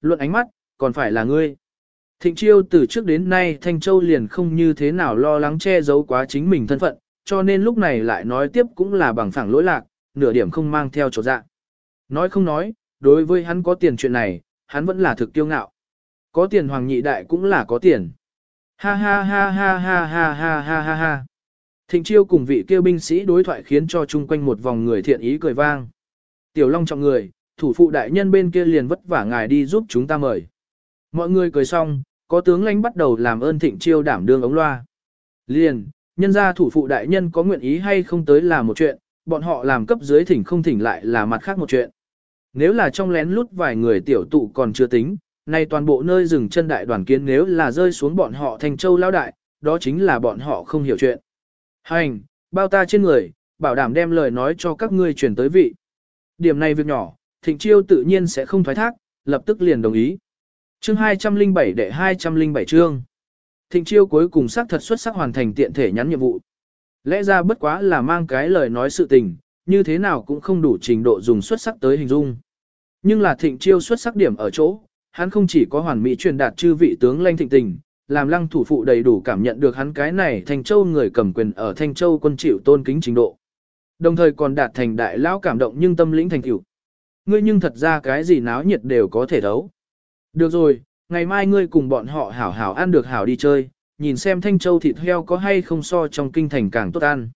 luận ánh mắt, còn phải là ngươi. Thịnh chiêu từ trước đến nay Thanh Châu liền không như thế nào lo lắng che giấu quá chính mình thân phận, cho nên lúc này lại nói tiếp cũng là bằng phẳng lỗi lạc, nửa điểm không mang theo chỗ dạ. Nói không nói, đối với hắn có tiền chuyện này, hắn vẫn là thực tiêu ngạo. Có tiền hoàng nhị đại cũng là có tiền. Ha ha ha ha ha ha ha ha ha ha. Thịnh chiêu cùng vị kêu binh sĩ đối thoại khiến cho chung quanh một vòng người thiện ý cười vang. Tiểu Long trọng người, thủ phụ đại nhân bên kia liền vất vả ngài đi giúp chúng ta mời. Mọi người cười xong, có tướng lãnh bắt đầu làm ơn thịnh chiêu đảm đương ống loa. Liền, nhân ra thủ phụ đại nhân có nguyện ý hay không tới là một chuyện, bọn họ làm cấp dưới thỉnh không thỉnh lại là mặt khác một chuyện. Nếu là trong lén lút vài người tiểu tụ còn chưa tính, nay toàn bộ nơi dừng chân đại đoàn kiến nếu là rơi xuống bọn họ thành châu lao đại, đó chính là bọn họ không hiểu chuyện. Hành, bao ta trên người, bảo đảm đem lời nói cho các ngươi truyền tới vị. Điểm này việc nhỏ, thịnh chiêu tự nhiên sẽ không thoái thác, lập tức liền đồng ý. Chương 207 đệ 207 chương. Thịnh chiêu cuối cùng xác thật xuất sắc hoàn thành tiện thể nhắn nhiệm vụ. Lẽ ra bất quá là mang cái lời nói sự tình, như thế nào cũng không đủ trình độ dùng xuất sắc tới hình dung. Nhưng là thịnh chiêu xuất sắc điểm ở chỗ, hắn không chỉ có hoàn mỹ truyền đạt chư vị tướng lanh thịnh tình, làm lăng thủ phụ đầy đủ cảm nhận được hắn cái này thành châu người cầm quyền ở Thanh Châu quân chịu tôn kính trình độ. Đồng thời còn đạt thành đại lão cảm động nhưng tâm lĩnh thành tựu. Ngươi nhưng thật ra cái gì náo nhiệt đều có thể đấu. Được rồi, ngày mai ngươi cùng bọn họ hảo hảo ăn được hảo đi chơi, nhìn xem Thanh Châu thịt heo có hay không so trong kinh thành càng tốt ăn.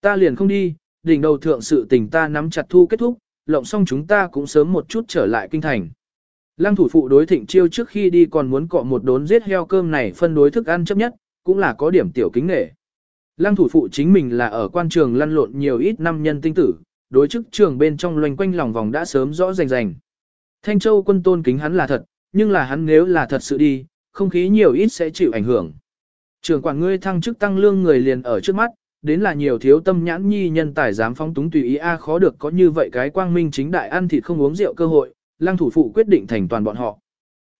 Ta liền không đi, đỉnh đầu thượng sự tình ta nắm chặt thu kết thúc, lộng xong chúng ta cũng sớm một chút trở lại kinh thành. Lăng thủ phụ đối thịnh chiêu trước khi đi còn muốn cọ một đốn giết heo cơm này phân đối thức ăn chấp nhất, cũng là có điểm tiểu kính nghệ. Lăng thủ phụ chính mình là ở quan trường lăn lộn nhiều ít năm nhân tinh tử, đối chức trường bên trong loanh quanh lòng vòng đã sớm rõ rành rành. Thanh Châu quân tôn kính hắn là thật, nhưng là hắn nếu là thật sự đi, không khí nhiều ít sẽ chịu ảnh hưởng. Trường quản ngươi thăng chức tăng lương người liền ở trước mắt, đến là nhiều thiếu tâm nhãn nhi nhân tài dám phóng túng tùy ý a khó được có như vậy cái quang minh chính đại ăn thịt không uống rượu cơ hội, lăng thủ phụ quyết định thành toàn bọn họ.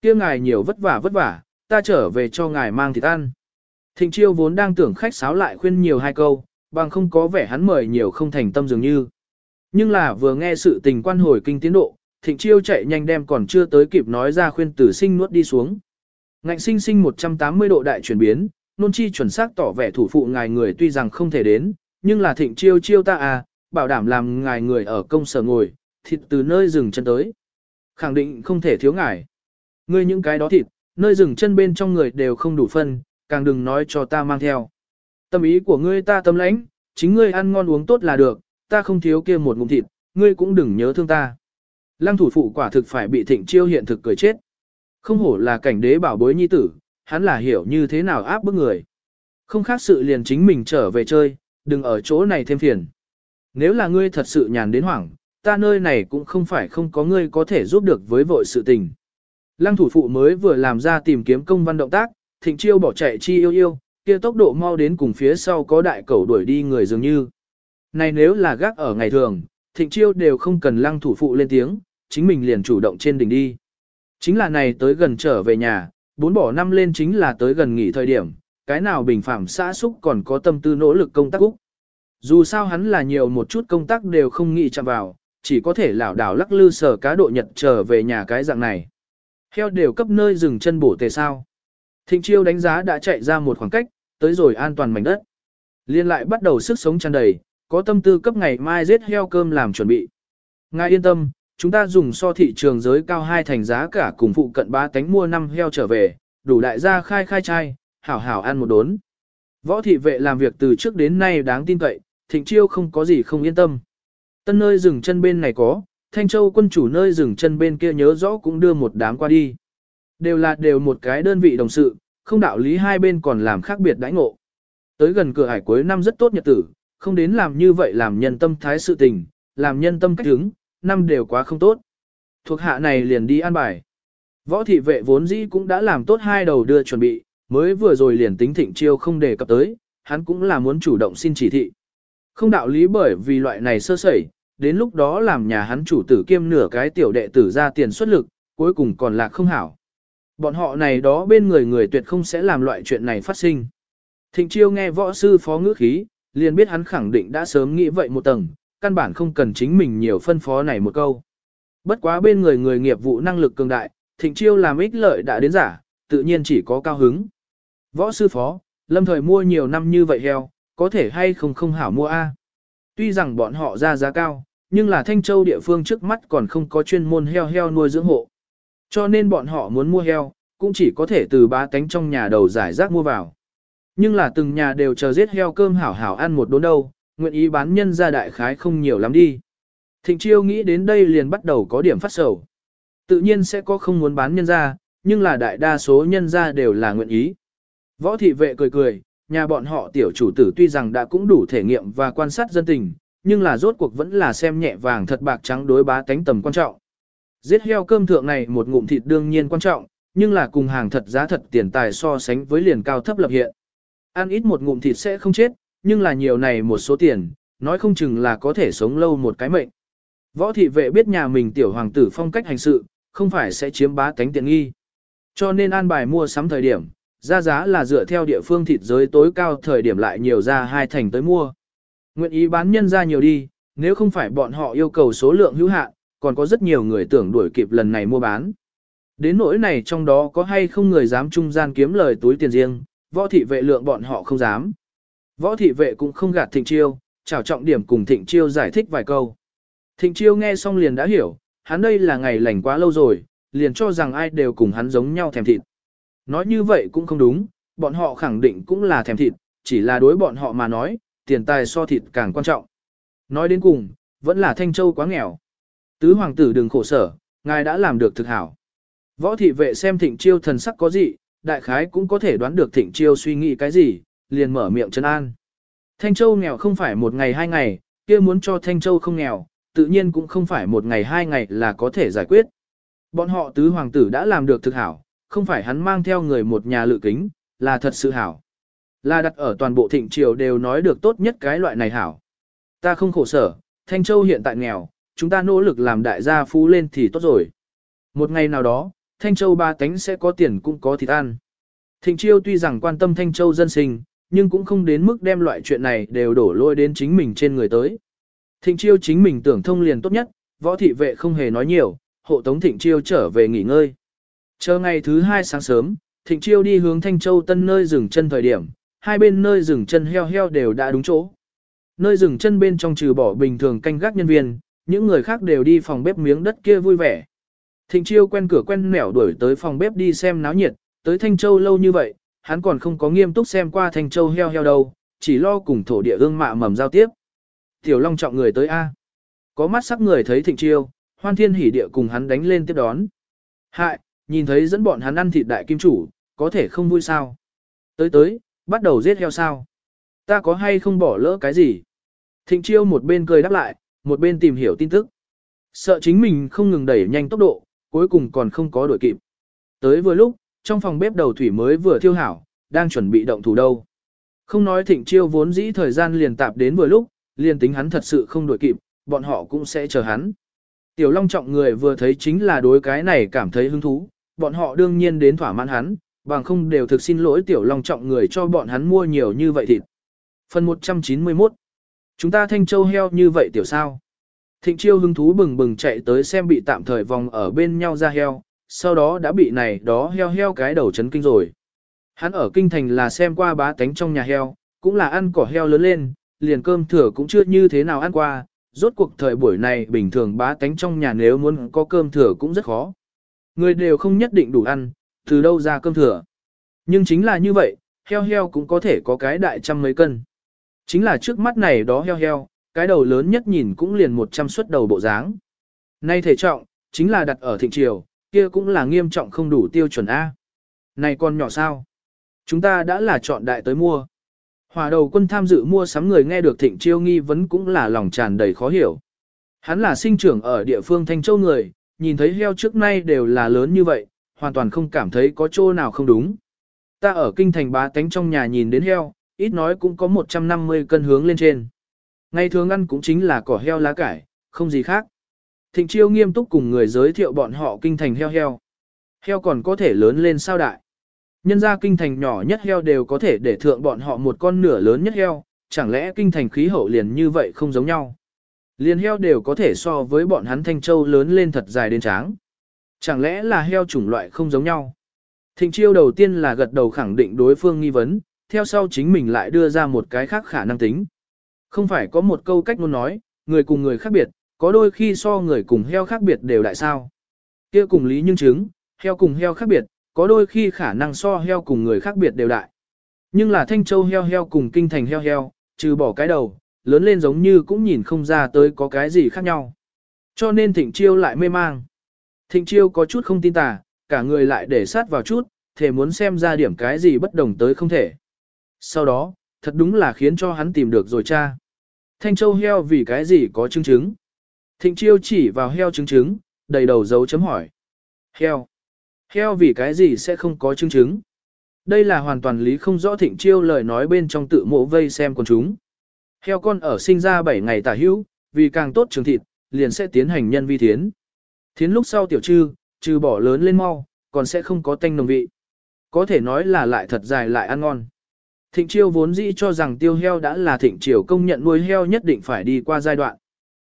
kia ngài nhiều vất vả vất vả, ta trở về cho ngài mang thịt ăn. Thịnh chiêu vốn đang tưởng khách sáo lại khuyên nhiều hai câu, bằng không có vẻ hắn mời nhiều không thành tâm dường như. Nhưng là vừa nghe sự tình quan hồi kinh tiến độ, thịnh chiêu chạy nhanh đem còn chưa tới kịp nói ra khuyên tử sinh nuốt đi xuống. Ngạnh sinh sinh 180 độ đại chuyển biến, nôn chi chuẩn xác tỏ vẻ thủ phụ ngài người tuy rằng không thể đến, nhưng là thịnh chiêu chiêu ta à, bảo đảm làm ngài người ở công sở ngồi, thịt từ nơi dừng chân tới. Khẳng định không thể thiếu ngài. Ngươi những cái đó thịt, nơi dừng chân bên trong người đều không đủ phân, càng đừng nói cho ta mang theo. Tâm ý của ngươi ta tâm lãnh, chính ngươi ăn ngon uống tốt là được, ta không thiếu kia một ngụm thịt, ngươi cũng đừng nhớ thương ta. Lăng thủ phụ quả thực phải bị thịnh chiêu hiện thực cười chết. Không hổ là cảnh đế bảo bối nhi tử, hắn là hiểu như thế nào áp bức người. Không khác sự liền chính mình trở về chơi, đừng ở chỗ này thêm phiền. Nếu là ngươi thật sự nhàn đến hoảng, ta nơi này cũng không phải không có ngươi có thể giúp được với vội sự tình. Lăng thủ phụ mới vừa làm ra tìm kiếm công văn động tác, thịnh chiêu bỏ chạy chi yêu yêu, kia tốc độ mau đến cùng phía sau có đại cẩu đuổi đi người dường như. Này nếu là gác ở ngày thường, thịnh chiêu đều không cần lăng thủ phụ lên tiếng, chính mình liền chủ động trên đỉnh đi. Chính là này tới gần trở về nhà, bốn bỏ năm lên chính là tới gần nghỉ thời điểm, cái nào bình phạm xã xúc còn có tâm tư nỗ lực công tác úc. Dù sao hắn là nhiều một chút công tác đều không nghĩ chạm vào, chỉ có thể lảo đảo lắc lư sở cá độ nhật trở về nhà cái dạng này. Heo đều cấp nơi dừng chân bổ tề sao. Thịnh chiêu đánh giá đã chạy ra một khoảng cách, tới rồi an toàn mảnh đất. Liên lại bắt đầu sức sống tràn đầy, có tâm tư cấp ngày mai giết heo cơm làm chuẩn bị. Ngài yên tâm, chúng ta dùng so thị trường giới cao hai thành giá cả cùng phụ cận ba tánh mua năm heo trở về, đủ đại gia khai khai chai, hảo hảo ăn một đốn. Võ thị vệ làm việc từ trước đến nay đáng tin cậy, thịnh chiêu không có gì không yên tâm. Tân nơi dừng chân bên này có, Thanh Châu quân chủ nơi dừng chân bên kia nhớ rõ cũng đưa một đám qua đi. Đều là đều một cái đơn vị đồng sự, không đạo lý hai bên còn làm khác biệt đãi ngộ. Tới gần cửa hải cuối năm rất tốt nhật tử, không đến làm như vậy làm nhân tâm thái sự tình, làm nhân tâm cách hứng, năm đều quá không tốt. Thuộc hạ này liền đi an bài. Võ thị vệ vốn dĩ cũng đã làm tốt hai đầu đưa chuẩn bị, mới vừa rồi liền tính thịnh chiêu không đề cập tới, hắn cũng là muốn chủ động xin chỉ thị. Không đạo lý bởi vì loại này sơ sẩy, đến lúc đó làm nhà hắn chủ tử kiêm nửa cái tiểu đệ tử ra tiền xuất lực, cuối cùng còn là không hảo. Bọn họ này đó bên người người tuyệt không sẽ làm loại chuyện này phát sinh. Thịnh chiêu nghe võ sư phó ngữ khí, liền biết hắn khẳng định đã sớm nghĩ vậy một tầng, căn bản không cần chính mình nhiều phân phó này một câu. Bất quá bên người người nghiệp vụ năng lực cường đại, thịnh chiêu làm ích lợi đã đến giả, tự nhiên chỉ có cao hứng. Võ sư phó, lâm thời mua nhiều năm như vậy heo, có thể hay không không hảo mua A. Tuy rằng bọn họ ra giá cao, nhưng là Thanh Châu địa phương trước mắt còn không có chuyên môn heo heo nuôi dưỡng hộ. Cho nên bọn họ muốn mua heo, cũng chỉ có thể từ bá tánh trong nhà đầu giải rác mua vào. Nhưng là từng nhà đều chờ giết heo cơm hảo hảo ăn một đốn đâu, nguyện ý bán nhân ra đại khái không nhiều lắm đi. Thịnh chiêu nghĩ đến đây liền bắt đầu có điểm phát sầu. Tự nhiên sẽ có không muốn bán nhân ra, nhưng là đại đa số nhân ra đều là nguyện ý. Võ thị vệ cười cười, nhà bọn họ tiểu chủ tử tuy rằng đã cũng đủ thể nghiệm và quan sát dân tình, nhưng là rốt cuộc vẫn là xem nhẹ vàng thật bạc trắng đối bá tánh tầm quan trọng. Giết heo cơm thượng này một ngụm thịt đương nhiên quan trọng, nhưng là cùng hàng thật giá thật tiền tài so sánh với liền cao thấp lập hiện. Ăn ít một ngụm thịt sẽ không chết, nhưng là nhiều này một số tiền, nói không chừng là có thể sống lâu một cái mệnh. Võ thị vệ biết nhà mình tiểu hoàng tử phong cách hành sự, không phải sẽ chiếm bá tánh tiện nghi. Cho nên an bài mua sắm thời điểm, ra giá là dựa theo địa phương thịt giới tối cao thời điểm lại nhiều ra hai thành tới mua. Nguyện ý bán nhân ra nhiều đi, nếu không phải bọn họ yêu cầu số lượng hữu hạn, còn có rất nhiều người tưởng đuổi kịp lần này mua bán. Đến nỗi này trong đó có hay không người dám trung gian kiếm lời túi tiền riêng, võ thị vệ lượng bọn họ không dám. Võ thị vệ cũng không gạt thịnh chiêu, chào trọng điểm cùng thịnh chiêu giải thích vài câu. Thịnh chiêu nghe xong liền đã hiểu, hắn đây là ngày lành quá lâu rồi, liền cho rằng ai đều cùng hắn giống nhau thèm thịt. Nói như vậy cũng không đúng, bọn họ khẳng định cũng là thèm thịt, chỉ là đối bọn họ mà nói, tiền tài so thịt càng quan trọng. Nói đến cùng, vẫn là Thanh Châu quá nghèo. Tứ hoàng tử đừng khổ sở, ngài đã làm được thực hảo. Võ thị vệ xem thịnh chiêu thần sắc có gì, đại khái cũng có thể đoán được thịnh chiêu suy nghĩ cái gì, liền mở miệng chân an. Thanh Châu nghèo không phải một ngày hai ngày, kia muốn cho Thanh Châu không nghèo, tự nhiên cũng không phải một ngày hai ngày là có thể giải quyết. Bọn họ tứ hoàng tử đã làm được thực hảo, không phải hắn mang theo người một nhà lự kính, là thật sự hảo. Là đặt ở toàn bộ thịnh triều đều nói được tốt nhất cái loại này hảo. Ta không khổ sở, Thanh Châu hiện tại nghèo, chúng ta nỗ lực làm đại gia phú lên thì tốt rồi. Một ngày nào đó, Thanh Châu ba tánh sẽ có tiền cũng có thịt ăn. Thịnh Chiêu tuy rằng quan tâm Thanh Châu dân sinh, nhưng cũng không đến mức đem loại chuyện này đều đổ lôi đến chính mình trên người tới. Thịnh Chiêu chính mình tưởng thông liền tốt nhất, võ thị vệ không hề nói nhiều, hộ tống Thịnh Chiêu trở về nghỉ ngơi. Chờ ngày thứ hai sáng sớm, Thịnh Chiêu đi hướng Thanh Châu Tân nơi dừng chân thời điểm, hai bên nơi dừng chân heo heo đều đã đúng chỗ. Nơi dừng chân bên trong trừ bỏ bình thường canh gác nhân viên, những người khác đều đi phòng bếp miếng đất kia vui vẻ. Thịnh Chiêu quen cửa quen nẻo đuổi tới phòng bếp đi xem náo nhiệt, tới Thanh Châu lâu như vậy, hắn còn không có nghiêm túc xem qua Thanh Châu heo heo đâu, chỉ lo cùng thổ địa ương mạ mầm giao tiếp. Tiểu Long trọng người tới A. Có mắt sắc người thấy Thịnh Chiêu, hoan thiên hỉ địa cùng hắn đánh lên tiếp đón. Hại, nhìn thấy dẫn bọn hắn ăn thịt đại kim chủ, có thể không vui sao. Tới tới, bắt đầu giết heo sao. Ta có hay không bỏ lỡ cái gì? Thịnh Chiêu một bên cười đáp lại, một bên tìm hiểu tin tức. Sợ chính mình không ngừng đẩy nhanh tốc độ, cuối cùng còn không có đuổi kịp. Tới vừa lúc, trong phòng bếp đầu thủy mới vừa thiêu hảo, đang chuẩn bị động thủ đâu. Không nói thịnh chiêu vốn dĩ thời gian liền tạp đến vừa lúc, liền tính hắn thật sự không đuổi kịp, bọn họ cũng sẽ chờ hắn. Tiểu Long trọng người vừa thấy chính là đối cái này cảm thấy hứng thú, bọn họ đương nhiên đến thỏa mãn hắn, bằng không đều thực xin lỗi Tiểu Long trọng người cho bọn hắn mua nhiều như vậy thịt. Phần 191 Chúng ta thanh châu heo như vậy tiểu sao? Thịnh chiêu hứng thú bừng bừng chạy tới xem bị tạm thời vòng ở bên nhau ra heo, sau đó đã bị này đó heo heo cái đầu chấn kinh rồi. Hắn ở kinh thành là xem qua bá tánh trong nhà heo, cũng là ăn cỏ heo lớn lên, liền cơm thừa cũng chưa như thế nào ăn qua, rốt cuộc thời buổi này bình thường bá tánh trong nhà nếu muốn có cơm thừa cũng rất khó. Người đều không nhất định đủ ăn, từ đâu ra cơm thừa. Nhưng chính là như vậy, heo heo cũng có thể có cái đại trăm mấy cân. Chính là trước mắt này đó heo heo, cái đầu lớn nhất nhìn cũng liền 100 suất đầu bộ dáng. Nay thể trọng, chính là đặt ở thịnh triều, kia cũng là nghiêm trọng không đủ tiêu chuẩn A. Này con nhỏ sao? Chúng ta đã là chọn đại tới mua. Hòa đầu quân tham dự mua sắm người nghe được thịnh chiêu nghi vấn cũng là lòng tràn đầy khó hiểu. Hắn là sinh trưởng ở địa phương Thanh Châu người, nhìn thấy heo trước nay đều là lớn như vậy, hoàn toàn không cảm thấy có chỗ nào không đúng. Ta ở kinh thành bá tánh trong nhà nhìn đến heo, ít nói cũng có 150 cân hướng lên trên. Ngày thường ăn cũng chính là cỏ heo lá cải, không gì khác. Thịnh chiêu nghiêm túc cùng người giới thiệu bọn họ kinh thành heo heo. Heo còn có thể lớn lên sao đại. Nhân ra kinh thành nhỏ nhất heo đều có thể để thượng bọn họ một con nửa lớn nhất heo, chẳng lẽ kinh thành khí hậu liền như vậy không giống nhau. Liền heo đều có thể so với bọn hắn thanh châu lớn lên thật dài đến tráng. Chẳng lẽ là heo chủng loại không giống nhau? Thịnh chiêu đầu tiên là gật đầu khẳng định đối phương nghi vấn, theo sau chính mình lại đưa ra một cái khác khả năng tính. Không phải có một câu cách muốn nói, người cùng người khác biệt, có đôi khi so người cùng heo khác biệt đều đại sao. kia cùng lý nhưng chứng, heo cùng heo khác biệt, có đôi khi khả năng so heo cùng người khác biệt đều đại. Nhưng là thanh châu heo heo cùng kinh thành heo heo, trừ bỏ cái đầu, lớn lên giống như cũng nhìn không ra tới có cái gì khác nhau. Cho nên thịnh chiêu lại mê mang. Thịnh chiêu có chút không tin tà, cả người lại để sát vào chút, thể muốn xem ra điểm cái gì bất đồng tới không thể. Sau đó, thật đúng là khiến cho hắn tìm được rồi cha. Thanh châu heo vì cái gì có chứng chứng. Thịnh chiêu chỉ vào heo chứng chứng, đầy đầu dấu chấm hỏi. Heo. Heo vì cái gì sẽ không có chứng chứng. Đây là hoàn toàn lý không rõ thịnh chiêu lời nói bên trong tự mộ vây xem con chúng. Heo con ở sinh ra 7 ngày tả hữu, vì càng tốt trường thịt, liền sẽ tiến hành nhân vi thiến. Thiến lúc sau tiểu trư, trừ bỏ lớn lên mau, còn sẽ không có tanh nồng vị. Có thể nói là lại thật dài lại ăn ngon. Thịnh triều vốn dĩ cho rằng tiêu heo đã là thịnh triều công nhận nuôi heo nhất định phải đi qua giai đoạn.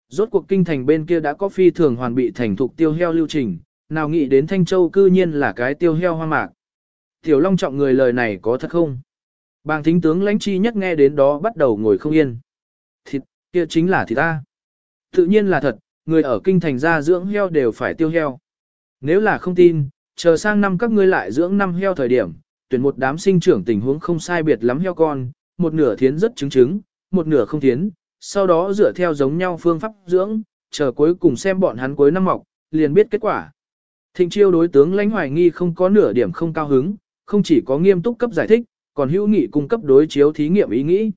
Rốt cuộc kinh thành bên kia đã có phi thường hoàn bị thành thục tiêu heo lưu trình, nào nghĩ đến Thanh Châu cư nhiên là cái tiêu heo hoa mạc. Tiểu Long trọng người lời này có thật không? Bàng thính tướng lãnh chi nhất nghe đến đó bắt đầu ngồi không yên. Thịt, kia chính là thịt ta. Tự nhiên là thật, người ở kinh thành ra dưỡng heo đều phải tiêu heo. Nếu là không tin, chờ sang năm các ngươi lại dưỡng năm heo thời điểm, tuyển một đám sinh trưởng tình huống không sai biệt lắm heo con, một nửa thiến rất chứng chứng, một nửa không thiến, sau đó dựa theo giống nhau phương pháp dưỡng, chờ cuối cùng xem bọn hắn cuối năm mọc, liền biết kết quả. Thịnh chiêu đối tướng lãnh hoài nghi không có nửa điểm không cao hứng, không chỉ có nghiêm túc cấp giải thích, còn hữu nghị cung cấp đối chiếu thí nghiệm ý nghĩ.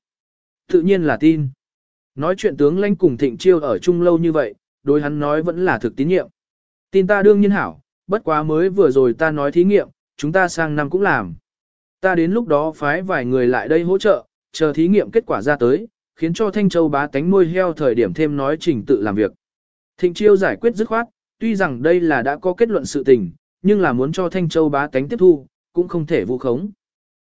Tự nhiên là tin. Nói chuyện tướng lãnh cùng thịnh chiêu ở chung lâu như vậy, đối hắn nói vẫn là thực tín nhiệm. Tin ta đương nhiên hảo, bất quá mới vừa rồi ta nói thí nghiệm, chúng ta sang năm cũng làm. Ta đến lúc đó phái vài người lại đây hỗ trợ, chờ thí nghiệm kết quả ra tới, khiến cho Thanh Châu bá tánh nuôi heo thời điểm thêm nói trình tự làm việc. Thịnh chiêu giải quyết dứt khoát, tuy rằng đây là đã có kết luận sự tình, nhưng là muốn cho Thanh Châu bá tánh tiếp thu, cũng không thể vu khống.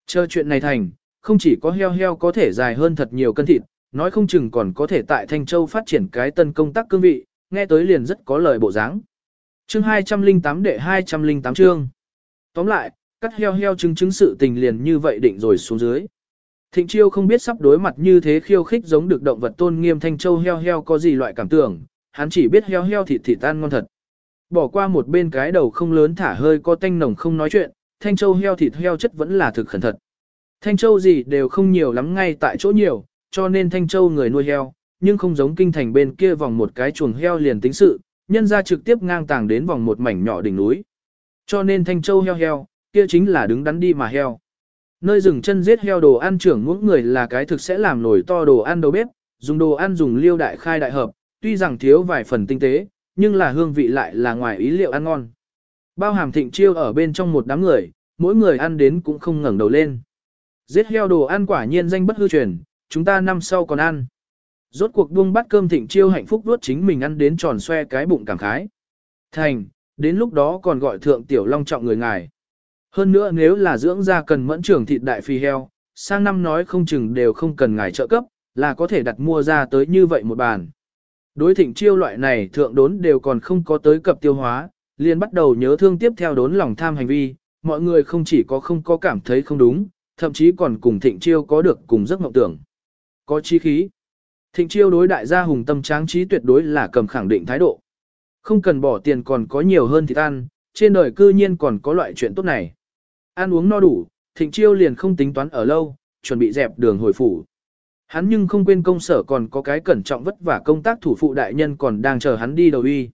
Chờ chuyện này thành, không chỉ có heo heo có thể dài hơn thật nhiều cân thịt, nói không chừng còn có thể tại Thanh Châu phát triển cái tân công tác cương vị, nghe tới liền rất có lời bộ dáng. Chương 208 đệ 208 chương. Tóm lại, cắt heo heo chứng chứng sự tình liền như vậy định rồi xuống dưới. Thịnh chiêu không biết sắp đối mặt như thế khiêu khích giống được động vật tôn nghiêm thanh châu heo heo có gì loại cảm tưởng, hắn chỉ biết heo heo thịt thịt tan ngon thật. Bỏ qua một bên cái đầu không lớn thả hơi có tanh nồng không nói chuyện, thanh châu heo thịt heo chất vẫn là thực khẩn thật. Thanh châu gì đều không nhiều lắm ngay tại chỗ nhiều, cho nên thanh châu người nuôi heo, nhưng không giống kinh thành bên kia vòng một cái chuồng heo liền tính sự, nhân ra trực tiếp ngang tàng đến vòng một mảnh nhỏ đỉnh núi. Cho nên thanh châu heo heo, kia chính là đứng đắn đi mà heo. Nơi rừng chân giết heo đồ ăn trưởng mỗi người là cái thực sẽ làm nổi to đồ ăn đầu bếp, dùng đồ ăn dùng liêu đại khai đại hợp, tuy rằng thiếu vài phần tinh tế, nhưng là hương vị lại là ngoài ý liệu ăn ngon. Bao hàm thịnh chiêu ở bên trong một đám người, mỗi người ăn đến cũng không ngẩng đầu lên. Giết heo đồ ăn quả nhiên danh bất hư truyền, chúng ta năm sau còn ăn. Rốt cuộc buông bát cơm thịnh chiêu hạnh phúc đuốt chính mình ăn đến tròn xoe cái bụng cảm khái. Thành, đến lúc đó còn gọi thượng tiểu long trọng người ngài. Hơn nữa nếu là dưỡng ra cần mẫn trưởng thịt đại phi heo, sang năm nói không chừng đều không cần ngài trợ cấp, là có thể đặt mua ra tới như vậy một bàn. Đối thịnh chiêu loại này thượng đốn đều còn không có tới cập tiêu hóa, liền bắt đầu nhớ thương tiếp theo đốn lòng tham hành vi, mọi người không chỉ có không có cảm thấy không đúng, thậm chí còn cùng thịnh chiêu có được cùng giấc mộng tưởng. Có chi khí. Thịnh chiêu đối đại gia hùng tâm tráng trí tuyệt đối là cầm khẳng định thái độ. Không cần bỏ tiền còn có nhiều hơn thì ăn, trên đời cư nhiên còn có loại chuyện tốt này. Ăn uống no đủ, thịnh chiêu liền không tính toán ở lâu, chuẩn bị dẹp đường hồi phủ. Hắn nhưng không quên công sở còn có cái cẩn trọng vất vả công tác thủ phụ đại nhân còn đang chờ hắn đi đầu y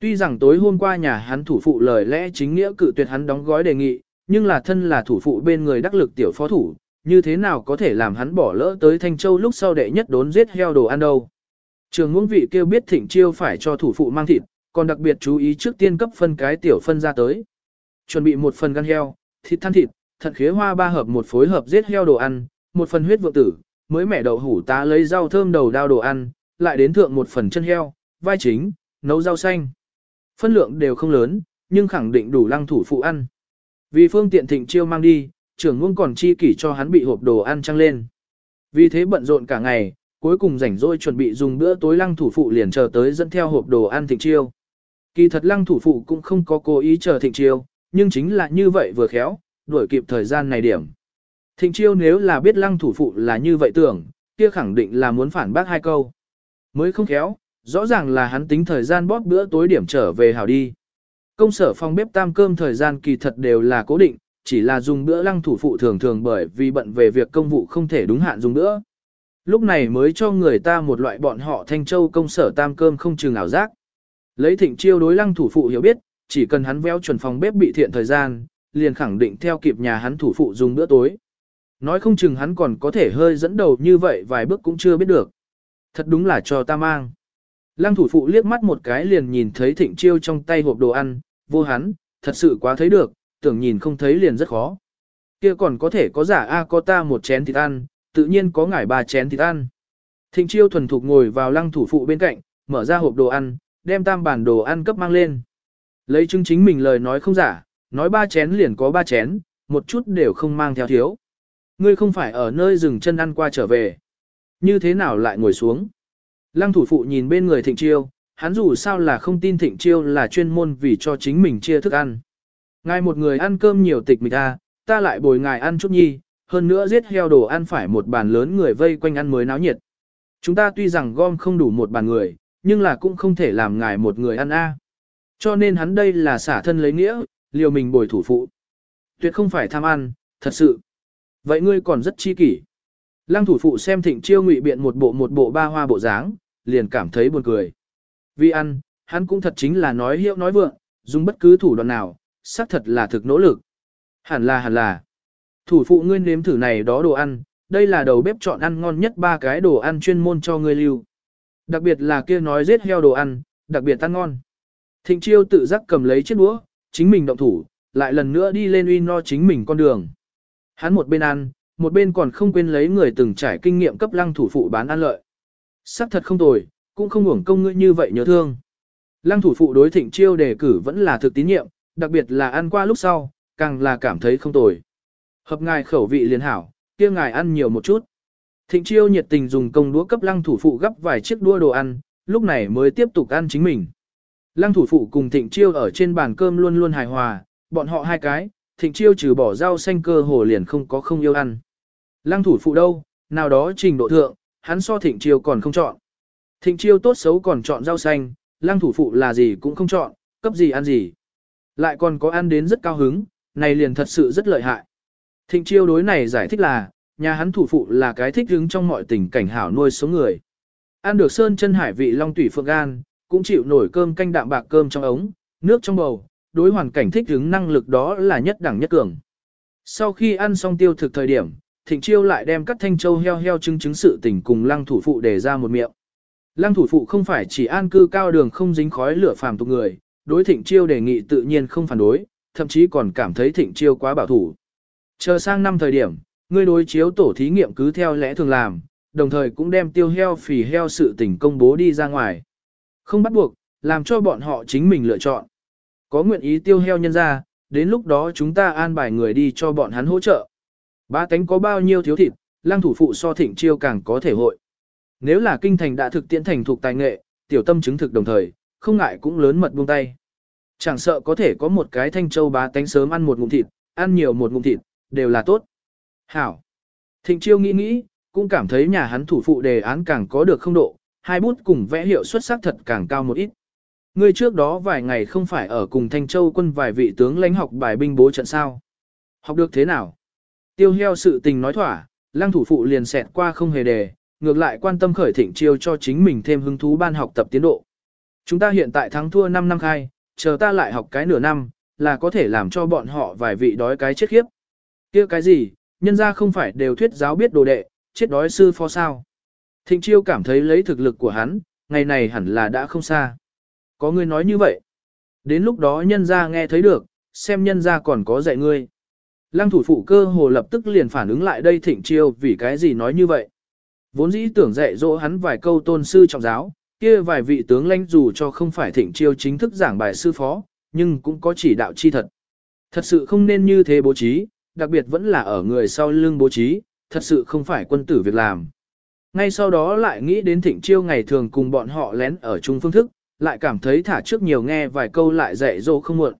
Tuy rằng tối hôm qua nhà hắn thủ phụ lời lẽ chính nghĩa cự tuyệt hắn đóng gói đề nghị, nhưng là thân là thủ phụ bên người đắc lực tiểu phó thủ, như thế nào có thể làm hắn bỏ lỡ tới Thanh Châu lúc sau đệ nhất đốn giết heo đồ ăn đâu. Trường ngưỡng vị kêu biết thịnh chiêu phải cho thủ phụ mang thịt, còn đặc biệt chú ý trước tiên cấp phân cái tiểu phân ra tới. Chuẩn bị một phần gan heo, thịt than thịt, thận khế hoa ba hợp một phối hợp giết heo đồ ăn, một phần huyết vượng tử, mới mẻ đậu hủ tá lấy rau thơm đầu đao đồ ăn, lại đến thượng một phần chân heo, vai chính, nấu rau xanh. Phân lượng đều không lớn, nhưng khẳng định đủ lăng thủ phụ ăn. Vì phương tiện thịnh chiêu mang đi, trưởng ngôn còn chi kỷ cho hắn bị hộp đồ ăn trăng lên. Vì thế bận rộn cả ngày, cuối cùng rảnh rỗi chuẩn bị dùng bữa tối lăng thủ phụ liền chờ tới dẫn theo hộp đồ ăn thịnh chiêu. Kỳ thật lăng thủ phụ cũng không có cố ý chờ thịnh chiêu, nhưng chính là như vậy vừa khéo, đuổi kịp thời gian này điểm. Thịnh chiêu nếu là biết lăng thủ phụ là như vậy tưởng, kia khẳng định là muốn phản bác hai câu. Mới không khéo, rõ ràng là hắn tính thời gian bóp bữa tối điểm trở về hảo đi. Công sở phòng bếp tam cơm thời gian kỳ thật đều là cố định, chỉ là dùng bữa lăng thủ phụ thường thường bởi vì bận về việc công vụ không thể đúng hạn dùng bữa. Lúc này mới cho người ta một loại bọn họ thanh châu công sở tam cơm không chừng ảo giác. Lấy thịnh chiêu đối lăng thủ phụ hiểu biết, chỉ cần hắn véo chuẩn phòng bếp bị thiện thời gian, liền khẳng định theo kịp nhà hắn thủ phụ dùng bữa tối. Nói không chừng hắn còn có thể hơi dẫn đầu như vậy vài bước cũng chưa biết được. Thật đúng là cho ta mang. Lăng thủ phụ liếc mắt một cái liền nhìn thấy thịnh chiêu trong tay hộp đồ ăn, vô hắn, thật sự quá thấy được, tưởng nhìn không thấy liền rất khó. Kia còn có thể có giả A có ta một chén thịt ăn, tự nhiên có ngải ba chén thịt ăn. Thịnh chiêu thuần thục ngồi vào lăng thủ phụ bên cạnh, mở ra hộp đồ ăn, đem tam bản đồ ăn cấp mang lên. Lấy chứng chính mình lời nói không giả, nói ba chén liền có ba chén, một chút đều không mang theo thiếu. Ngươi không phải ở nơi dừng chân ăn qua trở về. Như thế nào lại ngồi xuống? Lăng thủ phụ nhìn bên người thịnh chiêu, hắn dù sao là không tin thịnh chiêu là chuyên môn vì cho chính mình chia thức ăn. Ngài một người ăn cơm nhiều tịch mịch ta, ta lại bồi ngài ăn chút nhi, hơn nữa giết heo đồ ăn phải một bàn lớn người vây quanh ăn mới náo nhiệt. Chúng ta tuy rằng gom không đủ một bàn người, nhưng là cũng không thể làm ngài một người ăn a. Cho nên hắn đây là xả thân lấy nghĩa, liều mình bồi thủ phụ. Tuyệt không phải tham ăn, thật sự. Vậy ngươi còn rất chi kỷ. Lăng thủ phụ xem thịnh chiêu ngụy biện một bộ một bộ ba hoa bộ dáng, liền cảm thấy buồn cười. Vì ăn, hắn cũng thật chính là nói hiệu nói vượng, dùng bất cứ thủ đoạn nào, xác thật là thực nỗ lực. Hẳn là hẳn là. Thủ phụ ngươi nếm thử này đó đồ ăn, đây là đầu bếp chọn ăn ngon nhất ba cái đồ ăn chuyên môn cho ngươi lưu. Đặc biệt là kia nói giết heo đồ ăn, đặc biệt ăn ngon. Thịnh chiêu tự giác cầm lấy chiếc đũa, chính mình động thủ, lại lần nữa đi lên uy no chính mình con đường. Hắn một bên ăn, một bên còn không quên lấy người từng trải kinh nghiệm cấp lăng thủ phụ bán ăn lợi. Sắc thật không tồi, cũng không uổng công ngươi như vậy nhớ thương. Lăng thủ phụ đối thịnh chiêu đề cử vẫn là thực tín nhiệm, đặc biệt là ăn qua lúc sau, càng là cảm thấy không tồi. Hợp ngài khẩu vị liền hảo, kia ngài ăn nhiều một chút. Thịnh chiêu nhiệt tình dùng công đũa cấp lăng thủ phụ gấp vài chiếc đũa đồ ăn, lúc này mới tiếp tục ăn chính mình. Lăng thủ phụ cùng thịnh chiêu ở trên bàn cơm luôn luôn hài hòa, bọn họ hai cái, thịnh chiêu trừ bỏ rau xanh cơ hồ liền không có không yêu ăn. Lăng thủ phụ đâu, nào đó trình độ thượng, hắn so thịnh chiêu còn không chọn. Thịnh chiêu tốt xấu còn chọn rau xanh, lăng thủ phụ là gì cũng không chọn, cấp gì ăn gì. Lại còn có ăn đến rất cao hứng, này liền thật sự rất lợi hại. Thịnh chiêu đối này giải thích là, nhà hắn thủ phụ là cái thích hứng trong mọi tình cảnh hảo nuôi sống người. Ăn được sơn chân hải vị long tủy phượng gan, cũng chịu nổi cơm canh đạm bạc cơm trong ống, nước trong bầu, đối hoàn cảnh thích hứng năng lực đó là nhất đẳng nhất cường. Sau khi ăn xong tiêu thực thời điểm, Thịnh Chiêu lại đem các thanh châu heo heo chứng chứng sự tình cùng lăng thủ phụ để ra một miệng. Lăng thủ phụ không phải chỉ an cư cao đường không dính khói lửa phàm tục người, đối Thịnh Chiêu đề nghị tự nhiên không phản đối, thậm chí còn cảm thấy Thịnh Chiêu quá bảo thủ. Chờ sang năm thời điểm, ngươi đối chiếu tổ thí nghiệm cứ theo lẽ thường làm, đồng thời cũng đem tiêu heo phì heo sự tình công bố đi ra ngoài. Không bắt buộc, làm cho bọn họ chính mình lựa chọn. Có nguyện ý tiêu heo nhân ra, đến lúc đó chúng ta an bài người đi cho bọn hắn hỗ trợ. Ba tánh có bao nhiêu thiếu thịt, lang thủ phụ so thịnh chiêu càng có thể hội. Nếu là kinh thành đã thực tiễn thành thuộc tài nghệ, tiểu tâm chứng thực đồng thời, không ngại cũng lớn mật buông tay. Chẳng sợ có thể có một cái thanh châu bá tánh sớm ăn một ngụm thịt, ăn nhiều một ngụm thịt, đều là tốt. Hảo. Thịnh chiêu nghĩ nghĩ, cũng cảm thấy nhà hắn thủ phụ đề án càng có được không độ, hai bút cùng vẽ hiệu xuất sắc thật càng cao một ít. Ngươi trước đó vài ngày không phải ở cùng Thanh Châu quân vài vị tướng lãnh học bài binh bố trận sao. Học được thế nào? Tiêu heo sự tình nói thỏa, lăng thủ phụ liền xẹt qua không hề đề, ngược lại quan tâm khởi thịnh chiêu cho chính mình thêm hứng thú ban học tập tiến độ. Chúng ta hiện tại thắng thua 5 năm khai, chờ ta lại học cái nửa năm, là có thể làm cho bọn họ vài vị đói cái chết khiếp. kia cái gì, nhân ra không phải đều thuyết giáo biết đồ đệ, chết đói sư phó sao. Thịnh chiêu cảm thấy lấy thực lực của hắn, ngày này hẳn là đã không xa. Có người nói như vậy. Đến lúc đó nhân ra nghe thấy được, xem nhân ra còn có dạy ngươi. Lăng thủ phụ cơ hồ lập tức liền phản ứng lại đây thịnh chiêu vì cái gì nói như vậy. Vốn dĩ tưởng dạy dỗ hắn vài câu tôn sư trọng giáo, kia vài vị tướng lãnh dù cho không phải thịnh chiêu chính thức giảng bài sư phó, nhưng cũng có chỉ đạo chi thật. Thật sự không nên như thế bố trí, đặc biệt vẫn là ở người sau lưng bố trí, thật sự không phải quân tử việc làm. Ngay sau đó lại nghĩ đến thịnh chiêu ngày thường cùng bọn họ lén ở chung phương thức, lại cảm thấy thả trước nhiều nghe vài câu lại dạy dỗ không muộn.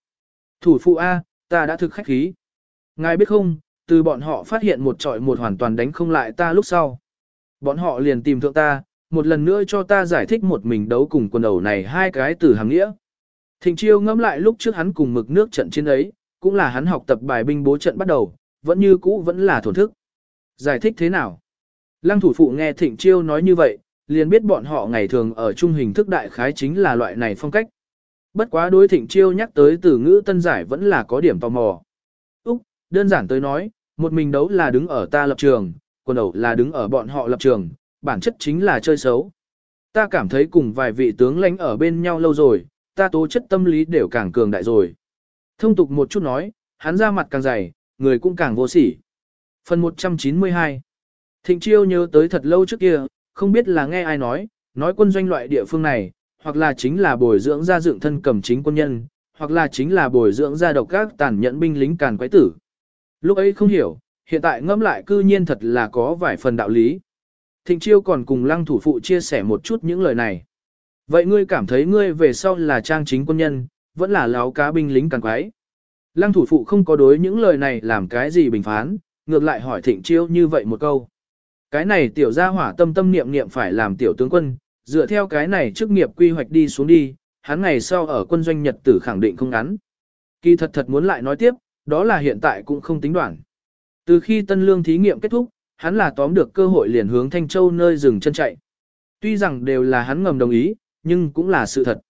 Thủ phụ A, ta đã thực khách khí. Ngài biết không, từ bọn họ phát hiện một trọi một hoàn toàn đánh không lại ta lúc sau. Bọn họ liền tìm thượng ta, một lần nữa cho ta giải thích một mình đấu cùng quần đầu này hai cái từ hàng nghĩa. Thịnh chiêu ngẫm lại lúc trước hắn cùng mực nước trận chiến ấy, cũng là hắn học tập bài binh bố trận bắt đầu, vẫn như cũ vẫn là thổn thức. Giải thích thế nào? Lăng thủ phụ nghe thịnh chiêu nói như vậy, liền biết bọn họ ngày thường ở trung hình thức đại khái chính là loại này phong cách. Bất quá đối thịnh chiêu nhắc tới từ ngữ tân giải vẫn là có điểm tò mò. Úc, đơn giản tới nói, một mình đấu là đứng ở ta lập trường, quần ẩu là đứng ở bọn họ lập trường, bản chất chính là chơi xấu. Ta cảm thấy cùng vài vị tướng lãnh ở bên nhau lâu rồi, ta tố chất tâm lý đều càng cường đại rồi. Thông tục một chút nói, hắn ra mặt càng dày, người cũng càng vô sỉ. Phần 192 Thịnh Chiêu nhớ tới thật lâu trước kia, không biết là nghe ai nói, nói quân doanh loại địa phương này, hoặc là chính là bồi dưỡng ra dựng thân cầm chính quân nhân, hoặc là chính là bồi dưỡng ra độc các tàn nhẫn binh lính càn quái tử. Lúc ấy không hiểu, hiện tại ngẫm lại cư nhiên thật là có vài phần đạo lý. Thịnh Chiêu còn cùng lăng thủ phụ chia sẻ một chút những lời này. Vậy ngươi cảm thấy ngươi về sau là trang chính quân nhân, vẫn là láo cá binh lính càng quái. Lăng thủ phụ không có đối những lời này làm cái gì bình phán, ngược lại hỏi thịnh chiêu như vậy một câu. Cái này tiểu gia hỏa tâm tâm niệm niệm phải làm tiểu tướng quân, dựa theo cái này chức nghiệp quy hoạch đi xuống đi, hắn ngày sau ở quân doanh nhật tử khẳng định không ngắn. Kỳ thật thật muốn lại nói tiếp, đó là hiện tại cũng không tính đoạn. Từ khi tân lương thí nghiệm kết thúc, hắn là tóm được cơ hội liền hướng Thanh Châu nơi dừng chân chạy. Tuy rằng đều là hắn ngầm đồng ý, nhưng cũng là sự thật.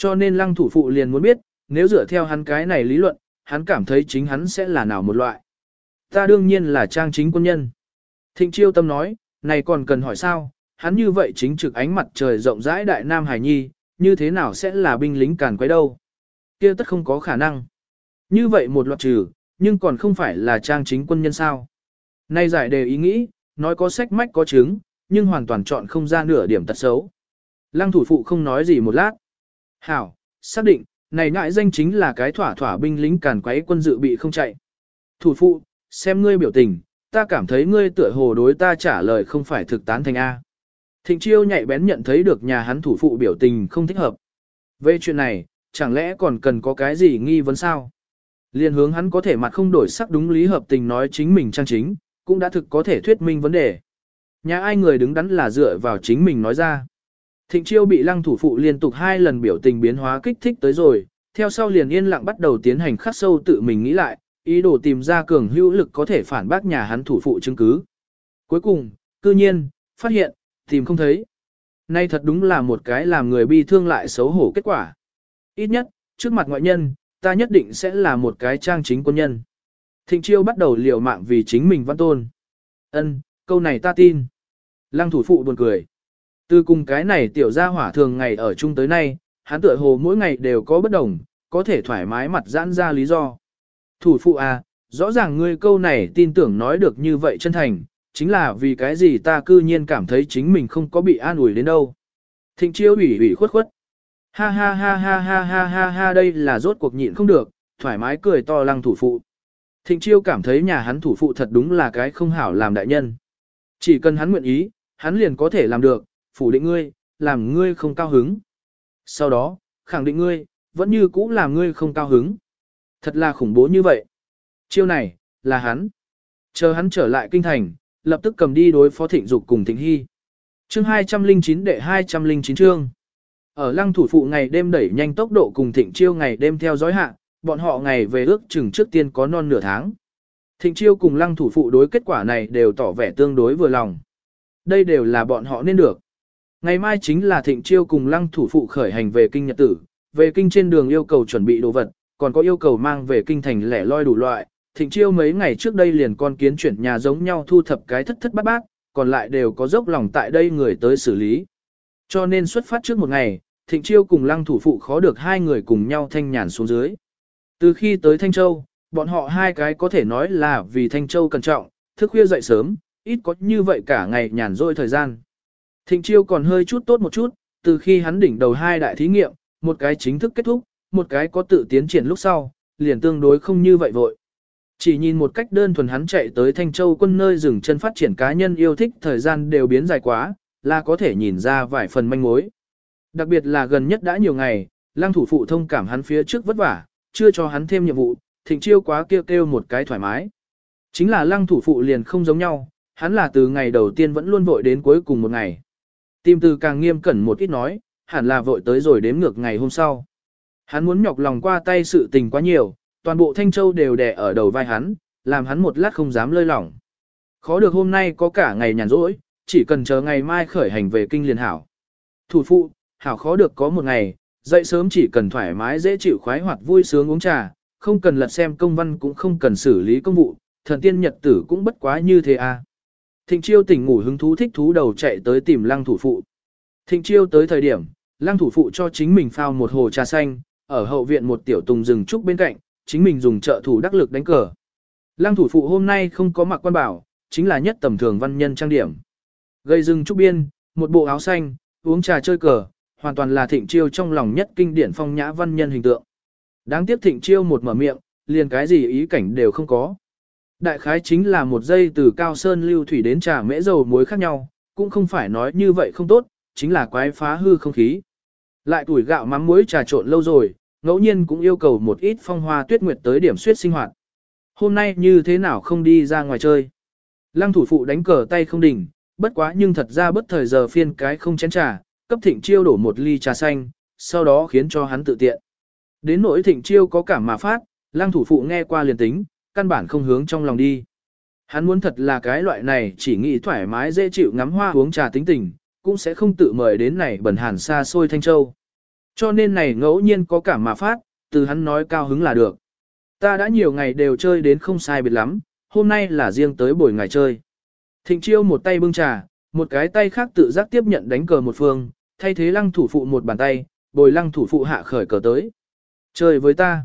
Cho nên lăng thủ phụ liền muốn biết, nếu dựa theo hắn cái này lý luận, hắn cảm thấy chính hắn sẽ là nào một loại. Ta đương nhiên là trang chính quân nhân. Thịnh chiêu tâm nói, này còn cần hỏi sao, hắn như vậy chính trực ánh mặt trời rộng rãi đại nam hải nhi, như thế nào sẽ là binh lính càn quấy đâu. kia tất không có khả năng. Như vậy một loạt trừ, nhưng còn không phải là trang chính quân nhân sao. Nay giải đề ý nghĩ, nói có sách mách có chứng, nhưng hoàn toàn chọn không ra nửa điểm tật xấu. Lăng thủ phụ không nói gì một lát. Hảo, xác định, này ngại danh chính là cái thỏa thỏa binh lính càn quấy quân dự bị không chạy. Thủ phụ, xem ngươi biểu tình, ta cảm thấy ngươi tựa hồ đối ta trả lời không phải thực tán thành A. Thịnh chiêu nhạy bén nhận thấy được nhà hắn thủ phụ biểu tình không thích hợp. Về chuyện này, chẳng lẽ còn cần có cái gì nghi vấn sao? Liên hướng hắn có thể mặt không đổi sắc đúng lý hợp tình nói chính mình trang chính, cũng đã thực có thể thuyết minh vấn đề. Nhà ai người đứng đắn là dựa vào chính mình nói ra. Thịnh chiêu bị lăng thủ phụ liên tục hai lần biểu tình biến hóa kích thích tới rồi, theo sau liền yên lặng bắt đầu tiến hành khắc sâu tự mình nghĩ lại, ý đồ tìm ra cường hữu lực có thể phản bác nhà hắn thủ phụ chứng cứ. Cuối cùng, cư nhiên, phát hiện, tìm không thấy. Nay thật đúng là một cái làm người bi thương lại xấu hổ kết quả. Ít nhất, trước mặt ngoại nhân, ta nhất định sẽ là một cái trang chính quân nhân. Thịnh chiêu bắt đầu liều mạng vì chính mình văn tôn. Ân, câu này ta tin. Lăng thủ phụ buồn cười. Từ cùng cái này tiểu gia hỏa thường ngày ở chung tới nay, hắn tựa hồ mỗi ngày đều có bất đồng, có thể thoải mái mặt giãn ra lý do. Thủ phụ à, rõ ràng ngươi câu này tin tưởng nói được như vậy chân thành, chính là vì cái gì ta cư nhiên cảm thấy chính mình không có bị an ủi đến đâu. Thịnh chiêu ủy ủy khuất khuất. Ha ha ha ha ha ha ha ha đây là rốt cuộc nhịn không được, thoải mái cười to lăng thủ phụ. Thịnh chiêu cảm thấy nhà hắn thủ phụ thật đúng là cái không hảo làm đại nhân. Chỉ cần hắn nguyện ý, hắn liền có thể làm được, phủ định ngươi, làm ngươi không cao hứng. Sau đó, khẳng định ngươi, vẫn như cũ làm ngươi không cao hứng. Thật là khủng bố như vậy. Chiêu này, là hắn. Chờ hắn trở lại kinh thành, lập tức cầm đi đối phó thịnh dục cùng thịnh hy. Chương 209 đệ 209 chương. Ở lăng thủ phụ ngày đêm đẩy nhanh tốc độ cùng thịnh chiêu ngày đêm theo dõi hạ, bọn họ ngày về ước chừng trước tiên có non nửa tháng. Thịnh chiêu cùng lăng thủ phụ đối kết quả này đều tỏ vẻ tương đối vừa lòng. Đây đều là bọn họ nên được. Ngày mai chính là thịnh chiêu cùng lăng thủ phụ khởi hành về kinh nhật tử, về kinh trên đường yêu cầu chuẩn bị đồ vật, còn có yêu cầu mang về kinh thành lẻ loi đủ loại. Thịnh chiêu mấy ngày trước đây liền con kiến chuyển nhà giống nhau thu thập cái thất thất bát bát, còn lại đều có dốc lòng tại đây người tới xử lý. Cho nên xuất phát trước một ngày, thịnh chiêu cùng lăng thủ phụ khó được hai người cùng nhau thanh nhàn xuống dưới. Từ khi tới Thanh Châu, bọn họ hai cái có thể nói là vì Thanh Châu cẩn trọng, thức khuya dậy sớm, ít có như vậy cả ngày nhàn rỗi thời gian. Thịnh chiêu còn hơi chút tốt một chút, từ khi hắn đỉnh đầu hai đại thí nghiệm, một cái chính thức kết thúc, một cái có tự tiến triển lúc sau, liền tương đối không như vậy vội. Chỉ nhìn một cách đơn thuần hắn chạy tới Thanh Châu quân nơi dừng chân phát triển cá nhân yêu thích thời gian đều biến dài quá, là có thể nhìn ra vài phần manh mối. Đặc biệt là gần nhất đã nhiều ngày, Lang thủ phụ thông cảm hắn phía trước vất vả, chưa cho hắn thêm nhiệm vụ, thịnh chiêu quá kêu kêu một cái thoải mái. Chính là lăng thủ phụ liền không giống nhau, hắn là từ ngày đầu tiên vẫn luôn vội đến cuối cùng một ngày. Tìm từ càng nghiêm cẩn một ít nói, hẳn là vội tới rồi đếm ngược ngày hôm sau. Hắn muốn nhọc lòng qua tay sự tình quá nhiều, toàn bộ Thanh Châu đều đè ở đầu vai hắn, làm hắn một lát không dám lơi lỏng. Khó được hôm nay có cả ngày nhàn rỗi, chỉ cần chờ ngày mai khởi hành về kinh liền hảo. Thủ phụ, hảo khó được có một ngày, dậy sớm chỉ cần thoải mái dễ chịu khoái hoạt vui sướng uống trà, không cần lật xem công văn cũng không cần xử lý công vụ, thần tiên nhật tử cũng bất quá như thế à. Thịnh chiêu tỉnh ngủ hứng thú thích thú đầu chạy tới tìm lăng thủ phụ. Thịnh chiêu tới thời điểm, lăng thủ phụ cho chính mình phao một hồ trà xanh, ở hậu viện một tiểu tùng rừng trúc bên cạnh, chính mình dùng trợ thủ đắc lực đánh cờ. Lăng thủ phụ hôm nay không có mặc quan bảo, chính là nhất tầm thường văn nhân trang điểm. Gây rừng trúc biên, một bộ áo xanh, uống trà chơi cờ, hoàn toàn là thịnh chiêu trong lòng nhất kinh điển phong nhã văn nhân hình tượng. Đáng tiếc thịnh chiêu một mở miệng, liền cái gì ý cảnh đều không có. Đại khái chính là một giây từ cao sơn lưu thủy đến trà mễ dầu muối khác nhau, cũng không phải nói như vậy không tốt, chính là quái phá hư không khí. Lại tuổi gạo mắm muối trà trộn lâu rồi, ngẫu nhiên cũng yêu cầu một ít phong hoa tuyết nguyệt tới điểm suyết sinh hoạt. Hôm nay như thế nào không đi ra ngoài chơi. Lăng thủ phụ đánh cờ tay không đỉnh, bất quá nhưng thật ra bất thời giờ phiên cái không chén trà, cấp thịnh chiêu đổ một ly trà xanh, sau đó khiến cho hắn tự tiện. Đến nỗi thịnh chiêu có cảm mà phát, lăng thủ phụ nghe qua liền tính, căn bản không hướng trong lòng đi. Hắn muốn thật là cái loại này chỉ nghĩ thoải mái dễ chịu ngắm hoa uống trà tính tình, cũng sẽ không tự mời đến này bẩn hàn xa xôi Thanh Châu. Cho nên này ngẫu nhiên có cảm mà phát, từ hắn nói cao hứng là được. Ta đã nhiều ngày đều chơi đến không sai biệt lắm, hôm nay là riêng tới buổi ngày chơi. Thịnh chiêu một tay bưng trà, một cái tay khác tự giác tiếp nhận đánh cờ một phương, thay thế lăng thủ phụ một bàn tay, bồi lăng thủ phụ hạ khởi cờ tới. Chơi với ta.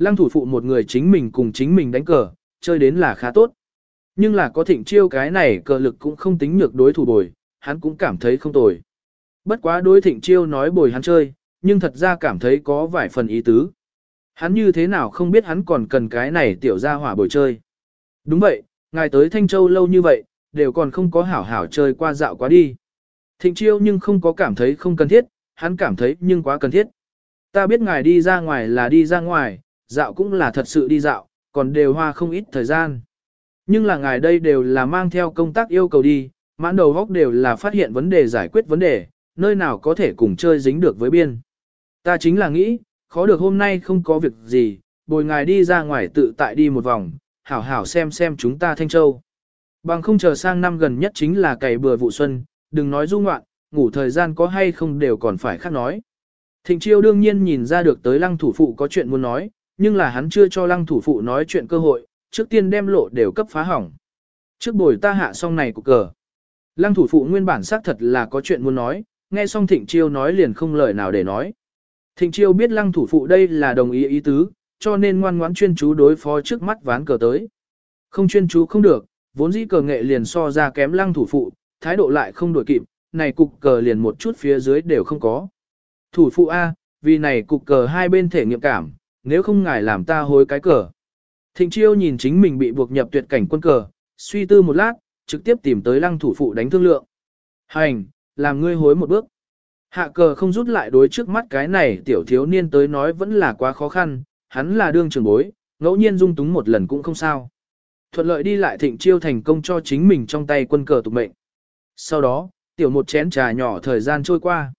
Lăng thủ phụ một người chính mình cùng chính mình đánh cờ, chơi đến là khá tốt. Nhưng là có thịnh chiêu cái này cờ lực cũng không tính nhược đối thủ bồi, hắn cũng cảm thấy không tồi. Bất quá đối thịnh chiêu nói bồi hắn chơi, nhưng thật ra cảm thấy có vài phần ý tứ. Hắn như thế nào không biết hắn còn cần cái này tiểu ra hỏa bồi chơi. Đúng vậy, ngài tới Thanh Châu lâu như vậy, đều còn không có hảo hảo chơi qua dạo quá đi. Thịnh chiêu nhưng không có cảm thấy không cần thiết, hắn cảm thấy nhưng quá cần thiết. Ta biết ngài đi ra ngoài là đi ra ngoài, dạo cũng là thật sự đi dạo, còn đều hoa không ít thời gian. Nhưng là ngài đây đều là mang theo công tác yêu cầu đi, mãn đầu góc đều là phát hiện vấn đề giải quyết vấn đề, nơi nào có thể cùng chơi dính được với biên. Ta chính là nghĩ, khó được hôm nay không có việc gì, bồi ngài đi ra ngoài tự tại đi một vòng, hảo hảo xem xem chúng ta Thanh Châu. Bằng không chờ sang năm gần nhất chính là cày bừa vụ xuân, đừng nói du ngoạn, ngủ thời gian có hay không đều còn phải khác nói. Thịnh chiêu đương nhiên nhìn ra được tới lăng thủ phụ có chuyện muốn nói, nhưng là hắn chưa cho lăng thủ phụ nói chuyện cơ hội, trước tiên đem lộ đều cấp phá hỏng. Trước bồi ta hạ xong này của cờ. Lăng thủ phụ nguyên bản xác thật là có chuyện muốn nói, nghe xong thịnh chiêu nói liền không lời nào để nói. Thịnh chiêu biết lăng thủ phụ đây là đồng ý ý tứ, cho nên ngoan ngoãn chuyên chú đối phó trước mắt ván cờ tới. Không chuyên chú không được, vốn dĩ cờ nghệ liền so ra kém lăng thủ phụ, thái độ lại không đổi kịp, này cục cờ liền một chút phía dưới đều không có. Thủ phụ A, vì này cục cờ hai bên thể nghiệm cảm, nếu không ngài làm ta hối cái cờ. Thịnh chiêu nhìn chính mình bị buộc nhập tuyệt cảnh quân cờ, suy tư một lát, trực tiếp tìm tới lăng thủ phụ đánh thương lượng. Hành, làm ngươi hối một bước. Hạ cờ không rút lại đối trước mắt cái này tiểu thiếu niên tới nói vẫn là quá khó khăn, hắn là đương trường bối, ngẫu nhiên dung túng một lần cũng không sao. Thuận lợi đi lại thịnh chiêu thành công cho chính mình trong tay quân cờ tục mệnh. Sau đó, tiểu một chén trà nhỏ thời gian trôi qua.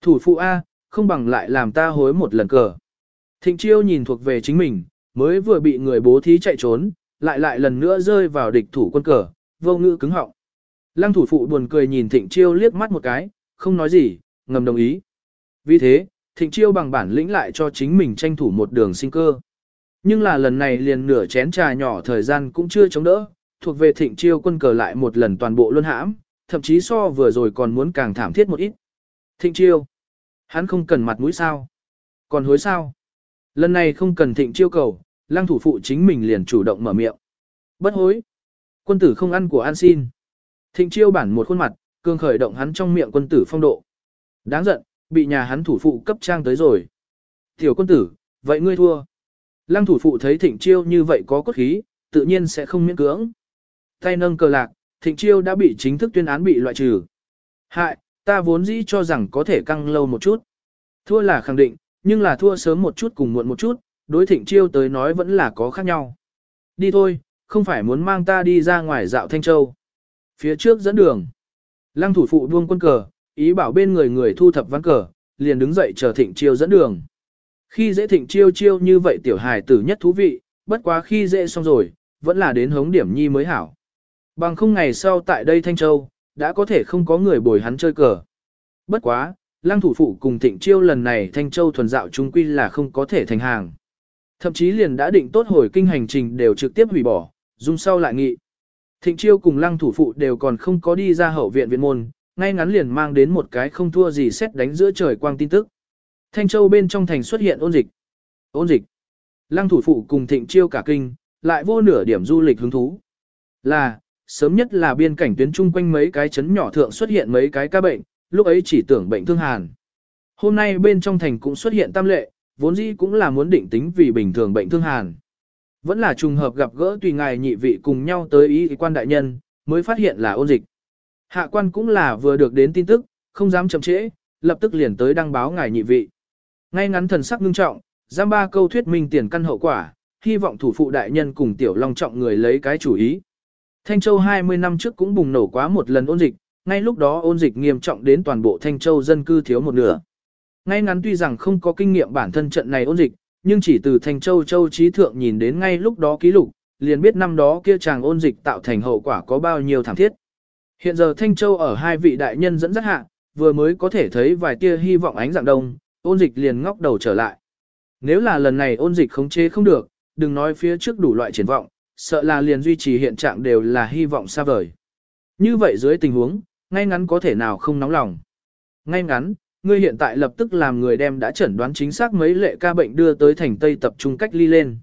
Thủ phụ A, không bằng lại làm ta hối một lần cờ. Thịnh chiêu nhìn thuộc về chính mình, mới vừa bị người bố thí chạy trốn, lại lại lần nữa rơi vào địch thủ quân cờ, vô ngữ cứng họng. Lăng thủ phụ buồn cười nhìn thịnh chiêu liếc mắt một cái, không nói gì, ngầm đồng ý. Vì thế, thịnh chiêu bằng bản lĩnh lại cho chính mình tranh thủ một đường sinh cơ. Nhưng là lần này liền nửa chén trà nhỏ thời gian cũng chưa chống đỡ, thuộc về thịnh chiêu quân cờ lại một lần toàn bộ luân hãm, thậm chí so vừa rồi còn muốn càng thảm thiết một ít. Thịnh chiêu, hắn không cần mặt mũi sao? Còn hối sao? Lần này không cần thịnh chiêu cầu, lăng thủ phụ chính mình liền chủ động mở miệng. Bất hối. Quân tử không ăn của ăn xin. Thịnh chiêu bản một khuôn mặt, cường khởi động hắn trong miệng quân tử phong độ. Đáng giận, bị nhà hắn thủ phụ cấp trang tới rồi. Tiểu quân tử, vậy ngươi thua. Lăng thủ phụ thấy thịnh chiêu như vậy có cốt khí, tự nhiên sẽ không miễn cưỡng. Tay nâng cờ lạc, thịnh chiêu đã bị chính thức tuyên án bị loại trừ. Hại, ta vốn dĩ cho rằng có thể căng lâu một chút. Thua là khẳng định, nhưng là thua sớm một chút cùng muộn một chút, đối thịnh chiêu tới nói vẫn là có khác nhau. Đi thôi, không phải muốn mang ta đi ra ngoài dạo Thanh Châu. Phía trước dẫn đường. Lăng thủ phụ buông quân cờ, ý bảo bên người người thu thập ván cờ, liền đứng dậy chờ thịnh chiêu dẫn đường. Khi dễ thịnh chiêu chiêu như vậy tiểu hài tử nhất thú vị, bất quá khi dễ xong rồi, vẫn là đến hống điểm nhi mới hảo. Bằng không ngày sau tại đây Thanh Châu, đã có thể không có người bồi hắn chơi cờ. Bất quá, lăng thủ phụ cùng thịnh chiêu lần này Thanh Châu thuần dạo trung quy là không có thể thành hàng. Thậm chí liền đã định tốt hồi kinh hành trình đều trực tiếp hủy bỏ, dung sau lại nghị. Thịnh chiêu cùng lăng thủ phụ đều còn không có đi ra hậu viện viện môn, ngay ngắn liền mang đến một cái không thua gì xét đánh giữa trời quang tin tức. Thanh Châu bên trong thành xuất hiện ôn dịch. Ôn dịch. Lăng thủ phụ cùng thịnh chiêu cả kinh, lại vô nửa điểm du lịch hứng thú. Là, sớm nhất là biên cảnh tuyến chung quanh mấy cái chấn nhỏ thượng xuất hiện mấy cái ca bệnh, lúc ấy chỉ tưởng bệnh thương hàn. Hôm nay bên trong thành cũng xuất hiện tam lệ, vốn dĩ cũng là muốn định tính vì bình thường bệnh thương hàn. Vẫn là trùng hợp gặp gỡ tùy ngài nhị vị cùng nhau tới ý quan đại nhân, mới phát hiện là ôn dịch. Hạ quan cũng là vừa được đến tin tức, không dám chậm trễ, lập tức liền tới đăng báo ngài nhị vị. Ngay ngắn thần sắc ngưng trọng, giam ba câu thuyết minh tiền căn hậu quả, hy vọng thủ phụ đại nhân cùng tiểu long trọng người lấy cái chủ ý. Thanh Châu 20 năm trước cũng bùng nổ quá một lần ôn dịch, ngay lúc đó ôn dịch nghiêm trọng đến toàn bộ Thanh Châu dân cư thiếu một nửa. Ngay ngắn tuy rằng không có kinh nghiệm bản thân trận này ôn dịch, nhưng chỉ từ Thanh Châu Châu trí thượng nhìn đến ngay lúc đó ký lục, liền biết năm đó kia chàng ôn dịch tạo thành hậu quả có bao nhiêu thảm thiết. Hiện giờ Thanh Châu ở hai vị đại nhân dẫn dắt hạ, vừa mới có thể thấy vài tia hy vọng ánh dạng đông, ôn dịch liền ngóc đầu trở lại. Nếu là lần này ôn dịch khống chế không được, đừng nói phía trước đủ loại triển vọng, sợ là liền duy trì hiện trạng đều là hy vọng xa vời. Như vậy dưới tình huống, ngay ngắn có thể nào không nóng lòng. Ngay ngắn, ngươi hiện tại lập tức làm người đem đã chẩn đoán chính xác mấy lệ ca bệnh đưa tới thành Tây tập trung cách ly lên.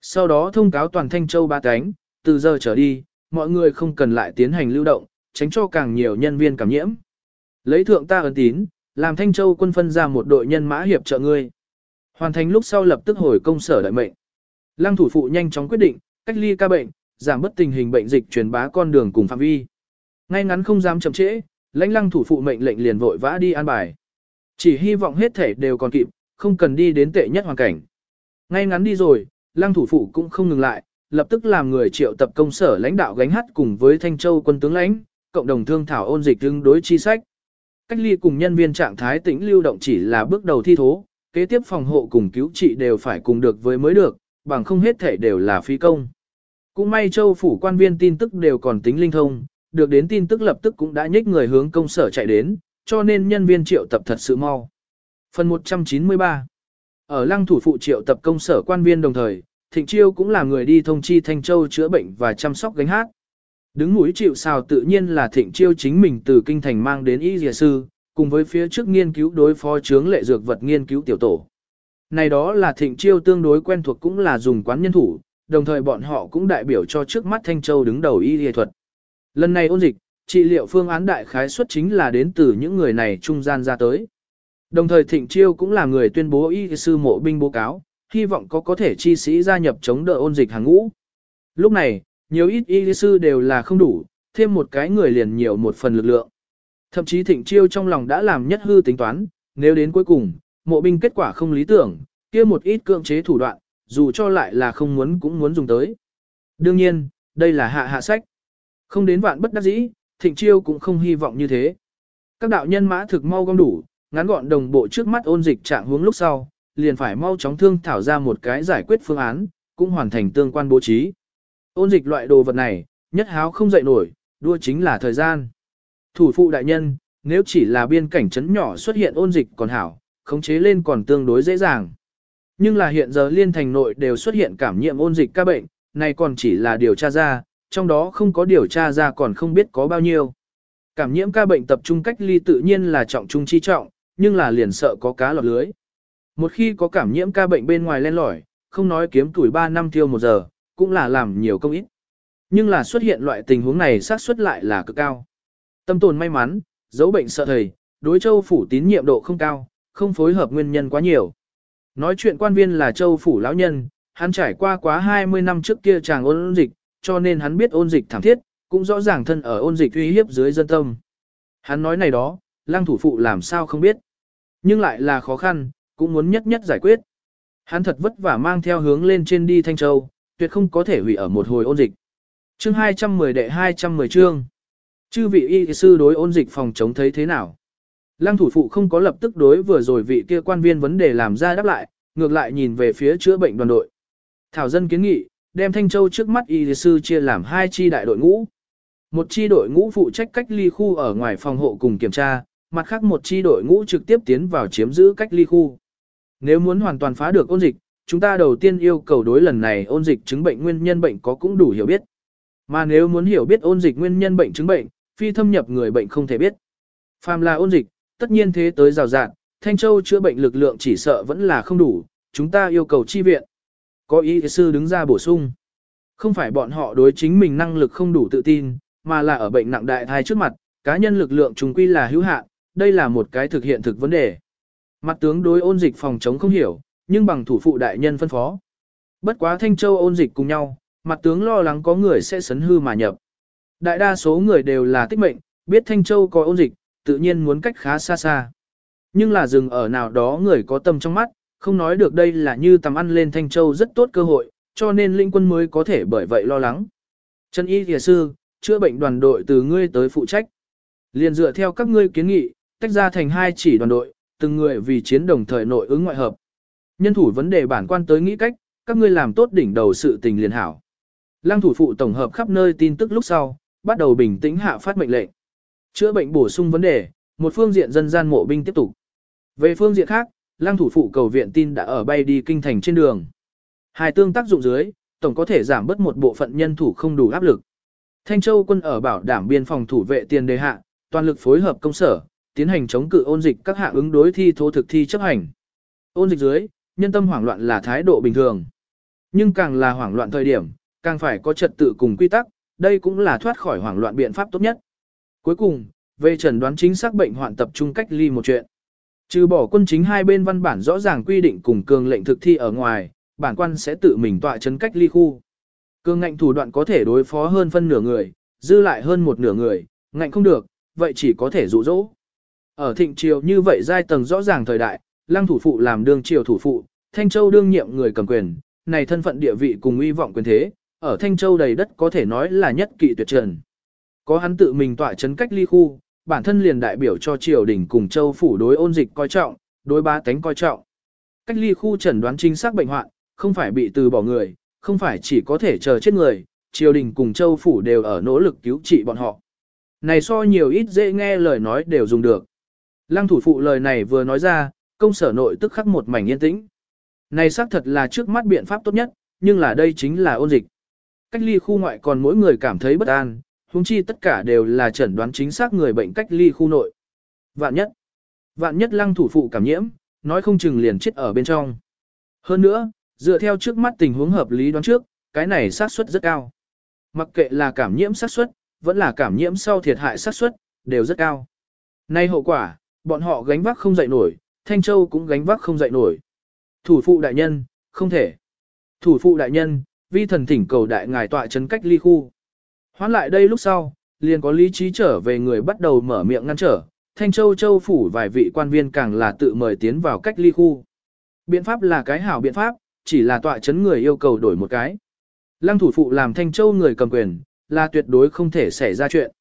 Sau đó thông cáo toàn Thanh Châu ba cánh, từ giờ trở đi, mọi người không cần lại tiến hành lưu động, tránh cho càng nhiều nhân viên cảm nhiễm. Lấy thượng ta ấn tín, làm Thanh Châu quân phân ra một đội nhân mã hiệp trợ ngươi. Hoàn thành lúc sau lập tức hồi công sở đợi mệnh. Lăng thủ phụ nhanh chóng quyết định, cách ly ca bệnh, giảm bất tình hình bệnh dịch truyền bá con đường cùng phạm vi. Ngay ngắn không dám chậm trễ, lãnh lăng thủ phụ mệnh lệnh liền vội vã đi an bài. Chỉ hy vọng hết thể đều còn kịp, không cần đi đến tệ nhất hoàn cảnh. Ngay ngắn đi rồi, lăng thủ phụ cũng không ngừng lại, lập tức làm người triệu tập công sở lãnh đạo gánh hát cùng với Thanh Châu quân tướng lãnh, cộng đồng thương thảo ôn dịch tương đối chi sách. Cách ly cùng nhân viên trạng thái tĩnh lưu động chỉ là bước đầu thi thố, kế tiếp phòng hộ cùng cứu trị đều phải cùng được với mới được, bằng không hết thể đều là phi công. Cũng may châu phủ quan viên tin tức đều còn tính linh thông, được đến tin tức lập tức cũng đã nhích người hướng công sở chạy đến, cho nên nhân viên triệu tập thật sự mau. Phần 193 Ở lăng thủ phụ triệu tập công sở quan viên đồng thời, Thịnh Chiêu cũng là người đi thông chi Thanh Châu chữa bệnh và chăm sóc gánh hát. Đứng mũi chịu sào tự nhiên là Thịnh Chiêu chính mình từ kinh thành mang đến y dìa sư, cùng với phía trước nghiên cứu đối phó chướng lệ dược vật nghiên cứu tiểu tổ. Này đó là Thịnh Chiêu tương đối quen thuộc cũng là dùng quán nhân thủ, đồng thời bọn họ cũng đại biểu cho trước mắt Thanh Châu đứng đầu y y thuật. Lần này ôn dịch, trị liệu phương án đại khái xuất chính là đến từ những người này trung gian ra tới. Đồng thời Thịnh Chiêu cũng là người tuyên bố y sư mộ binh bố cáo, hy vọng có có thể chi sĩ gia nhập chống đỡ ôn dịch hàng ngũ. Lúc này, nhiều ít y sư đều là không đủ, thêm một cái người liền nhiều một phần lực lượng. Thậm chí Thịnh Chiêu trong lòng đã làm nhất hư tính toán, nếu đến cuối cùng, mộ binh kết quả không lý tưởng, kia một ít cưỡng chế thủ đoạn, dù cho lại là không muốn cũng muốn dùng tới. Đương nhiên, đây là hạ hạ sách. Không đến vạn bất đắc dĩ, thịnh chiêu cũng không hy vọng như thế. Các đạo nhân mã thực mau gom đủ, ngắn gọn đồng bộ trước mắt ôn dịch trạng hướng lúc sau, liền phải mau chóng thương thảo ra một cái giải quyết phương án, cũng hoàn thành tương quan bố trí. Ôn dịch loại đồ vật này, nhất háo không dậy nổi, đua chính là thời gian. Thủ phụ đại nhân, nếu chỉ là biên cảnh trấn nhỏ xuất hiện ôn dịch còn hảo, khống chế lên còn tương đối dễ dàng. Nhưng là hiện giờ liên thành nội đều xuất hiện cảm nhiễm ôn dịch ca bệnh, này còn chỉ là điều tra ra, trong đó không có điều tra ra còn không biết có bao nhiêu. Cảm nhiễm ca bệnh tập trung cách ly tự nhiên là trọng trung chi trọng, nhưng là liền sợ có cá lọt lưới. Một khi có cảm nhiễm ca bệnh bên ngoài len lỏi, không nói kiếm tuổi 3 năm tiêu một giờ, cũng là làm nhiều công ít. Nhưng là xuất hiện loại tình huống này xác suất lại là cực cao. Tâm tồn may mắn, dấu bệnh sợ thầy, đối châu phủ tín nhiệm độ không cao, không phối hợp nguyên nhân quá nhiều. Nói chuyện quan viên là châu phủ lão nhân, hắn trải qua quá 20 năm trước kia chàng ôn dịch, cho nên hắn biết ôn dịch thảm thiết, cũng rõ ràng thân ở ôn dịch uy hiếp dưới dân tâm. Hắn nói này đó, lăng thủ phụ làm sao không biết. Nhưng lại là khó khăn, cũng muốn nhất nhất giải quyết. Hắn thật vất vả mang theo hướng lên trên đi Thanh Châu, tuyệt không có thể hủy ở một hồi ôn dịch. Chương 210 đệ 210 chương. Chư vị y sư đối ôn dịch phòng chống thấy thế nào? Lăng thủ phụ không có lập tức đối vừa rồi vị kia quan viên vấn đề làm ra đáp lại, ngược lại nhìn về phía chữa bệnh đoàn đội. Thảo dân kiến nghị, đem Thanh Châu trước mắt y sư chia làm hai chi đại đội ngũ. Một chi đội ngũ phụ trách cách ly khu ở ngoài phòng hộ cùng kiểm tra, mặt khác một chi đội ngũ trực tiếp tiến vào chiếm giữ cách ly khu. Nếu muốn hoàn toàn phá được ôn dịch, chúng ta đầu tiên yêu cầu đối lần này ôn dịch chứng bệnh nguyên nhân bệnh có cũng đủ hiểu biết. Mà nếu muốn hiểu biết ôn dịch nguyên nhân bệnh chứng bệnh, phi thâm nhập người bệnh không thể biết. Phàm là ôn dịch, tất nhiên thế tới rào rạn, Thanh Châu chữa bệnh lực lượng chỉ sợ vẫn là không đủ, chúng ta yêu cầu chi viện. Có ý sư đứng ra bổ sung. Không phải bọn họ đối chính mình năng lực không đủ tự tin, mà là ở bệnh nặng đại thai trước mặt, cá nhân lực lượng chúng quy là hữu hạn, đây là một cái thực hiện thực vấn đề. Mặt tướng đối ôn dịch phòng chống không hiểu, nhưng bằng thủ phụ đại nhân phân phó. Bất quá Thanh Châu ôn dịch cùng nhau, mặt tướng lo lắng có người sẽ sấn hư mà nhập. Đại đa số người đều là tích mệnh, biết Thanh Châu có ôn dịch, tự nhiên muốn cách khá xa xa. Nhưng là dừng ở nào đó người có tâm trong mắt, không nói được đây là như tầm ăn lên Thanh Châu rất tốt cơ hội, cho nên linh quân mới có thể bởi vậy lo lắng. Trần Y Thìa Sư, chữa bệnh đoàn đội từ ngươi tới phụ trách. Liền dựa theo các ngươi kiến nghị, tách ra thành hai chỉ đoàn đội, từng người vì chiến đồng thời nội ứng ngoại hợp. Nhân thủ vấn đề bản quan tới nghĩ cách, các ngươi làm tốt đỉnh đầu sự tình liền hảo. Lăng thủ phụ tổng hợp khắp nơi tin tức lúc sau, bắt đầu bình tĩnh hạ phát mệnh lệnh. Chữa bệnh bổ sung vấn đề, một phương diện dân gian mộ binh tiếp tục. Về phương diện khác, lăng thủ phụ cầu viện tin đã ở bay đi kinh thành trên đường. Hai tương tác dụng dưới, tổng có thể giảm bớt một bộ phận nhân thủ không đủ áp lực. Thanh Châu quân ở bảo đảm biên phòng thủ vệ tiền đề hạ, toàn lực phối hợp công sở, tiến hành chống cự ôn dịch các hạ ứng đối thi thố thực thi chấp hành. Ôn dịch dưới, nhân tâm hoảng loạn là thái độ bình thường. Nhưng càng là hoảng loạn thời điểm, càng phải có trật tự cùng quy tắc, đây cũng là thoát khỏi hoảng loạn biện pháp tốt nhất. Cuối cùng, về chẩn đoán chính xác bệnh hoạn tập trung cách ly một chuyện. Trừ bỏ quân chính hai bên văn bản rõ ràng quy định cùng cường lệnh thực thi ở ngoài, bản quan sẽ tự mình tọa chấn cách ly khu. Cường ngạnh thủ đoạn có thể đối phó hơn phân nửa người, dư lại hơn một nửa người, ngạnh không được, vậy chỉ có thể dụ dỗ. Ở thịnh triều như vậy giai tầng rõ ràng thời đại, lăng thủ phụ làm đương triều thủ phụ, Thanh Châu đương nhiệm người cầm quyền, này thân phận địa vị cùng uy vọng quyền thế, ở Thanh Châu đầy đất có thể nói là nhất kỵ tuyệt trần. Có hắn tự mình tọa chấn cách ly khu, bản thân liền đại biểu cho triều đình cùng châu phủ đối ôn dịch coi trọng, đối ba tánh coi trọng. Cách ly khu chẩn đoán chính xác bệnh hoạn, không phải bị từ bỏ người, không phải chỉ có thể chờ chết người, triều đình cùng châu phủ đều ở nỗ lực cứu trị bọn họ. Này so nhiều ít dễ nghe lời nói đều dùng được. Lăng thủ phụ lời này vừa nói ra, công sở nội tức khắc một mảnh yên tĩnh. Này xác thật là trước mắt biện pháp tốt nhất, nhưng là đây chính là ôn dịch. Cách ly khu ngoại còn mỗi người cảm thấy bất an, huống chi tất cả đều là chẩn đoán chính xác người bệnh cách ly khu nội. Vạn nhất, vạn nhất lăng thủ phụ cảm nhiễm, nói không chừng liền chết ở bên trong. Hơn nữa, dựa theo trước mắt tình huống hợp lý đoán trước, cái này xác suất rất cao. Mặc kệ là cảm nhiễm xác suất, vẫn là cảm nhiễm sau thiệt hại xác suất, đều rất cao. Nay hậu quả, bọn họ gánh vác không dậy nổi, Thanh Châu cũng gánh vác không dậy nổi. Thủ phụ đại nhân, không thể. Thủ phụ đại nhân, vi thần thỉnh cầu đại ngài tọa chấn cách ly khu. Hoán lại đây lúc sau, liền có lý trí trở về người bắt đầu mở miệng ngăn trở, Thanh Châu Châu phủ vài vị quan viên càng là tự mời tiến vào cách ly khu. Biện pháp là cái hảo biện pháp, chỉ là tọa chấn người yêu cầu đổi một cái. Lăng thủ phụ làm Thanh Châu người cầm quyền, là tuyệt đối không thể xảy ra chuyện.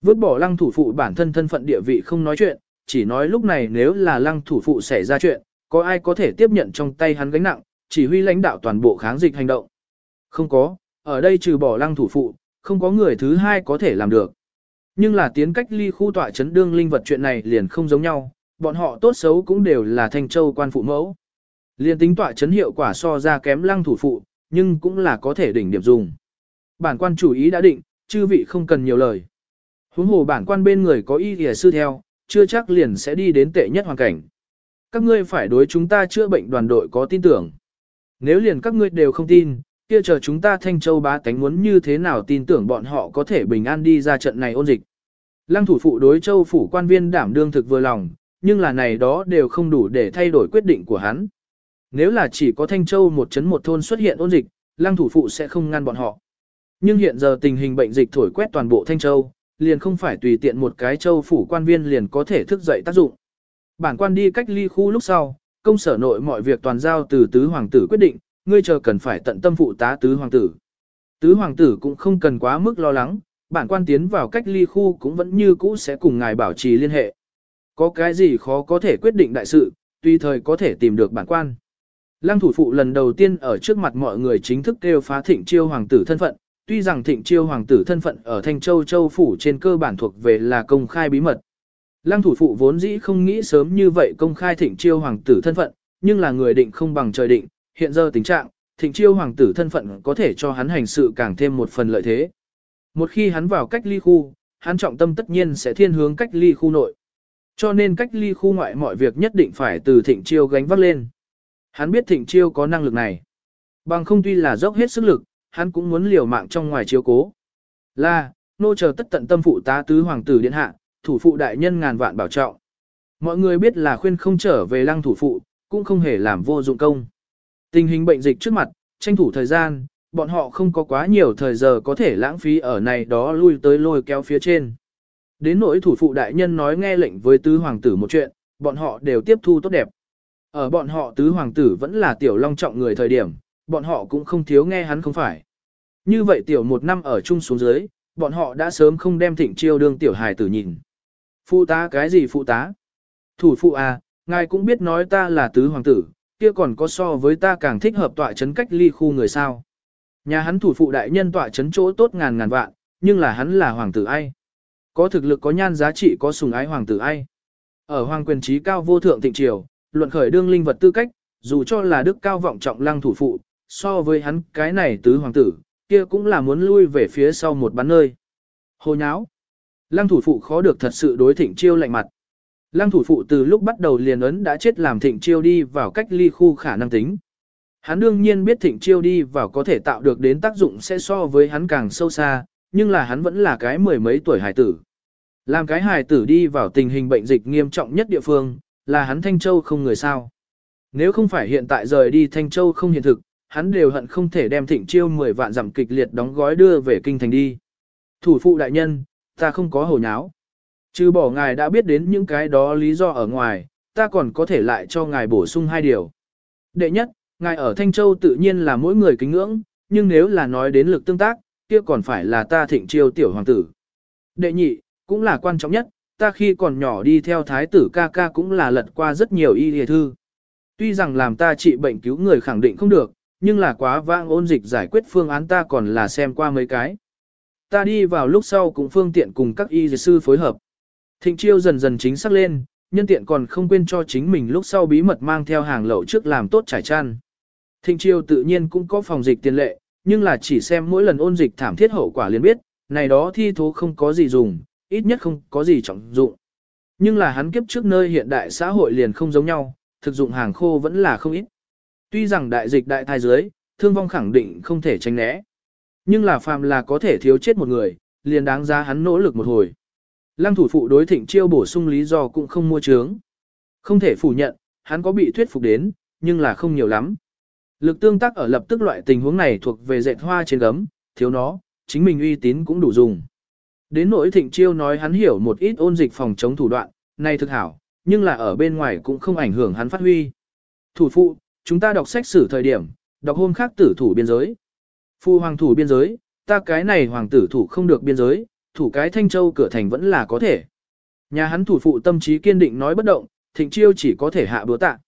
Vứt bỏ lăng thủ phụ bản thân thân phận địa vị không nói chuyện, chỉ nói lúc này nếu là lăng thủ phụ xảy ra chuyện, có ai có thể tiếp nhận trong tay hắn gánh nặng, chỉ huy lãnh đạo toàn bộ kháng dịch hành động. Không có, ở đây trừ bỏ lăng thủ phụ, không có người thứ hai có thể làm được. Nhưng là tiến cách ly khu tọa chấn đương linh vật chuyện này liền không giống nhau, bọn họ tốt xấu cũng đều là thanh châu quan phụ mẫu. Liên tính tọa chấn hiệu quả so ra kém lăng thủ phụ, nhưng cũng là có thể đỉnh điểm dùng. Bản quan chủ ý đã định, chư vị không cần nhiều lời. Huống hồ bản quan bên người có y y sư theo, chưa chắc liền sẽ đi đến tệ nhất hoàn cảnh. Các ngươi phải đối chúng ta chữa bệnh đoàn đội có tin tưởng. Nếu liền các ngươi đều không tin, kia chờ chúng ta Thanh Châu bá tánh muốn như thế nào tin tưởng bọn họ có thể bình an đi ra trận này ôn dịch. Lăng thủ phụ đối châu phủ quan viên đảm đương thực vừa lòng, nhưng là này đó đều không đủ để thay đổi quyết định của hắn. Nếu là chỉ có Thanh Châu một chấn một thôn xuất hiện ôn dịch, lăng thủ phụ sẽ không ngăn bọn họ. Nhưng hiện giờ tình hình bệnh dịch thổi quét toàn bộ Thanh Châu, liền không phải tùy tiện một cái châu phủ quan viên liền có thể thức dậy tác dụng. Bản quan đi cách ly khu lúc sau, công sở nội mọi việc toàn giao từ tứ hoàng tử quyết định, ngươi chờ cần phải tận tâm phụ tá tứ hoàng tử. Tứ hoàng tử cũng không cần quá mức lo lắng, bản quan tiến vào cách ly khu cũng vẫn như cũ sẽ cùng ngài bảo trì liên hệ. Có cái gì khó có thể quyết định đại sự, tùy thời có thể tìm được bản quan. Lăng thủ phụ lần đầu tiên ở trước mặt mọi người chính thức kêu phá thịnh chiêu hoàng tử thân phận, tuy rằng thịnh chiêu hoàng tử thân phận ở Thanh Châu Châu Phủ trên cơ bản thuộc về là công khai bí mật. Lăng thủ phụ vốn dĩ không nghĩ sớm như vậy công khai thịnh chiêu hoàng tử thân phận, nhưng là người định không bằng trời định, hiện giờ tình trạng, thịnh chiêu hoàng tử thân phận có thể cho hắn hành sự càng thêm một phần lợi thế. Một khi hắn vào cách ly khu, hắn trọng tâm tất nhiên sẽ thiên hướng cách ly khu nội. Cho nên cách ly khu ngoại mọi việc nhất định phải từ thịnh chiêu gánh vác lên. Hắn biết thịnh chiêu có năng lực này. Bằng không tuy là dốc hết sức lực, hắn cũng muốn liều mạng trong ngoài chiếu cố. Là, nô chờ tất tận tâm phụ tá tứ hoàng tử điện hạ, thủ phụ đại nhân ngàn vạn bảo trọng. Mọi người biết là khuyên không trở về lăng thủ phụ, cũng không hề làm vô dụng công. Tình hình bệnh dịch trước mặt, tranh thủ thời gian, bọn họ không có quá nhiều thời giờ có thể lãng phí ở này đó lui tới lôi kéo phía trên. Đến nỗi thủ phụ đại nhân nói nghe lệnh với tứ hoàng tử một chuyện, bọn họ đều tiếp thu tốt đẹp. Ở bọn họ tứ hoàng tử vẫn là tiểu long trọng người thời điểm, bọn họ cũng không thiếu nghe hắn không phải. Như vậy tiểu một năm ở chung xuống dưới, bọn họ đã sớm không đem thịnh chiêu đương tiểu hài tử nhìn. Phụ tá cái gì phụ tá? Thủ phụ à, ngài cũng biết nói ta là tứ hoàng tử, kia còn có so với ta càng thích hợp tọa chấn cách ly khu người sao. Nhà hắn thủ phụ đại nhân tọa chấn chỗ tốt ngàn ngàn vạn, nhưng là hắn là hoàng tử ai? Có thực lực có nhan giá trị có sùng ái hoàng tử ai? Ở hoàng quyền trí cao vô thượng thịnh triều, luận khởi đương linh vật tư cách, dù cho là đức cao vọng trọng lăng thủ phụ, so với hắn cái này tứ hoàng tử, kia cũng là muốn lui về phía sau một bán nơi. Hồ nháo. Lăng thủ phụ khó được thật sự đối thịnh chiêu lạnh mặt. Lăng thủ phụ từ lúc bắt đầu liền ấn đã chết làm thịnh chiêu đi vào cách ly khu khả năng tính. Hắn đương nhiên biết thịnh chiêu đi vào có thể tạo được đến tác dụng sẽ so với hắn càng sâu xa, nhưng là hắn vẫn là cái mười mấy tuổi hải tử. Làm cái hải tử đi vào tình hình bệnh dịch nghiêm trọng nhất địa phương, là hắn Thanh Châu không người sao. Nếu không phải hiện tại rời đi Thanh Châu không hiện thực, hắn đều hận không thể đem thịnh chiêu 10 vạn giảm kịch liệt đóng gói đưa về kinh thành đi. Thủ phụ đại nhân, ta không có hồ nháo. Trừ bỏ ngài đã biết đến những cái đó lý do ở ngoài, ta còn có thể lại cho ngài bổ sung hai điều. Đệ nhất, ngài ở Thanh Châu tự nhiên là mỗi người kính ngưỡng, nhưng nếu là nói đến lực tương tác, kia còn phải là ta thịnh chiêu tiểu hoàng tử. Đệ nhị, cũng là quan trọng nhất, ta khi còn nhỏ đi theo thái tử ca ca cũng là lật qua rất nhiều y lìa thư. Tuy rằng làm ta trị bệnh cứu người khẳng định không được, nhưng là quá vãng ôn dịch giải quyết phương án ta còn là xem qua mấy cái. Ta đi vào lúc sau cũng phương tiện cùng các y sư phối hợp. Thịnh chiêu dần dần chính xác lên, nhân tiện còn không quên cho chính mình lúc sau bí mật mang theo hàng lậu trước làm tốt trải chăn. Thịnh chiêu tự nhiên cũng có phòng dịch tiền lệ, nhưng là chỉ xem mỗi lần ôn dịch thảm thiết hậu quả liền biết, này đó thi thố không có gì dùng, ít nhất không có gì trọng dụng. Nhưng là hắn kiếp trước nơi hiện đại xã hội liền không giống nhau, thực dụng hàng khô vẫn là không ít. Tuy rằng đại dịch đại thai dưới, thương vong khẳng định không thể tránh né. Nhưng là phàm là có thể thiếu chết một người, liền đáng giá hắn nỗ lực một hồi. Lăng thủ phụ đối thịnh chiêu bổ sung lý do cũng không mua trướng. Không thể phủ nhận, hắn có bị thuyết phục đến, nhưng là không nhiều lắm. Lực tương tác ở lập tức loại tình huống này thuộc về dệt hoa trên gấm, thiếu nó, chính mình uy tín cũng đủ dùng. Đến nỗi thịnh chiêu nói hắn hiểu một ít ôn dịch phòng chống thủ đoạn, này thực hảo, nhưng là ở bên ngoài cũng không ảnh hưởng hắn phát huy. Thủ phụ, chúng ta đọc sách sử thời điểm, đọc hôm khác tử thủ biên giới. Phu hoàng thủ biên giới, ta cái này hoàng tử thủ không được biên giới, thủ cái thanh châu cửa thành vẫn là có thể. Nhà hắn thủ phụ tâm trí kiên định nói bất động, thịnh chiêu chỉ có thể hạ búa tạ.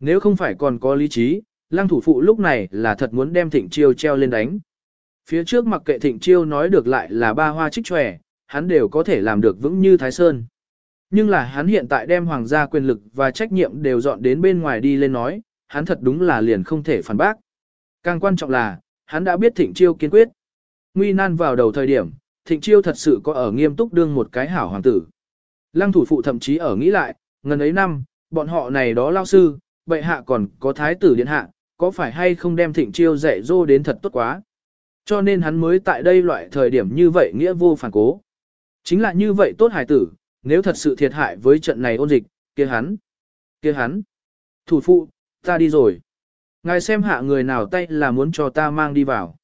Nếu không phải còn có lý trí, lăng thủ phụ lúc này là thật muốn đem thịnh chiêu treo lên đánh. Phía trước mặc kệ thịnh chiêu nói được lại là ba hoa trích tròe, hắn đều có thể làm được vững như Thái Sơn. Nhưng là hắn hiện tại đem hoàng gia quyền lực và trách nhiệm đều dọn đến bên ngoài đi lên nói, hắn thật đúng là liền không thể phản bác. Càng quan trọng là, hắn đã biết thịnh chiêu kiên quyết. Nguy nan vào đầu thời điểm, thịnh chiêu thật sự có ở nghiêm túc đương một cái hảo hoàng tử. Lăng thủ phụ thậm chí ở nghĩ lại, ngần ấy năm, bọn họ này đó lao sư, bệ hạ còn có thái tử điện hạ, có phải hay không đem thịnh chiêu dạy dô đến thật tốt quá. Cho nên hắn mới tại đây loại thời điểm như vậy nghĩa vô phản cố. Chính là như vậy tốt hải tử, nếu thật sự thiệt hại với trận này ôn dịch, kia hắn, kia hắn. Thủ phụ, ta đi rồi. Ngài xem hạ người nào tay là muốn cho ta mang đi vào.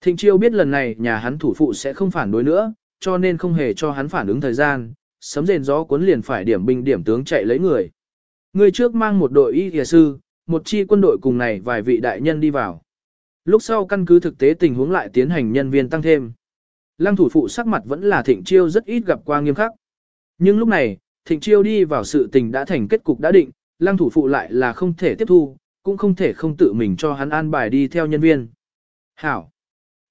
Thịnh chiêu biết lần này nhà hắn thủ phụ sẽ không phản đối nữa, cho nên không hề cho hắn phản ứng thời gian, sấm rền gió cuốn liền phải điểm binh điểm tướng chạy lấy người. Người trước mang một đội y y sư, một chi quân đội cùng này vài vị đại nhân đi vào. Lúc sau căn cứ thực tế tình huống lại tiến hành nhân viên tăng thêm. Lăng thủ phụ sắc mặt vẫn là thịnh chiêu rất ít gặp qua nghiêm khắc. Nhưng lúc này, thịnh chiêu đi vào sự tình đã thành kết cục đã định, lăng thủ phụ lại là không thể tiếp thu, cũng không thể không tự mình cho hắn an bài đi theo nhân viên. Hảo!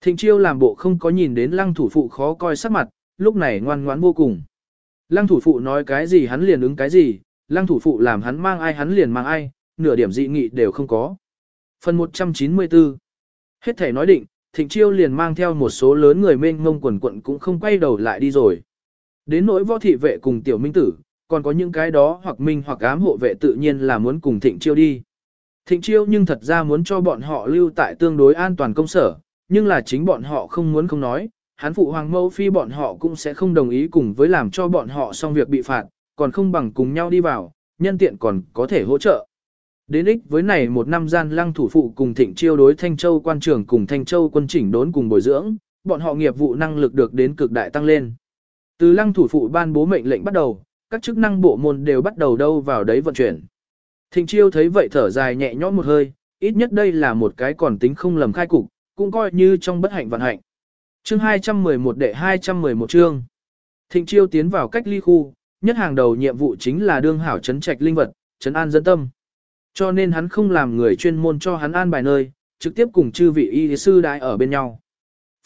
Thịnh chiêu làm bộ không có nhìn đến lăng thủ phụ khó coi sắc mặt, lúc này ngoan ngoãn vô cùng. Lăng thủ phụ nói cái gì hắn liền ứng cái gì, lăng thủ phụ làm hắn mang ai hắn liền mang ai, nửa điểm dị nghị đều không có. Phần 194 Hết thể nói định, thịnh chiêu liền mang theo một số lớn người mênh ngông quần quận cũng không quay đầu lại đi rồi. Đến nỗi võ thị vệ cùng tiểu minh tử, còn có những cái đó hoặc minh hoặc ám hộ vệ tự nhiên là muốn cùng thịnh chiêu đi. Thịnh chiêu nhưng thật ra muốn cho bọn họ lưu tại tương đối an toàn công sở, nhưng là chính bọn họ không muốn không nói, hắn phụ hoàng mẫu phi bọn họ cũng sẽ không đồng ý cùng với làm cho bọn họ xong việc bị phạt, còn không bằng cùng nhau đi vào, nhân tiện còn có thể hỗ trợ. Đến ích với này một năm gian lăng thủ phụ cùng thịnh chiêu đối Thanh Châu quan trường cùng Thanh Châu quân chỉnh đốn cùng bồi dưỡng, bọn họ nghiệp vụ năng lực được đến cực đại tăng lên. Từ lăng thủ phụ ban bố mệnh lệnh bắt đầu, các chức năng bộ môn đều bắt đầu đâu vào đấy vận chuyển. Thịnh chiêu thấy vậy thở dài nhẹ nhõm một hơi, ít nhất đây là một cái còn tính không lầm khai cục, cũng coi như trong bất hạnh vận hạnh. Chương 211 đệ 211 chương. Thịnh chiêu tiến vào cách ly khu, nhất hàng đầu nhiệm vụ chính là đương hảo chấn trạch linh vật, chấn an dân tâm. Cho nên hắn không làm người chuyên môn cho hắn an bài nơi, trực tiếp cùng chư vị y sư đại ở bên nhau.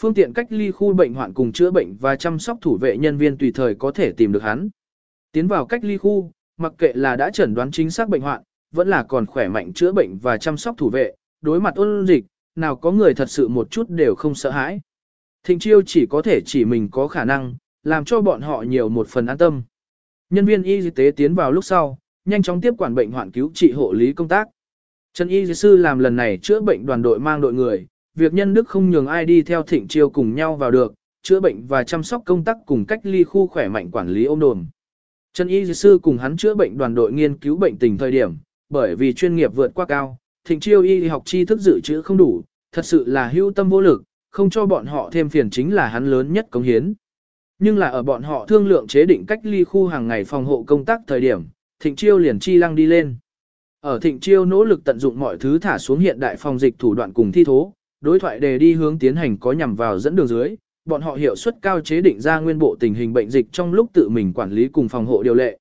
Phương tiện cách ly khu bệnh hoạn cùng chữa bệnh và chăm sóc thủ vệ nhân viên tùy thời có thể tìm được hắn. Tiến vào cách ly khu, mặc kệ là đã chẩn đoán chính xác bệnh hoạn, vẫn là còn khỏe mạnh chữa bệnh và chăm sóc thủ vệ, đối mặt ôn dịch, nào có người thật sự một chút đều không sợ hãi. Thịnh chiêu chỉ có thể chỉ mình có khả năng, làm cho bọn họ nhiều một phần an tâm. Nhân viên y tế tiến vào lúc sau, nhanh chóng tiếp quản bệnh hoạn cứu trị hộ lý công tác. Trần y sư làm lần này chữa bệnh đoàn đội mang đội người, việc nhân đức không nhường ai đi theo thịnh chiêu cùng nhau vào được, chữa bệnh và chăm sóc công tác cùng cách ly khu khỏe mạnh quản lý ôm đồn. Trần y sư cùng hắn chữa bệnh đoàn đội nghiên cứu bệnh tình thời điểm, bởi vì chuyên nghiệp vượt qua cao, thịnh chiêu y học tri thức dự trữ không đủ, thật sự là hưu tâm vô lực, không cho bọn họ thêm phiền chính là hắn lớn nhất công hiến. Nhưng là ở bọn họ thương lượng chế định cách ly khu hàng ngày phòng hộ công tác thời điểm, thịnh chiêu liền chi lăng đi lên. Ở thịnh chiêu nỗ lực tận dụng mọi thứ thả xuống hiện đại phòng dịch thủ đoạn cùng thi thố, đối thoại đề đi hướng tiến hành có nhằm vào dẫn đường dưới, bọn họ hiệu suất cao chế định ra nguyên bộ tình hình bệnh dịch trong lúc tự mình quản lý cùng phòng hộ điều lệ.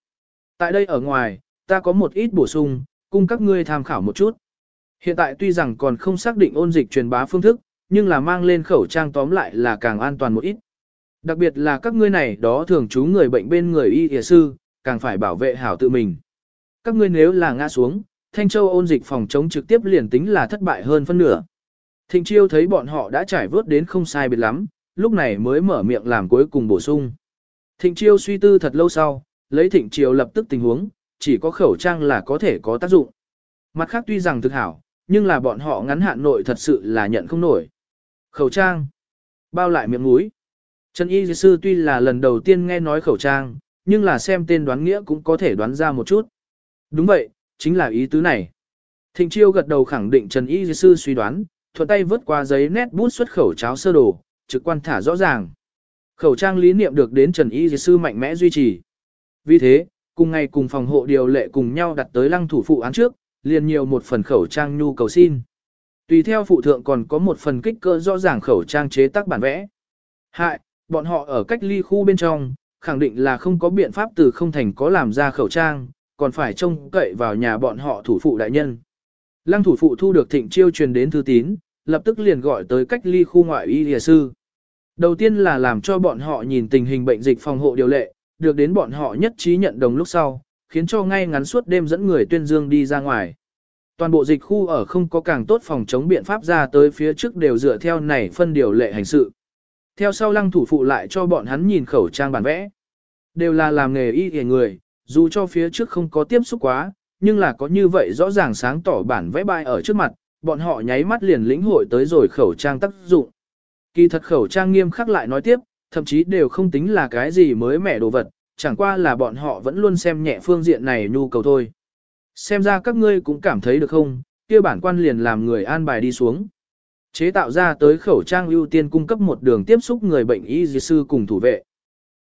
Tại đây ở ngoài, ta có một ít bổ sung, cung các ngươi tham khảo một chút. Hiện tại tuy rằng còn không xác định ôn dịch truyền bá phương thức, nhưng là mang lên khẩu trang tóm lại là càng an toàn một ít. Đặc biệt là các ngươi này đó thường trú người bệnh bên người y y sư, càng phải bảo vệ hảo tự mình. Các ngươi nếu là ngã xuống, Thanh Châu ôn dịch phòng chống trực tiếp liền tính là thất bại hơn phân nửa. Thịnh Chiêu thấy bọn họ đã trải vớt đến không sai biệt lắm, lúc này mới mở miệng làm cuối cùng bổ sung. Thịnh Chiêu suy tư thật lâu sau, lấy Thịnh Chiêu lập tức tình huống, chỉ có khẩu trang là có thể có tác dụng. Mặt khác tuy rằng thực hảo, nhưng là bọn họ ngắn hạn nội thật sự là nhận không nổi. Khẩu trang. Bao lại miệng mũi. Trần Y Sư tuy là lần đầu tiên nghe nói khẩu trang, nhưng là xem tên đoán nghĩa cũng có thể đoán ra một chút. Đúng vậy, chính là ý tứ này. Thịnh Chiêu gật đầu khẳng định Trần Y Sư suy đoán, thuận tay vớt qua giấy nét bút xuất khẩu cháo sơ đồ, trực quan thả rõ ràng. Khẩu trang lý niệm được đến Trần Y Sư mạnh mẽ duy trì. Vì thế, cùng ngày cùng phòng hộ điều lệ cùng nhau đặt tới lăng thủ phụ án trước, liền nhiều một phần khẩu trang nhu cầu xin. Tùy theo phụ thượng còn có một phần kích cỡ rõ ràng khẩu trang chế tác bản vẽ. Hại, bọn họ ở cách ly khu bên trong, khẳng định là không có biện pháp từ không thành có làm ra khẩu trang, còn phải trông cậy vào nhà bọn họ thủ phụ đại nhân. Lăng thủ phụ thu được thịnh chiêu truyền đến thư tín, lập tức liền gọi tới cách ly khu ngoại y lìa sư. Đầu tiên là làm cho bọn họ nhìn tình hình bệnh dịch phòng hộ điều lệ, được đến bọn họ nhất trí nhận đồng lúc sau, khiến cho ngay ngắn suốt đêm dẫn người tuyên dương đi ra ngoài. Toàn bộ dịch khu ở không có càng tốt phòng chống biện pháp ra tới phía trước đều dựa theo này phân điều lệ hành sự. Theo sau lăng thủ phụ lại cho bọn hắn nhìn khẩu trang bản vẽ. Đều là làm nghề y hề người, dù cho phía trước không có tiếp xúc quá, nhưng là có như vậy rõ ràng sáng tỏ bản vẽ bài ở trước mặt, bọn họ nháy mắt liền lĩnh hội tới rồi khẩu trang tác dụng. Kỳ thật khẩu trang nghiêm khắc lại nói tiếp, thậm chí đều không tính là cái gì mới mẻ đồ vật, chẳng qua là bọn họ vẫn luôn xem nhẹ phương diện này nhu cầu thôi. Xem ra các ngươi cũng cảm thấy được không, kia bản quan liền làm người an bài đi xuống. Chế tạo ra tới khẩu trang ưu tiên cung cấp một đường tiếp xúc người bệnh y dì sư cùng thủ vệ.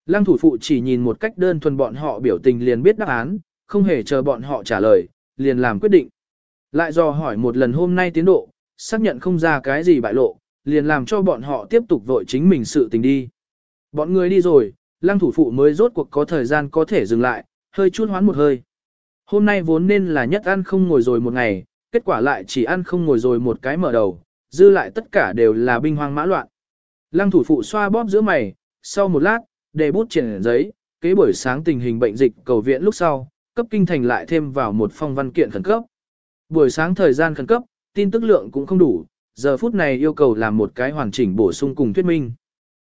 Lăng thủ phụ chỉ nhìn một cách đơn thuần bọn họ biểu tình liền biết đáp án, không hề chờ bọn họ trả lời, liền làm quyết định. Lại do hỏi một lần hôm nay tiến độ, xác nhận không ra cái gì bại lộ, liền làm cho bọn họ tiếp tục vội chính mình sự tình đi. Bọn người đi rồi, lăng thủ phụ mới rốt cuộc có thời gian có thể dừng lại, hơi chút hoán một hơi. Hôm nay vốn nên là nhất ăn không ngồi rồi một ngày, kết quả lại chỉ ăn không ngồi rồi một cái mở đầu, dư lại tất cả đều là binh hoang mã loạn. Lăng thủ phụ xoa bóp giữa mày, sau một lát, để bút triển giấy, kế buổi sáng tình hình bệnh dịch cầu viện lúc sau, cấp kinh thành lại thêm vào một phong văn kiện khẩn cấp. Buổi sáng thời gian khẩn cấp, tin tức lượng cũng không đủ, giờ phút này yêu cầu làm một cái hoàn chỉnh bổ sung cùng thuyết minh.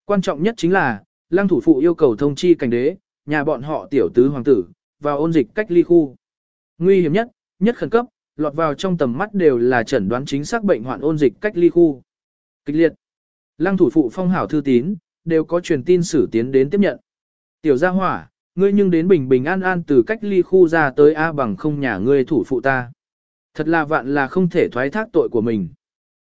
Quan trọng nhất chính là, lăng thủ phụ yêu cầu thông chi cảnh đế, nhà bọn họ tiểu tứ hoàng tử, vào ôn dịch cách ly khu. Nguy hiểm nhất, nhất khẩn cấp, lọt vào trong tầm mắt đều là chẩn đoán chính xác bệnh hoạn ôn dịch cách ly khu. Kịch liệt. Lăng thủ phụ phong hảo thư tín, đều có truyền tin sử tiến đến tiếp nhận. Tiểu gia hỏa, ngươi nhưng đến bình bình an an từ cách ly khu ra tới A bằng không nhà ngươi thủ phụ ta. Thật là vạn là không thể thoái thác tội của mình.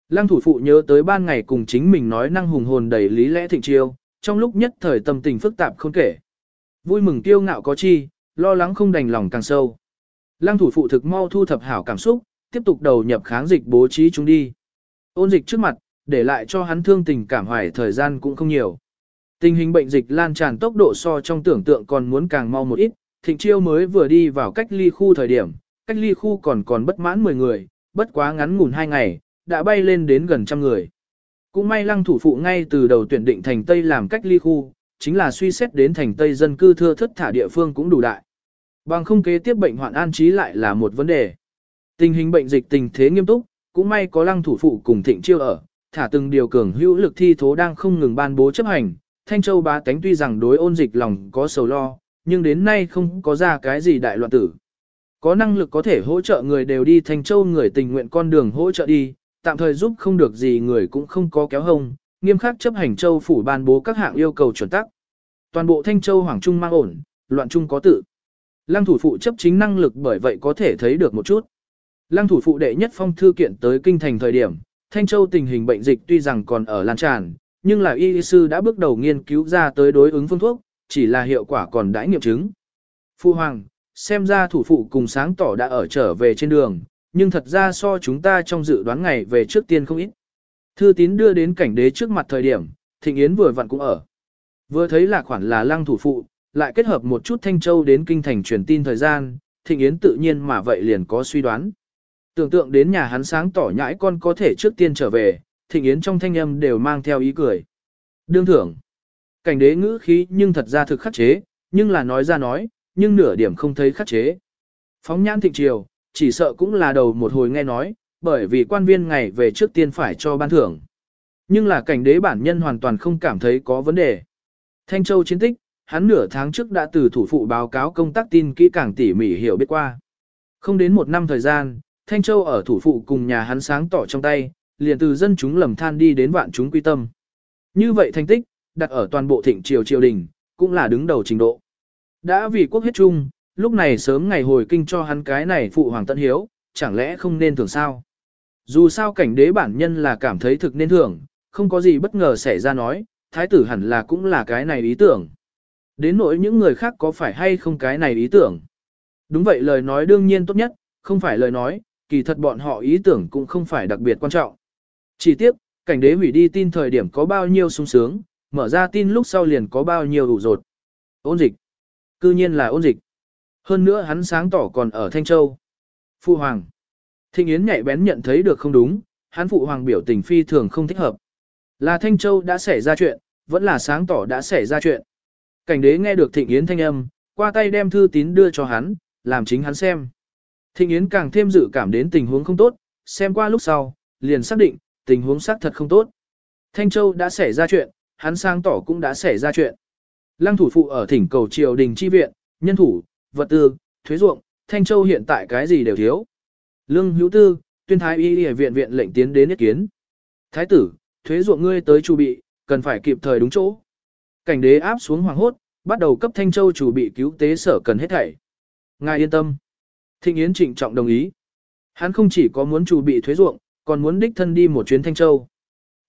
Lăng thủ phụ nhớ tới ban ngày cùng chính mình nói năng hùng hồn đầy lý lẽ thịnh chiêu, trong lúc nhất thời tâm tình phức tạp không kể. Vui mừng tiêu ngạo có chi, lo lắng không đành lòng càng sâu. Lăng thủ phụ thực mau thu thập hảo cảm xúc, tiếp tục đầu nhập kháng dịch bố trí chúng đi. Ôn dịch trước mặt, để lại cho hắn thương tình cảm hoài thời gian cũng không nhiều. Tình hình bệnh dịch lan tràn tốc độ so trong tưởng tượng còn muốn càng mau một ít, thịnh chiêu mới vừa đi vào cách ly khu thời điểm, cách ly khu còn còn bất mãn 10 người, bất quá ngắn ngủn 2 ngày, đã bay lên đến gần trăm người. Cũng may lăng thủ phụ ngay từ đầu tuyển định thành Tây làm cách ly khu, chính là suy xét đến thành Tây dân cư thưa thất thả địa phương cũng đủ đại. Bằng không kế tiếp bệnh hoạn an trí lại là một vấn đề. Tình hình bệnh dịch tình thế nghiêm túc, cũng may có lăng thủ phụ cùng thịnh chiêu ở, thả từng điều cường hữu lực thi thố đang không ngừng ban bố chấp hành. Thanh Châu bá tánh tuy rằng đối ôn dịch lòng có sầu lo, nhưng đến nay không có ra cái gì đại loạn tử. Có năng lực có thể hỗ trợ người đều đi Thanh Châu người tình nguyện con đường hỗ trợ đi, tạm thời giúp không được gì người cũng không có kéo hông, nghiêm khắc chấp hành Châu phủ ban bố các hạng yêu cầu chuẩn tắc. Toàn bộ Thanh Châu Hoàng Trung mang ổn, loạn trung có tự. Lăng thủ phụ chấp chính năng lực bởi vậy có thể thấy được một chút. Lăng thủ phụ đệ nhất phong thư kiện tới kinh thành thời điểm, Thanh Châu tình hình bệnh dịch tuy rằng còn ở lan tràn, nhưng là y sư đã bước đầu nghiên cứu ra tới đối ứng phương thuốc, chỉ là hiệu quả còn đãi nghiệm chứng. Phu Hoàng, xem ra thủ phụ cùng sáng tỏ đã ở trở về trên đường, nhưng thật ra so chúng ta trong dự đoán ngày về trước tiên không ít. Thư tín đưa đến cảnh đế trước mặt thời điểm, Thịnh Yến vừa vặn cũng ở. Vừa thấy là khoản là lăng thủ phụ, lại kết hợp một chút Thanh Châu đến kinh thành truyền tin thời gian, Thịnh Yến tự nhiên mà vậy liền có suy đoán. Tưởng tượng đến nhà hắn sáng tỏ nhãi con có thể trước tiên trở về, Thịnh Yến trong thanh âm đều mang theo ý cười. Đương thưởng. Cảnh đế ngữ khí nhưng thật ra thực khắc chế, nhưng là nói ra nói, nhưng nửa điểm không thấy khắc chế. Phóng nhãn thịnh triều, chỉ sợ cũng là đầu một hồi nghe nói, bởi vì quan viên ngày về trước tiên phải cho ban thưởng. Nhưng là cảnh đế bản nhân hoàn toàn không cảm thấy có vấn đề. Thanh Châu chiến tích, hắn nửa tháng trước đã từ thủ phụ báo cáo công tác tin kỹ càng tỉ mỉ hiểu biết qua. Không đến một năm thời gian, Thanh Châu ở thủ phụ cùng nhà hắn sáng tỏ trong tay, liền từ dân chúng lầm than đi đến vạn chúng quy tâm. Như vậy thành tích, đặt ở toàn bộ thịnh triều triều đình, cũng là đứng đầu trình độ. Đã vì quốc hết chung, lúc này sớm ngày hồi kinh cho hắn cái này phụ hoàng tận hiếu, chẳng lẽ không nên thưởng sao? Dù sao cảnh đế bản nhân là cảm thấy thực nên thưởng, không có gì bất ngờ xảy ra nói, thái tử hẳn là cũng là cái này ý tưởng. Đến nỗi những người khác có phải hay không cái này ý tưởng. Đúng vậy lời nói đương nhiên tốt nhất, không phải lời nói, kỳ thật bọn họ ý tưởng cũng không phải đặc biệt quan trọng. Chỉ tiếc, cảnh đế hủy đi tin thời điểm có bao nhiêu sung sướng, mở ra tin lúc sau liền có bao nhiêu đủ rột. Ôn dịch. Cư nhiên là ôn dịch. Hơn nữa hắn sáng tỏ còn ở Thanh Châu. Phụ hoàng. Thịnh Yến nhạy bén nhận thấy được không đúng, hắn phụ hoàng biểu tình phi thường không thích hợp. Là Thanh Châu đã xảy ra chuyện, vẫn là sáng tỏ đã xảy ra chuyện. Cảnh đế nghe được Thịnh Yến thanh âm, qua tay đem thư tín đưa cho hắn, làm chính hắn xem. Thịnh Yến càng thêm dự cảm đến tình huống không tốt, xem qua lúc sau, liền xác định, tình huống xác thật không tốt. Thanh Châu đã xảy ra chuyện, hắn sáng tỏ cũng đã xảy ra chuyện. Lăng thủ phụ ở thỉnh cầu triều đình chi viện, nhân thủ, vật tư, thuế ruộng, Thanh Châu hiện tại cái gì đều thiếu. Lương hữu tư, tuyên thái y y viện viện lệnh tiến đến ý kiến. Thái tử, thuế ruộng ngươi tới chu bị, cần phải kịp thời đúng chỗ. Cảnh đế áp xuống hoàng hốt, bắt đầu cấp Thanh Châu chủ bị cứu tế sở cần hết thảy. Ngài yên tâm. Thịnh Yến trịnh trọng đồng ý. Hắn không chỉ có muốn chủ bị thuế ruộng, còn muốn đích thân đi một chuyến Thanh Châu.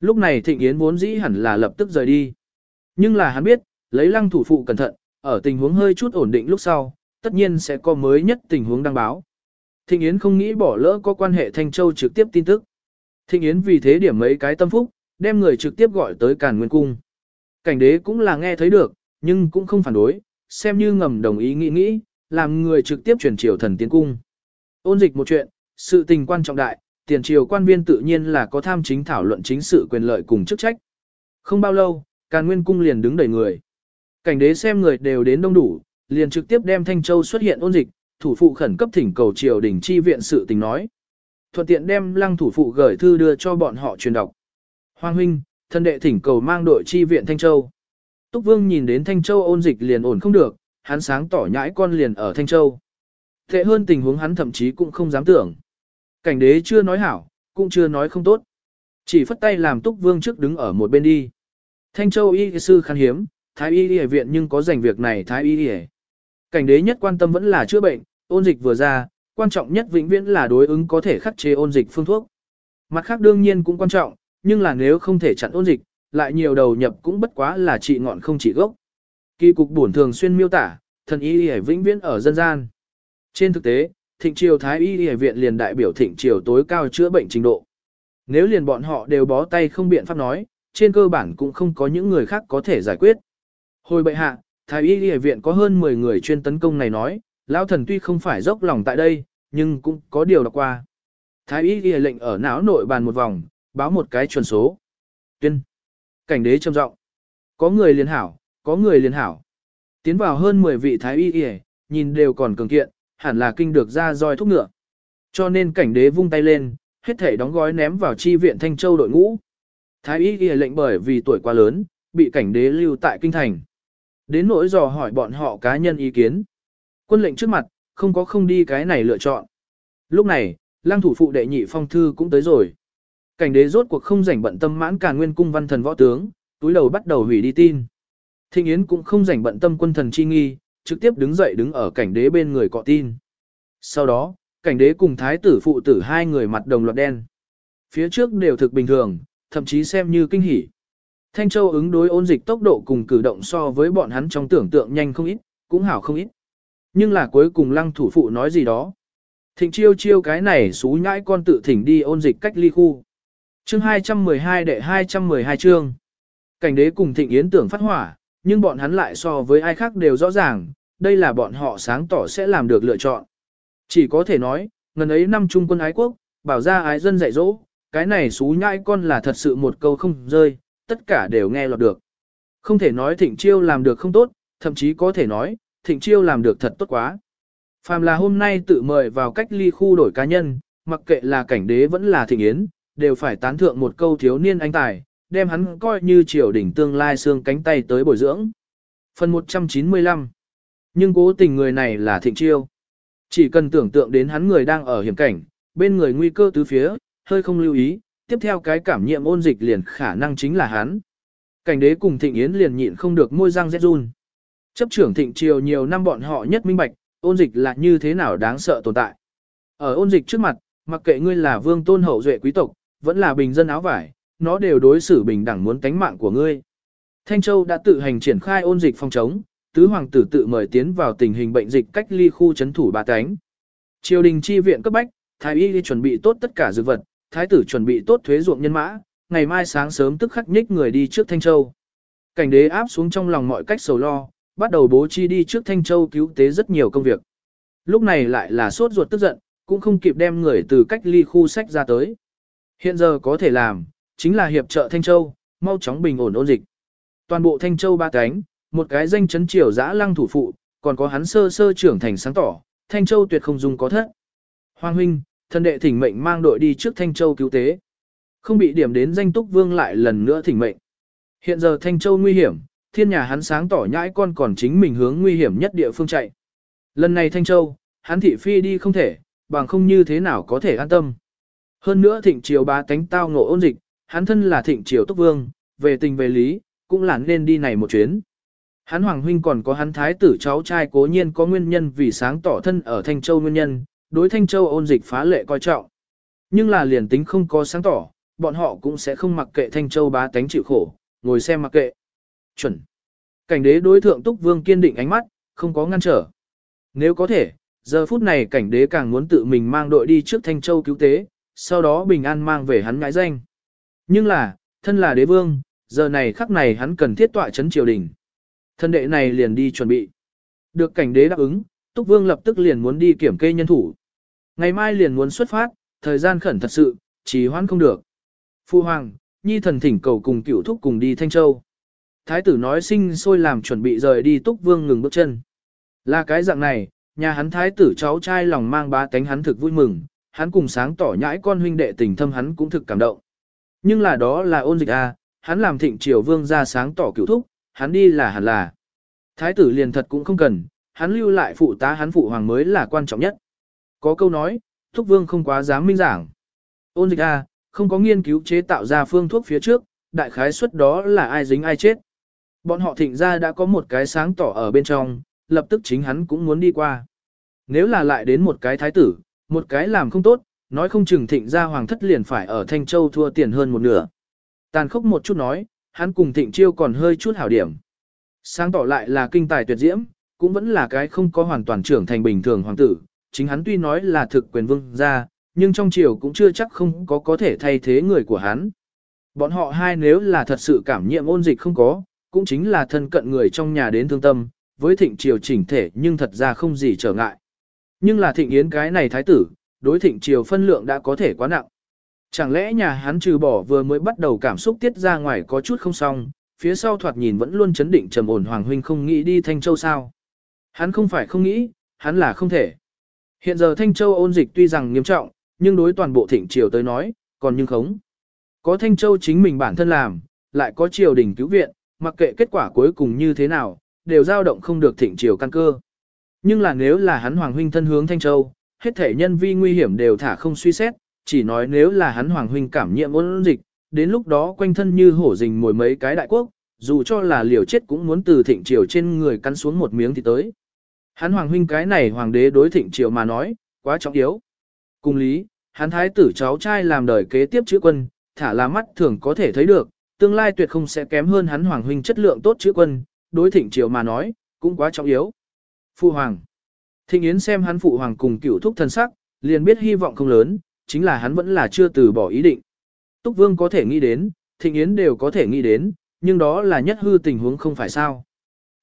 Lúc này Thịnh Yến vốn dĩ hẳn là lập tức rời đi. Nhưng là hắn biết, lấy lăng thủ phụ cẩn thận, ở tình huống hơi chút ổn định lúc sau, tất nhiên sẽ có mới nhất tình huống đăng báo. Thịnh Yến không nghĩ bỏ lỡ có quan hệ Thanh Châu trực tiếp tin tức. Thịnh Yến vì thế điểm mấy cái tâm phúc, đem người trực tiếp gọi tới Càn Nguyên Cung. Cảnh đế cũng là nghe thấy được, nhưng cũng không phản đối, xem như ngầm đồng ý nghĩ nghĩ, làm người trực tiếp chuyển triều thần tiến cung. Ôn dịch một chuyện, sự tình quan trọng đại, tiền triều quan viên tự nhiên là có tham chính thảo luận chính sự quyền lợi cùng chức trách. Không bao lâu, Càn Nguyên Cung liền đứng đầy người. Cảnh đế xem người đều đến đông đủ, liền trực tiếp đem Thanh Châu xuất hiện ôn dịch, thủ phụ khẩn cấp thỉnh cầu triều đình chi viện sự tình nói. Thuận tiện đem lăng thủ phụ gửi thư đưa cho bọn họ truyền đọc. Hoàng huynh, thân đệ thỉnh cầu mang đội chi viện Thanh Châu. Túc Vương nhìn đến Thanh Châu ôn dịch liền ổn không được, hắn sáng tỏ nhãi con liền ở Thanh Châu. Tệ hơn tình huống hắn thậm chí cũng không dám tưởng. Cảnh đế chưa nói hảo, cũng chưa nói không tốt. Chỉ phất tay làm Túc Vương trước đứng ở một bên đi. Thanh Châu y sư khan hiếm, Thái y y viện nhưng có dành việc này Thái y y. Cảnh đế nhất quan tâm vẫn là chữa bệnh, ôn dịch vừa ra, quan trọng nhất vĩnh viễn là đối ứng có thể khắc chế ôn dịch phương thuốc. Mặt khác đương nhiên cũng quan trọng, nhưng là nếu không thể chặn ôn dịch, lại nhiều đầu nhập cũng bất quá là trị ngọn không trị gốc. Kỳ cục bổn thường xuyên miêu tả, thần y y vĩnh viễn ở dân gian. Trên thực tế, thịnh triều thái y y viện liền đại biểu thịnh triều tối cao chữa bệnh trình độ. Nếu liền bọn họ đều bó tay không biện pháp nói, trên cơ bản cũng không có những người khác có thể giải quyết. Hồi bệ hạ, thái y y viện có hơn 10 người chuyên tấn công này nói, lão thần tuy không phải dốc lòng tại đây, nhưng cũng có điều đọc qua. Thái y y lệnh ở não nội bàn một vòng, báo một cái chuẩn số. Tuyên. Cảnh đế trầm giọng. Có người liền hảo, có người liền hảo. Tiến vào hơn 10 vị thái y y, nhìn đều còn cường kiện, hẳn là kinh được ra roi thúc ngựa. Cho nên cảnh đế vung tay lên, hết thể đóng gói ném vào chi viện Thanh Châu đội ngũ. Thái y y lệnh bởi vì tuổi quá lớn, bị cảnh đế lưu tại kinh thành. Đến nỗi dò hỏi bọn họ cá nhân ý kiến. Quân lệnh trước mặt, không có không đi cái này lựa chọn. Lúc này, lang thủ phụ đệ nhị phong thư cũng tới rồi. Cảnh đế rốt cuộc không rảnh bận tâm mãn cả nguyên cung văn thần võ tướng, túi đầu bắt đầu hủy đi tin. Thịnh Yến cũng không rảnh bận tâm quân thần chi nghi, trực tiếp đứng dậy đứng ở cảnh đế bên người cọ tin. Sau đó, cảnh đế cùng thái tử phụ tử hai người mặt đồng loạt đen. Phía trước đều thực bình thường, thậm chí xem như kinh hỉ. Thanh Châu ứng đối ôn dịch tốc độ cùng cử động so với bọn hắn trong tưởng tượng nhanh không ít, cũng hảo không ít. Nhưng là cuối cùng lăng thủ phụ nói gì đó. Thịnh chiêu chiêu cái này xú nhãi con tự thỉnh đi ôn dịch cách ly khu. Chương 212 đệ 212 chương. Cảnh đế cùng thịnh yến tưởng phát hỏa, nhưng bọn hắn lại so với ai khác đều rõ ràng, đây là bọn họ sáng tỏ sẽ làm được lựa chọn. Chỉ có thể nói, ngần ấy năm trung quân ái quốc, bảo ra ái dân dạy dỗ, cái này xú nhãi con là thật sự một câu không rơi, tất cả đều nghe lọt được. Không thể nói thịnh chiêu làm được không tốt, thậm chí có thể nói, thịnh chiêu làm được thật tốt quá. Phàm là hôm nay tự mời vào cách ly khu đổi cá nhân, mặc kệ là cảnh đế vẫn là thịnh yến, đều phải tán thượng một câu thiếu niên anh tài, đem hắn coi như triều đỉnh tương lai xương cánh tay tới bồi dưỡng. Phần 195 Nhưng cố tình người này là thịnh chiêu. Chỉ cần tưởng tượng đến hắn người đang ở hiểm cảnh, bên người nguy cơ tứ phía, hơi không lưu ý, tiếp theo cái cảm nhiễm ôn dịch liền khả năng chính là hắn. Cảnh đế cùng thịnh yến liền nhịn không được môi răng rét run. Chấp trưởng thịnh triều nhiều năm bọn họ nhất minh bạch, ôn dịch là như thế nào đáng sợ tồn tại. Ở ôn dịch trước mặt, mặc kệ ngươi là vương tôn hậu duệ quý tộc, vẫn là bình dân áo vải, nó đều đối xử bình đẳng muốn tánh mạng của ngươi. Thanh Châu đã tự hành triển khai ôn dịch phòng chống, tứ hoàng tử tự mời tiến vào tình hình bệnh dịch cách ly khu chấn thủ ba cánh. Triều đình chi viện cấp bách, thái y đi chuẩn bị tốt tất cả dược vật, thái tử chuẩn bị tốt thuế ruộng nhân mã, ngày mai sáng sớm tức khắc nhích người đi trước Thanh Châu. Cảnh đế áp xuống trong lòng mọi cách sầu lo, bắt đầu bố trí đi trước Thanh Châu cứu tế rất nhiều công việc. Lúc này lại là sốt ruột tức giận, cũng không kịp đem người từ cách ly khu sách ra tới. Hiện giờ có thể làm, chính là hiệp trợ Thanh Châu, mau chóng bình ổn ôn dịch. Toàn bộ Thanh Châu ba cánh, một cái danh chấn triều giã lăng thủ phụ, còn có hắn sơ sơ trưởng thành sáng tỏ, Thanh Châu tuyệt không dùng có thất. Hoàng huynh, thần đệ thỉnh mệnh mang đội đi trước Thanh Châu cứu tế. Không bị điểm đến danh túc vương lại lần nữa thỉnh mệnh. Hiện giờ Thanh Châu nguy hiểm, thiên nhà hắn sáng tỏ nhãi con còn chính mình hướng nguy hiểm nhất địa phương chạy. Lần này Thanh Châu, hắn thị phi đi không thể, bằng không như thế nào có thể an tâm. Hơn nữa thịnh triều bá tánh tao ngộ ôn dịch, hắn thân là thịnh triều túc vương, về tình về lý, cũng là nên đi này một chuyến. Hắn hoàng huynh còn có hắn thái tử cháu trai cố nhiên có nguyên nhân vì sáng tỏ thân ở Thanh Châu nguyên nhân, đối Thanh Châu ôn dịch phá lệ coi trọng. Nhưng là liền tính không có sáng tỏ, bọn họ cũng sẽ không mặc kệ Thanh Châu bá tánh chịu khổ, ngồi xem mặc kệ. Chuẩn. Cảnh đế đối thượng Túc Vương kiên định ánh mắt, không có ngăn trở. Nếu có thể, giờ phút này cảnh đế càng muốn tự mình mang đội đi trước Thanh Châu cứu tế, sau đó bình an mang về hắn ngãi danh. Nhưng là, thân là đế vương, giờ này khắc này hắn cần thiết tọa chấn triều đình. Thân đệ này liền đi chuẩn bị. Được cảnh đế đáp ứng, Túc Vương lập tức liền muốn đi kiểm kê nhân thủ. Ngày mai liền muốn xuất phát, thời gian khẩn thật sự, chỉ hoãn không được. Phu Hoàng, Nhi thần thỉnh cầu cùng cửu thúc cùng đi Thanh Châu. Thái tử nói sinh sôi làm chuẩn bị rời đi Túc Vương ngừng bước chân. Là cái dạng này, nhà hắn thái tử cháu trai lòng mang bá tánh hắn thực vui mừng, hắn cùng sáng tỏ nhãi con huynh đệ tình thâm hắn cũng thực cảm động. Nhưng là đó là ôn dịch a, à, hắn làm thịnh triều vương ra sáng tỏ cửu thúc, hắn đi là hẳn là. Thái tử liền thật cũng không cần, hắn lưu lại phụ tá hắn phụ hoàng mới là quan trọng nhất. Có câu nói, thúc vương không quá dám minh giảng. Ôn dịch a, không có nghiên cứu chế tạo ra phương thuốc phía trước, đại khái suất đó là ai dính ai chết. Bọn họ thịnh ra đã có một cái sáng tỏ ở bên trong, lập tức chính hắn cũng muốn đi qua. Nếu là lại đến một cái thái tử, một cái làm không tốt, nói không chừng thịnh ra hoàng thất liền phải ở Thanh Châu thua tiền hơn một nửa. Tàn khốc một chút nói, hắn cùng thịnh chiêu còn hơi chút hảo điểm. Sáng tỏ lại là kinh tài tuyệt diễm, cũng vẫn là cái không có hoàn toàn trưởng thành bình thường hoàng tử. Chính hắn tuy nói là thực quyền vương gia, nhưng trong triều cũng chưa chắc không có có thể thay thế người của hắn. Bọn họ hai nếu là thật sự cảm nhiệm ôn dịch không có, cũng chính là thân cận người trong nhà đến thương tâm, với thịnh triều chỉnh thể nhưng thật ra không gì trở ngại. Nhưng là thịnh yến cái này thái tử, đối thịnh triều phân lượng đã có thể quá nặng. Chẳng lẽ nhà hắn trừ bỏ vừa mới bắt đầu cảm xúc tiết ra ngoài có chút không xong, phía sau thoạt nhìn vẫn luôn chấn định trầm ổn Hoàng Huynh không nghĩ đi Thanh Châu sao? Hắn không phải không nghĩ, hắn là không thể. Hiện giờ Thanh Châu ôn dịch tuy rằng nghiêm trọng, nhưng đối toàn bộ thịnh triều tới nói, còn nhưng khống. Có Thanh Châu chính mình bản thân làm, lại có triều đình cứu viện, mặc kệ kết quả cuối cùng như thế nào, đều dao động không được thịnh triều căn cơ. Nhưng là nếu là hắn Hoàng Huynh thân hướng Thanh Châu, hết thể nhân vi nguy hiểm đều thả không suy xét, chỉ nói nếu là hắn Hoàng Huynh cảm nhiễm ôn dịch, đến lúc đó quanh thân như hổ rình mồi mấy cái đại quốc, dù cho là liều chết cũng muốn từ thịnh triều trên người cắn xuống một miếng thì tới. Hắn Hoàng Huynh cái này Hoàng đế đối thịnh triều mà nói, quá trọng yếu. Cùng lý, hắn thái tử cháu trai làm đời kế tiếp chữ quân, thả là mắt thường có thể thấy được, tương lai tuyệt không sẽ kém hơn hắn Hoàng Huynh chất lượng tốt chữ quân, đối thịnh triều mà nói, cũng quá trọng yếu. Phụ hoàng. Thịnh Yến xem hắn phụ hoàng cùng cựu thúc thân sắc, liền biết hy vọng không lớn, chính là hắn vẫn là chưa từ bỏ ý định. Túc Vương có thể nghĩ đến, Thịnh Yến đều có thể nghĩ đến, nhưng đó là nhất hư tình huống không phải sao.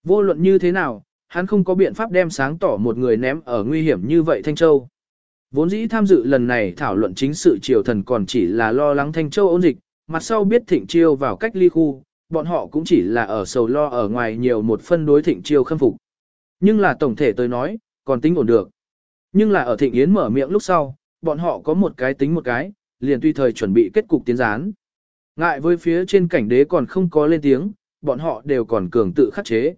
Vô luận như thế nào, hắn không có biện pháp đem sáng tỏ một người ném ở nguy hiểm như vậy Thanh Châu. Vốn dĩ tham dự lần này thảo luận chính sự triều thần còn chỉ là lo lắng Thanh Châu ôn dịch, mặt sau biết Thịnh Chiêu vào cách ly khu, bọn họ cũng chỉ là ở sầu lo ở ngoài nhiều một phân đối Thịnh Chiêu khâm phục. Nhưng là tổng thể tôi nói, còn tính ổn được. Nhưng là ở thịnh yến mở miệng lúc sau, bọn họ có một cái tính một cái, liền tùy thời chuẩn bị kết cục tiến gián. Ngại với phía trên cảnh đế còn không có lên tiếng, bọn họ đều còn cường tự khắc chế.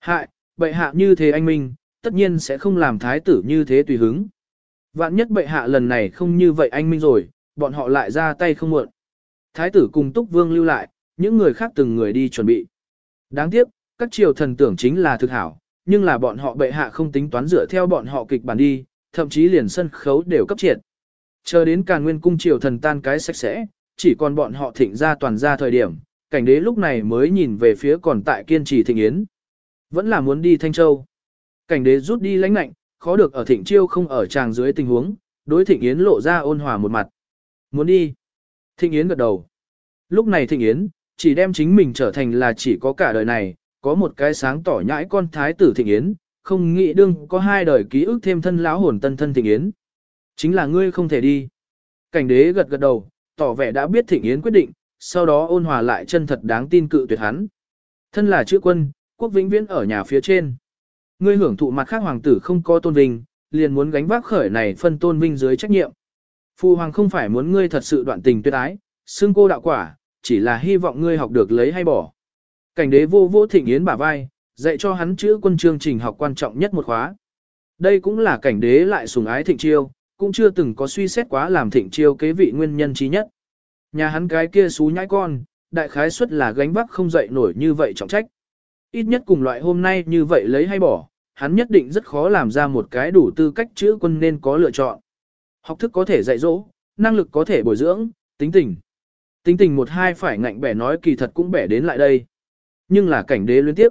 Hại, bệ hạ như thế anh minh, tất nhiên sẽ không làm thái tử như thế tùy hứng. Vạn nhất bệ hạ lần này không như vậy anh minh rồi, bọn họ lại ra tay không muộn. Thái tử cùng túc vương lưu lại, những người khác từng người đi chuẩn bị. Đáng tiếc, các triều thần tưởng chính là thực hảo, nhưng là bọn họ bệ hạ không tính toán dựa theo bọn họ kịch bản đi, thậm chí liền sân khấu đều cấp triệt. Chờ đến càn nguyên cung triều thần tan cái sạch sẽ, chỉ còn bọn họ thịnh ra toàn ra thời điểm, cảnh đế lúc này mới nhìn về phía còn tại kiên trì thịnh yến. Vẫn là muốn đi Thanh Châu. Cảnh đế rút đi lãnh lạnh, khó được ở thịnh chiêu không ở tràng dưới tình huống, đối thịnh yến lộ ra ôn hòa một mặt. Muốn đi. Thịnh yến gật đầu. Lúc này thịnh yến, chỉ đem chính mình trở thành là chỉ có cả đời này, có một cái sáng tỏ nhãi con thái tử thịnh yến, không nghĩ đương có hai đời ký ức thêm thân lão hồn tân thân thịnh yến. Chính là ngươi không thể đi. Cảnh đế gật gật đầu, tỏ vẻ đã biết thịnh yến quyết định, sau đó ôn hòa lại chân thật đáng tin cự tuyệt hắn. Thân là chữ quân, quốc vĩnh viễn ở nhà phía trên. Ngươi hưởng thụ mặt khác hoàng tử không có tôn vinh, liền muốn gánh vác khởi này phân tôn vinh dưới trách nhiệm. Phu hoàng không phải muốn ngươi thật sự đoạn tình tuyệt ái, xưng cô đạo quả, chỉ là hy vọng ngươi học được lấy hay bỏ. Cảnh đế vô vô thịnh yến bả vai, dạy cho hắn chữ quân chương trình học quan trọng nhất một khóa. Đây cũng là cảnh đế lại sùng ái thịnh chiêu, cũng chưa từng có suy xét quá làm thịnh chiêu kế vị nguyên nhân trí nhất. Nhà hắn cái kia xú nhãi con, đại khái suất là gánh vác không dậy nổi như vậy trọng trách. Ít nhất cùng loại hôm nay như vậy lấy hay bỏ, hắn nhất định rất khó làm ra một cái đủ tư cách chữ quân nên có lựa chọn. Học thức có thể dạy dỗ, năng lực có thể bồi dưỡng, tính tình. Tính tình một hai phải ngạnh bẻ nói kỳ thật cũng bẻ đến lại đây. Nhưng là cảnh đế liên tiếp.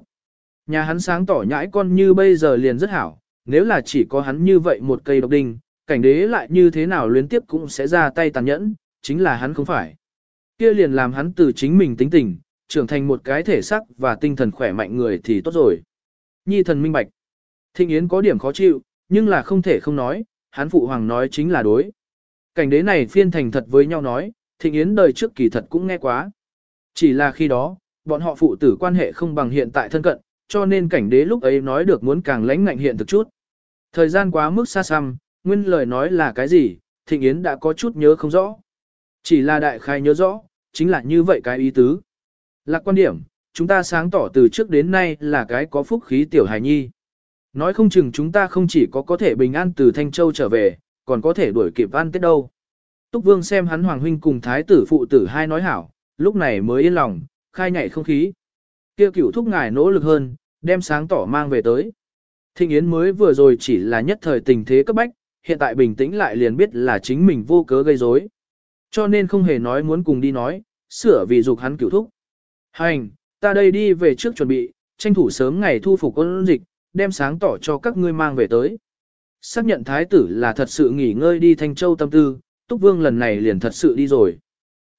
Nhà hắn sáng tỏ nhãi con như bây giờ liền rất hảo, nếu là chỉ có hắn như vậy một cây độc đinh, cảnh đế lại như thế nào liên tiếp cũng sẽ ra tay tàn nhẫn, chính là hắn không phải. Kia liền làm hắn từ chính mình tính tình, trưởng thành một cái thể sắc và tinh thần khỏe mạnh người thì tốt rồi. Nhi thần minh bạch. Thịnh Yến có điểm khó chịu, nhưng là không thể không nói, hắn phụ hoàng nói chính là đối. Cảnh đế này phiên thành thật với nhau nói, Thịnh Yến đời trước kỳ thật cũng nghe quá. Chỉ là khi đó, bọn họ phụ tử quan hệ không bằng hiện tại thân cận, cho nên cảnh đế lúc ấy nói được muốn càng lãnh ngạnh hiện thực chút. Thời gian quá mức xa xăm, nguyên lời nói là cái gì, Thịnh Yến đã có chút nhớ không rõ. Chỉ là đại khai nhớ rõ, chính là như vậy cái ý tứ. Lạc quan điểm, chúng ta sáng tỏ từ trước đến nay là cái có phúc khí tiểu hài nhi. Nói không chừng chúng ta không chỉ có có thể bình an từ Thanh Châu trở về, còn có thể đuổi kịp ăn tết đâu. Túc Vương xem hắn Hoàng Huynh cùng Thái tử phụ tử hai nói hảo, lúc này mới yên lòng, khai nhảy không khí. Kia cửu thúc ngài nỗ lực hơn, đem sáng tỏ mang về tới. Thịnh Yến mới vừa rồi chỉ là nhất thời tình thế cấp bách, hiện tại bình tĩnh lại liền biết là chính mình vô cớ gây rối. Cho nên không hề nói muốn cùng đi nói, sửa vì dục hắn cửu thúc. Hành, ta đây đi về trước chuẩn bị, tranh thủ sớm ngày thu phục ôn dịch, đem sáng tỏ cho các ngươi mang về tới. Xác nhận thái tử là thật sự nghỉ ngơi đi Thanh Châu tâm tư, Túc Vương lần này liền thật sự đi rồi.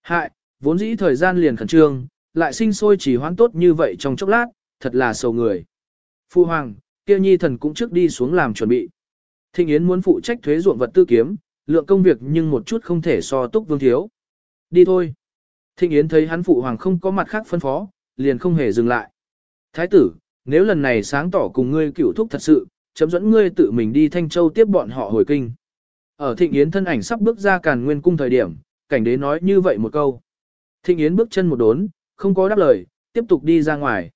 Hại, vốn dĩ thời gian liền khẩn trương, lại sinh sôi chỉ hoãn tốt như vậy trong chốc lát, thật là sầu người. Phu Hoàng, kia nhi thần cũng trước đi xuống làm chuẩn bị. Thịnh Yến muốn phụ trách thuế ruộng vật tư kiếm, lượng công việc nhưng một chút không thể so Túc Vương thiếu. Đi thôi. Thịnh Yến thấy hắn phụ hoàng không có mặt khác phân phó, liền không hề dừng lại. Thái tử, nếu lần này sáng tỏ cùng ngươi cửu thúc thật sự, chấm dẫn ngươi tự mình đi Thanh Châu tiếp bọn họ hồi kinh. Ở Thịnh Yến thân ảnh sắp bước ra càn nguyên cung thời điểm, cảnh đế nói như vậy một câu. Thịnh Yến bước chân một đốn, không có đáp lời, tiếp tục đi ra ngoài.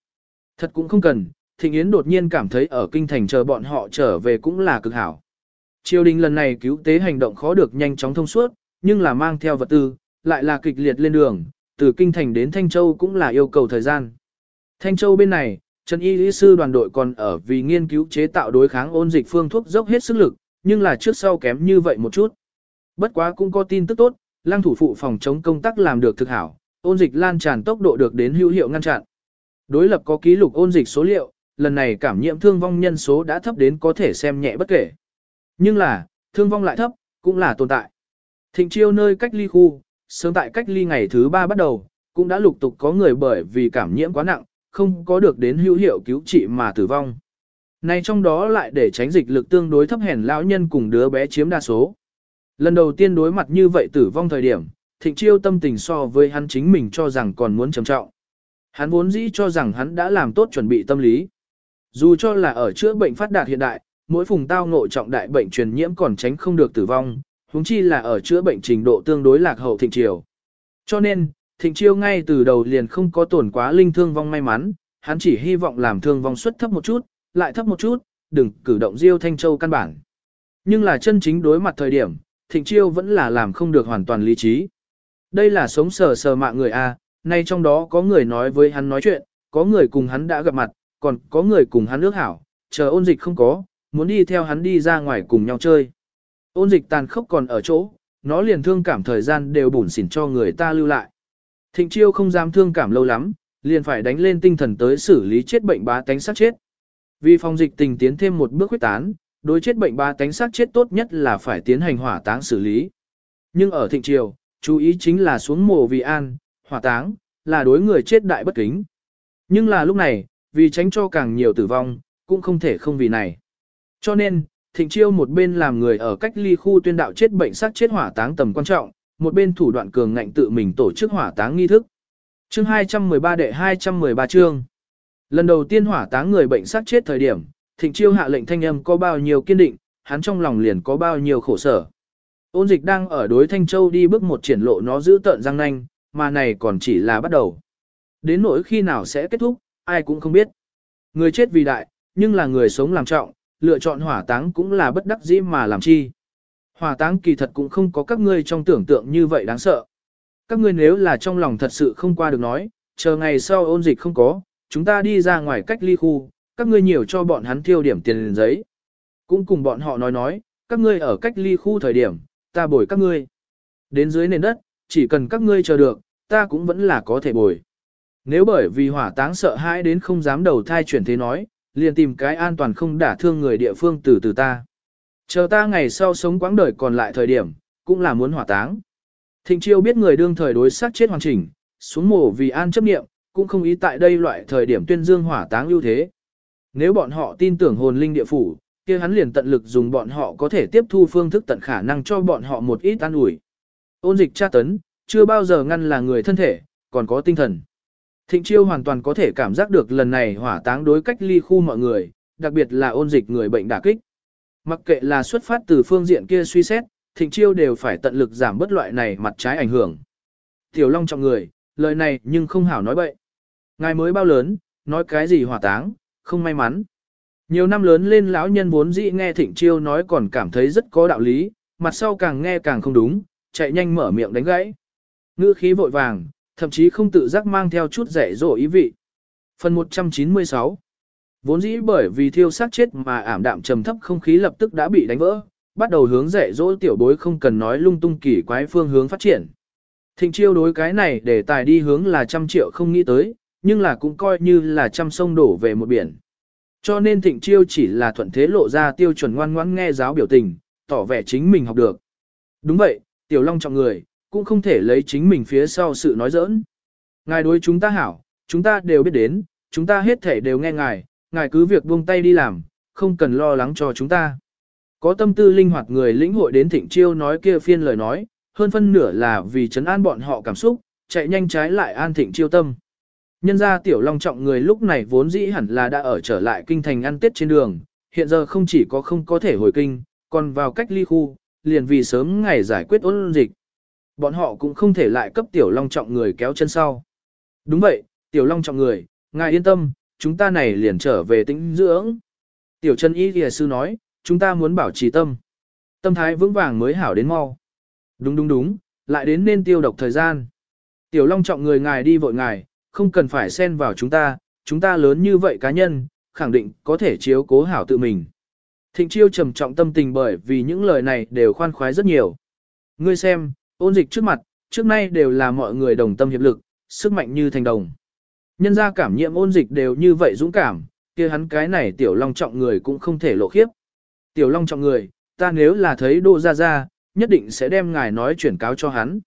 Thật cũng không cần, Thịnh Yến đột nhiên cảm thấy ở kinh thành chờ bọn họ trở về cũng là cực hảo. Triều đình lần này cứu tế hành động khó được nhanh chóng thông suốt, nhưng là mang theo vật tư, lại là kịch liệt lên đường, từ kinh thành đến Thanh Châu cũng là yêu cầu thời gian. Thanh Châu bên này, Trần Y Lý Sư đoàn đội còn ở vì nghiên cứu chế tạo đối kháng ôn dịch phương thuốc dốc hết sức lực, nhưng là trước sau kém như vậy một chút. Bất quá cũng có tin tức tốt, lang thủ phụ phòng chống công tác làm được thực hảo, ôn dịch lan tràn tốc độ được đến hữu hiệu ngăn chặn. Đối lập có ký lục ôn dịch số liệu, lần này cảm nhiễm thương vong nhân số đã thấp đến có thể xem nhẹ bất kể. Nhưng là, thương vong lại thấp, cũng là tồn tại. Thịnh chiêu nơi cách ly khu, sớm tại cách ly ngày thứ ba bắt đầu, cũng đã lục tục có người bởi vì cảm nhiễm quá nặng, không có được đến hữu hiệu cứu trị mà tử vong. Này trong đó lại để tránh dịch lực tương đối thấp hèn lão nhân cùng đứa bé chiếm đa số. Lần đầu tiên đối mặt như vậy tử vong thời điểm, thịnh chiêu tâm tình so với hắn chính mình cho rằng còn muốn trầm trọng. Hắn vốn dĩ cho rằng hắn đã làm tốt chuẩn bị tâm lý. Dù cho là ở chữa bệnh phát đạt hiện đại, mỗi phùng tao ngộ trọng đại bệnh truyền nhiễm còn tránh không được tử vong, huống chi là ở chữa bệnh trình độ tương đối lạc hậu thịnh triều. Cho nên, thịnh triều ngay từ đầu liền không có tổn quá linh thương vong may mắn, hắn chỉ hy vọng làm thương vong suất thấp một chút, lại thấp một chút, đừng cử động diêu thanh châu căn bản. Nhưng là chân chính đối mặt thời điểm, thịnh triều vẫn là làm không được hoàn toàn lý trí. Đây là sống sờ sờ mạng người A, nay trong đó có người nói với hắn nói chuyện, có người cùng hắn đã gặp mặt, còn có người cùng hắn ước hảo, chờ ôn dịch không có, muốn đi theo hắn đi ra ngoài cùng nhau chơi. Ôn dịch tàn khốc còn ở chỗ, nó liền thương cảm thời gian đều bủn xỉn cho người ta lưu lại. Thịnh chiêu không dám thương cảm lâu lắm, liền phải đánh lên tinh thần tới xử lý chết bệnh bá tánh sát chết. Vì phòng dịch tình tiến thêm một bước huyết tán, đối chết bệnh bá tánh sát chết tốt nhất là phải tiến hành hỏa táng xử lý. Nhưng ở thịnh triều, chú ý chính là xuống mồ vì an, hỏa táng, là đối người chết đại bất kính. Nhưng là lúc này, vì tránh cho càng nhiều tử vong, cũng không thể không vì này. Cho nên, thịnh chiêu một bên làm người ở cách ly khu tuyên đạo chết bệnh sát chết hỏa táng tầm quan trọng, một bên thủ đoạn cường ngạnh tự mình tổ chức hỏa táng nghi thức. Chương 213 đệ 213 chương. Lần đầu tiên hỏa táng người bệnh sát chết thời điểm, thịnh chiêu hạ lệnh thanh âm có bao nhiêu kiên định, hắn trong lòng liền có bao nhiêu khổ sở. Ôn dịch đang ở đối Thanh Châu đi bước một triển lộ nó giữ tợn răng nanh, mà này còn chỉ là bắt đầu. Đến nỗi khi nào sẽ kết thúc, ai cũng không biết. Người chết vì đại, nhưng là người sống làm trọng, lựa chọn hỏa táng cũng là bất đắc dĩ mà làm chi. Hỏa táng kỳ thật cũng không có các ngươi trong tưởng tượng như vậy đáng sợ. Các ngươi nếu là trong lòng thật sự không qua được nói, chờ ngày sau ôn dịch không có, chúng ta đi ra ngoài cách ly khu, các ngươi nhiều cho bọn hắn tiêu điểm tiền giấy. Cũng cùng bọn họ nói nói, các ngươi ở cách ly khu thời điểm, ta bồi các ngươi. Đến dưới nền đất, chỉ cần các ngươi chờ được, ta cũng vẫn là có thể bồi. Nếu bởi vì hỏa táng sợ hãi đến không dám đầu thai chuyển thế nói, liền tìm cái an toàn không đả thương người địa phương từ từ ta. Chờ ta ngày sau sống quãng đời còn lại thời điểm, cũng là muốn hỏa táng. Thịnh chiêu biết người đương thời đối sát chết hoàn chỉnh, xuống mổ vì an chấp niệm cũng không ý tại đây loại thời điểm tuyên dương hỏa táng ưu thế. Nếu bọn họ tin tưởng hồn linh địa phủ, kia hắn liền tận lực dùng bọn họ có thể tiếp thu phương thức tận khả năng cho bọn họ một ít an ủi. Ôn dịch tra tấn, chưa bao giờ ngăn là người thân thể, còn có tinh thần. Thịnh chiêu hoàn toàn có thể cảm giác được lần này hỏa táng đối cách ly khu mọi người, đặc biệt là ôn dịch người bệnh đả kích. Mặc kệ là xuất phát từ phương diện kia suy xét, thịnh chiêu đều phải tận lực giảm bất loại này mặt trái ảnh hưởng. Tiểu Long trọng người, lời này nhưng không hảo nói bậy. Ngài mới bao lớn, nói cái gì hỏa táng, không may mắn. Nhiều năm lớn lên lão nhân vốn dĩ nghe thịnh chiêu nói còn cảm thấy rất có đạo lý, mặt sau càng nghe càng không đúng, chạy nhanh mở miệng đánh gãy. Ngữ khí vội vàng, thậm chí không tự giác mang theo chút rẻ rộ ý vị. Phần 196 Vốn dĩ bởi vì thiêu sát chết mà ảm đạm trầm thấp không khí lập tức đã bị đánh vỡ, bắt đầu hướng rẻ rỗ tiểu bối không cần nói lung tung kỳ quái phương hướng phát triển. Thịnh chiêu đối cái này để tài đi hướng là trăm triệu không nghĩ tới, nhưng là cũng coi như là trăm sông đổ về một biển. Cho nên thịnh chiêu chỉ là thuận thế lộ ra tiêu chuẩn ngoan ngoãn nghe giáo biểu tình, tỏ vẻ chính mình học được. Đúng vậy, tiểu long trọng người, cũng không thể lấy chính mình phía sau sự nói giỡn. Ngài đối chúng ta hảo, chúng ta đều biết đến, chúng ta hết thể đều nghe ngài, ngài cứ việc buông tay đi làm, không cần lo lắng cho chúng ta. Có tâm tư linh hoạt người lĩnh hội đến thịnh chiêu nói kia phiên lời nói, hơn phân nửa là vì chấn an bọn họ cảm xúc, chạy nhanh trái lại an thịnh chiêu tâm. Nhân ra tiểu long trọng người lúc này vốn dĩ hẳn là đã ở trở lại kinh thành ăn tết trên đường, hiện giờ không chỉ có không có thể hồi kinh, còn vào cách ly khu, liền vì sớm ngày giải quyết ôn dịch. Bọn họ cũng không thể lại cấp tiểu long trọng người kéo chân sau. Đúng vậy, tiểu long trọng người, ngài yên tâm, chúng ta này liền trở về tĩnh dưỡng. Tiểu chân y kìa sư nói, chúng ta muốn bảo trì tâm. Tâm thái vững vàng mới hảo đến mau. Đúng đúng đúng, lại đến nên tiêu độc thời gian. Tiểu long trọng người ngài đi vội ngài, không cần phải xen vào chúng ta, chúng ta lớn như vậy cá nhân, khẳng định có thể chiếu cố hảo tự mình. Thịnh chiêu trầm trọng tâm tình bởi vì những lời này đều khoan khoái rất nhiều. Ngươi xem, ôn dịch trước mặt, trước nay đều là mọi người đồng tâm hiệp lực, sức mạnh như thành đồng. Nhân ra cảm nhiễm ôn dịch đều như vậy dũng cảm, kia hắn cái này tiểu long trọng người cũng không thể lộ khiếp. Tiểu long trọng người, ta nếu là thấy đô ra ra, nhất định sẽ đem ngài nói chuyển cáo cho hắn.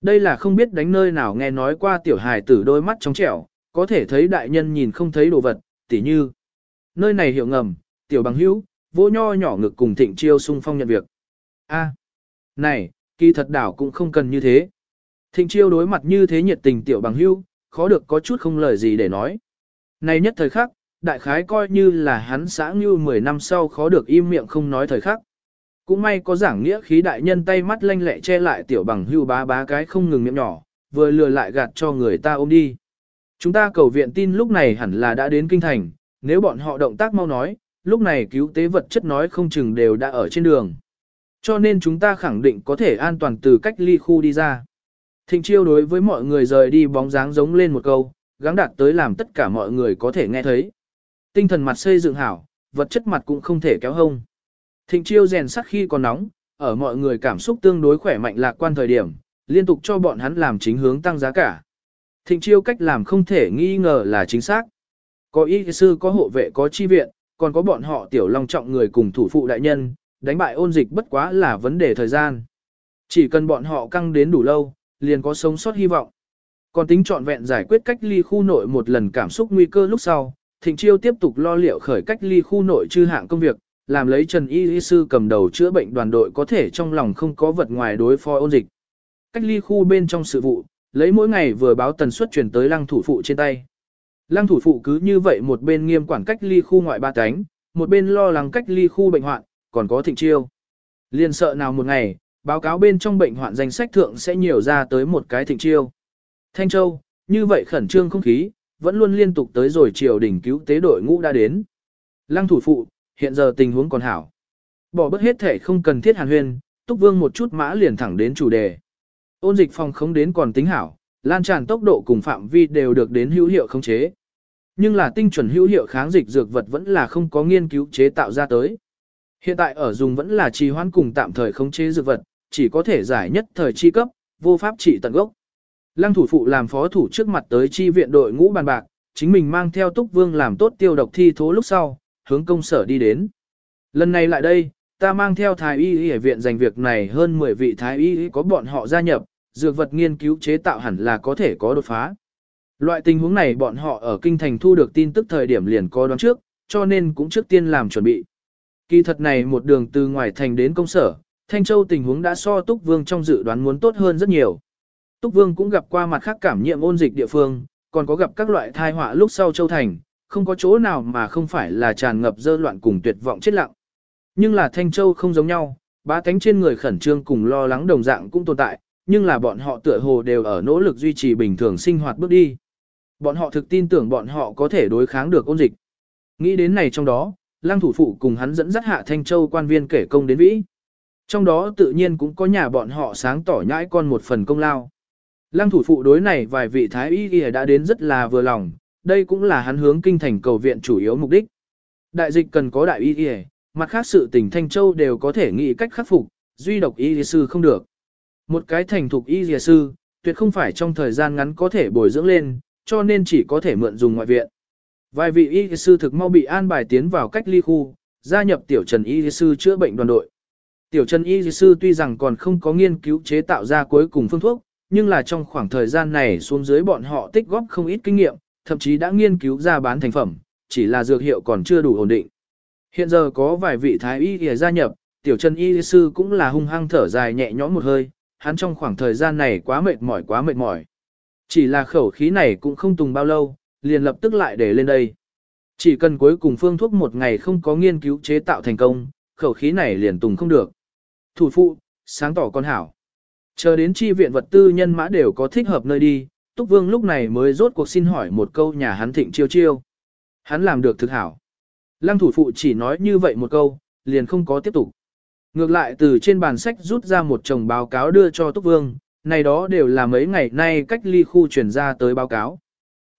Đây là không biết đánh nơi nào nghe nói qua tiểu hài tử đôi mắt trong trẻo, có thể thấy đại nhân nhìn không thấy đồ vật, tỉ như. Nơi này hiểu ngầm, tiểu bằng hữu, vô nho nhỏ ngực cùng thịnh chiêu sung phong nhận việc. a này, kỳ thật đảo cũng không cần như thế. Thịnh chiêu đối mặt như thế nhiệt tình tiểu bằng Hưu, khó được có chút không lời gì để nói. Này nhất thời khắc, đại khái coi như là hắn xã như 10 năm sau khó được im miệng không nói thời khắc. Cũng may có giảng nghĩa khí đại nhân tay mắt lanh lẹ che lại tiểu bằng hưu bá bá cái không ngừng miệng nhỏ, vừa lừa lại gạt cho người ta ôm đi. Chúng ta cầu viện tin lúc này hẳn là đã đến kinh thành, nếu bọn họ động tác mau nói, lúc này cứu tế vật chất nói không chừng đều đã ở trên đường. Cho nên chúng ta khẳng định có thể an toàn từ cách ly khu đi ra. Thịnh chiêu đối với mọi người rời đi bóng dáng giống lên một câu, gắng đạt tới làm tất cả mọi người có thể nghe thấy. Tinh thần mặt xây dựng hảo, vật chất mặt cũng không thể kéo hông. Thịnh chiêu rèn sắt khi còn nóng, ở mọi người cảm xúc tương đối khỏe mạnh lạc quan thời điểm, liên tục cho bọn hắn làm chính hướng tăng giá cả. Thịnh chiêu cách làm không thể nghi ngờ là chính xác. Có y sư có hộ vệ có chi viện, còn có bọn họ tiểu long trọng người cùng thủ phụ đại nhân, đánh bại ôn dịch bất quá là vấn đề thời gian. Chỉ cần bọn họ căng đến đủ lâu, liền có sống sót hy vọng. Còn tính trọn vẹn giải quyết cách ly khu nội một lần cảm xúc nguy cơ lúc sau, Thịnh Chiêu tiếp tục lo liệu khởi cách ly khu nội chư hạng công việc, làm lấy Trần Y Y sư cầm đầu chữa bệnh đoàn đội có thể trong lòng không có vật ngoài đối phó ôn dịch. Cách ly khu bên trong sự vụ, lấy mỗi ngày vừa báo tần suất truyền tới lăng thủ phụ trên tay. Lăng thủ phụ cứ như vậy một bên nghiêm quản cách ly khu ngoại ba cánh, một bên lo lắng cách ly khu bệnh hoạn, còn có Thịnh Chiêu. Liên sợ nào một ngày, báo cáo bên trong bệnh hoạn danh sách thượng sẽ nhiều ra tới một cái Thịnh Chiêu. Thanh Châu, như vậy khẩn trương không khí, vẫn luôn liên tục tới rồi triều đỉnh cứu tế đội ngũ đã đến. Lăng thủ phụ, hiện giờ tình huống còn hảo. Bỏ bất hết thể không cần thiết hàn huyên, túc vương một chút mã liền thẳng đến chủ đề. Ôn dịch phòng không đến còn tính hảo, lan tràn tốc độ cùng phạm vi đều được đến hữu hiệu khống chế. Nhưng là tinh chuẩn hữu hiệu kháng dịch dược vật vẫn là không có nghiên cứu chế tạo ra tới. Hiện tại ở dùng vẫn là trì hoãn cùng tạm thời khống chế dược vật, chỉ có thể giải nhất thời chi cấp, vô pháp trị tận gốc. Lăng thủ phụ làm phó thủ trước mặt tới chi viện đội ngũ bàn bạc, chính mình mang theo túc vương làm tốt tiêu độc thi thố lúc sau, hướng công sở đi đến. Lần này lại đây, ta mang theo thái y y viện dành việc này hơn 10 vị thái y có bọn họ gia nhập, dược vật nghiên cứu chế tạo hẳn là có thể có đột phá. Loại tình huống này bọn họ ở kinh thành thu được tin tức thời điểm liền có đoán trước, cho nên cũng trước tiên làm chuẩn bị. Kỳ thật này một đường từ ngoài thành đến công sở, Thanh Châu tình huống đã so Túc Vương trong dự đoán muốn tốt hơn rất nhiều. Túc Vương cũng gặp qua mặt khác cảm nhiễm ôn dịch địa phương, còn có gặp các loại thai họa lúc sau Châu Thành, không có chỗ nào mà không phải là tràn ngập dơ loạn cùng tuyệt vọng chết lặng. Nhưng là Thanh Châu không giống nhau, ba cánh trên người khẩn trương cùng lo lắng đồng dạng cũng tồn tại, nhưng là bọn họ tựa hồ đều ở nỗ lực duy trì bình thường sinh hoạt bước đi. Bọn họ thực tin tưởng bọn họ có thể đối kháng được ôn dịch. Nghĩ đến này trong đó, lăng thủ phụ cùng hắn dẫn dắt hạ Thanh Châu quan viên kể công đến vĩ. Trong đó tự nhiên cũng có nhà bọn họ sáng tỏ nhãi con một phần công lao. Lăng thủ phụ đối này vài vị thái y y đã đến rất là vừa lòng, đây cũng là hắn hướng kinh thành cầu viện chủ yếu mục đích. Đại dịch cần có đại y y, mặt khác sự tình Thanh Châu đều có thể nghĩ cách khắc phục, duy độc y sư không được. Một cái thành thục y y sư, tuyệt không phải trong thời gian ngắn có thể bồi dưỡng lên, cho nên chỉ có thể mượn dùng ngoại viện. Vài vị y sư thực mau bị an bài tiến vào cách ly khu, gia nhập tiểu trần y sư chữa bệnh đoàn đội. Tiểu trần y sư tuy rằng còn không có nghiên cứu chế tạo ra cuối cùng phương thuốc, nhưng là trong khoảng thời gian này xuống dưới bọn họ tích góp không ít kinh nghiệm, thậm chí đã nghiên cứu ra bán thành phẩm, chỉ là dược hiệu còn chưa đủ ổn định. Hiện giờ có vài vị thái y gia nhập, tiểu trần y sư cũng là hung hăng thở dài nhẹ nhõm một hơi, hắn trong khoảng thời gian này quá mệt mỏi quá mệt mỏi. Chỉ là khẩu khí này cũng không tùng bao lâu, liền lập tức lại để lên đây. Chỉ cần cuối cùng phương thuốc một ngày không có nghiên cứu chế tạo thành công, khẩu khí này liền tùng không được. Thủ phụ, sáng tỏ con hảo. Chờ đến chi viện vật tư nhân mã đều có thích hợp nơi đi, Túc Vương lúc này mới rốt cuộc xin hỏi một câu nhà hắn thịnh chiêu chiêu. Hắn làm được thực hảo. Lăng thủ phụ chỉ nói như vậy một câu, liền không có tiếp tục. Ngược lại từ trên bàn sách rút ra một chồng báo cáo đưa cho Túc Vương, này đó đều là mấy ngày nay cách ly khu chuyển ra tới báo cáo.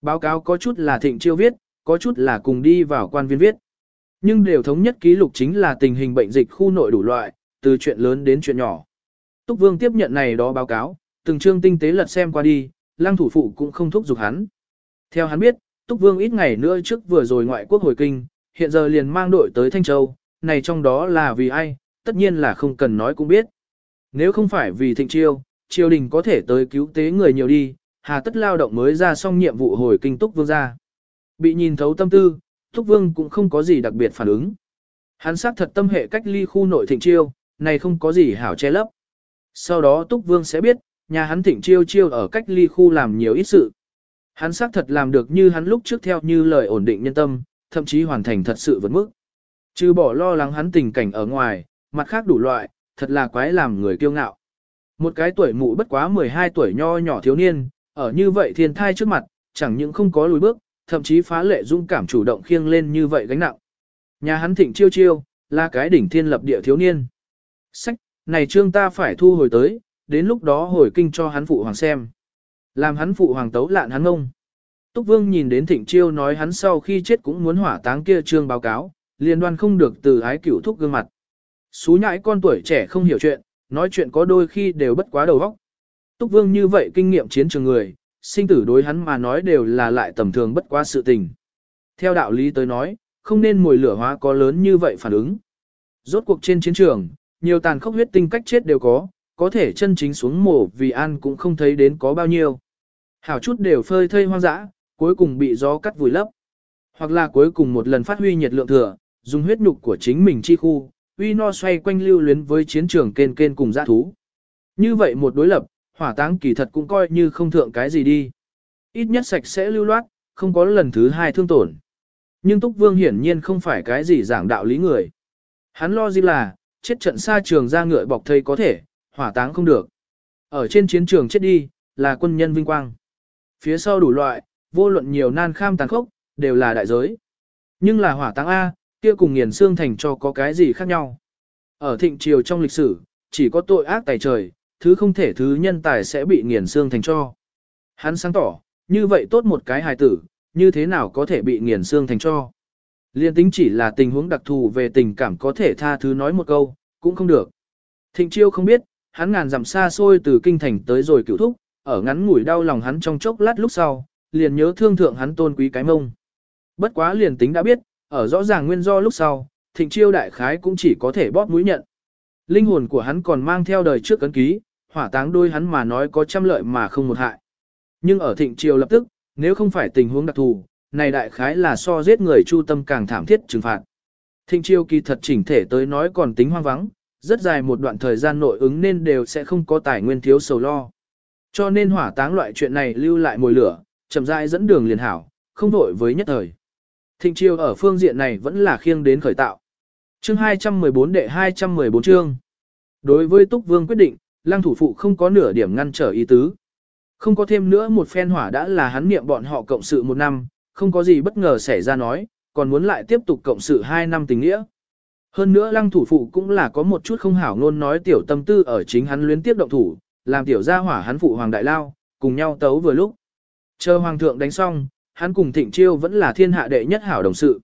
Báo cáo có chút là thịnh chiêu viết, có chút là cùng đi vào quan viên viết. Nhưng đều thống nhất ký lục chính là tình hình bệnh dịch khu nội đủ loại, từ chuyện lớn đến chuyện nhỏ. Túc Vương tiếp nhận này đó báo cáo, từng chương tinh tế lật xem qua đi, lăng thủ phụ cũng không thúc giục hắn. Theo hắn biết, Túc Vương ít ngày nữa trước vừa rồi ngoại quốc hồi kinh, hiện giờ liền mang đội tới Thanh Châu, này trong đó là vì ai, tất nhiên là không cần nói cũng biết. Nếu không phải vì thịnh chiêu, triều đình có thể tới cứu tế người nhiều đi, hà tất lao động mới ra xong nhiệm vụ hồi kinh Túc Vương ra. Bị nhìn thấu tâm tư, Túc Vương cũng không có gì đặc biệt phản ứng. Hắn xác thật tâm hệ cách ly khu nội thịnh chiêu, này không có gì hảo che lấp. Sau đó Túc Vương sẽ biết, nhà hắn thịnh chiêu chiêu ở cách ly khu làm nhiều ít sự. Hắn xác thật làm được như hắn lúc trước theo như lời ổn định nhân tâm, thậm chí hoàn thành thật sự vượt mức. Chứ bỏ lo lắng hắn tình cảnh ở ngoài, mặt khác đủ loại, thật là quái làm người kiêu ngạo. Một cái tuổi mụ bất quá 12 tuổi nho nhỏ thiếu niên, ở như vậy thiên thai trước mặt, chẳng những không có lùi bước, thậm chí phá lệ dung cảm chủ động khiêng lên như vậy gánh nặng. Nhà hắn thịnh chiêu chiêu, là cái đỉnh thiên lập địa thiếu niên. Sách, này trương ta phải thu hồi tới, đến lúc đó hồi kinh cho hắn phụ hoàng xem. Làm hắn phụ hoàng tấu lạn hắn ông. Túc Vương nhìn đến Thịnh Chiêu nói hắn sau khi chết cũng muốn hỏa táng kia trương báo cáo, liên đoan không được từ ái cửu thúc gương mặt. Xú nhãi con tuổi trẻ không hiểu chuyện, nói chuyện có đôi khi đều bất quá đầu óc. Túc Vương như vậy kinh nghiệm chiến trường người, sinh tử đối hắn mà nói đều là lại tầm thường bất quá sự tình. Theo đạo lý tới nói, không nên mùi lửa hóa có lớn như vậy phản ứng. Rốt cuộc trên chiến trường, nhiều tàn khốc huyết tinh cách chết đều có, có thể chân chính xuống mổ vì an cũng không thấy đến có bao nhiêu. Hảo chút đều phơi thây hoang dã, cuối cùng bị gió cắt vùi lấp. Hoặc là cuối cùng một lần phát huy nhiệt lượng thừa, dùng huyết nhục của chính mình chi khu, uy no xoay quanh lưu luyến với chiến trường kên kên cùng dã thú. Như vậy một đối lập, hỏa táng kỳ thật cũng coi như không thượng cái gì đi. Ít nhất sạch sẽ lưu loát, không có lần thứ hai thương tổn. Nhưng Túc Vương hiển nhiên không phải cái gì giảng đạo lý người. Hắn lo gì là, chết trận xa trường ra ngựa bọc thây có thể, hỏa táng không được. Ở trên chiến trường chết đi, là quân nhân vinh quang. Phía sau đủ loại, vô luận nhiều nan kham tàn khốc, đều là đại giới. Nhưng là hỏa táng A, kia cùng nghiền xương thành cho có cái gì khác nhau. Ở thịnh triều trong lịch sử, chỉ có tội ác tài trời, thứ không thể thứ nhân tài sẽ bị nghiền xương thành cho. Hắn sáng tỏ, như vậy tốt một cái hài tử, như thế nào có thể bị nghiền xương thành cho. Liên tính chỉ là tình huống đặc thù về tình cảm có thể tha thứ nói một câu, cũng không được. Thịnh chiêu không biết, hắn ngàn dặm xa xôi từ kinh thành tới rồi cựu thúc, ở ngắn ngủi đau lòng hắn trong chốc lát lúc sau, liền nhớ thương thượng hắn tôn quý cái mông. Bất quá liền tính đã biết, ở rõ ràng nguyên do lúc sau, thịnh chiêu đại khái cũng chỉ có thể bóp mũi nhận. Linh hồn của hắn còn mang theo đời trước cấn ký, hỏa táng đôi hắn mà nói có trăm lợi mà không một hại. Nhưng ở thịnh triều lập tức, nếu không phải tình huống đặc thù, này đại khái là so giết người chu tâm càng thảm thiết trừng phạt. Thịnh triều kỳ thật chỉnh thể tới nói còn tính hoang vắng, rất dài một đoạn thời gian nội ứng nên đều sẽ không có tài nguyên thiếu sầu lo. Cho nên hỏa táng loại chuyện này lưu lại mồi lửa, chậm rãi dẫn đường liền hảo, không vội với nhất thời. Thịnh triều ở phương diện này vẫn là khiêng đến khởi tạo. Chương 214 đệ 214 chương. Đối với Túc Vương quyết định, lăng thủ phụ không có nửa điểm ngăn trở ý tứ. Không có thêm nữa một phen hỏa đã là hắn niệm bọn họ cộng sự một năm, không có gì bất ngờ xảy ra nói, còn muốn lại tiếp tục cộng sự hai năm tình nghĩa. Hơn nữa lăng thủ phụ cũng là có một chút không hảo ngôn nói tiểu tâm tư ở chính hắn luyến tiếp động thủ, làm tiểu gia hỏa hắn phụ hoàng đại lao, cùng nhau tấu vừa lúc. Chờ hoàng thượng đánh xong, hắn cùng thịnh chiêu vẫn là thiên hạ đệ nhất hảo đồng sự.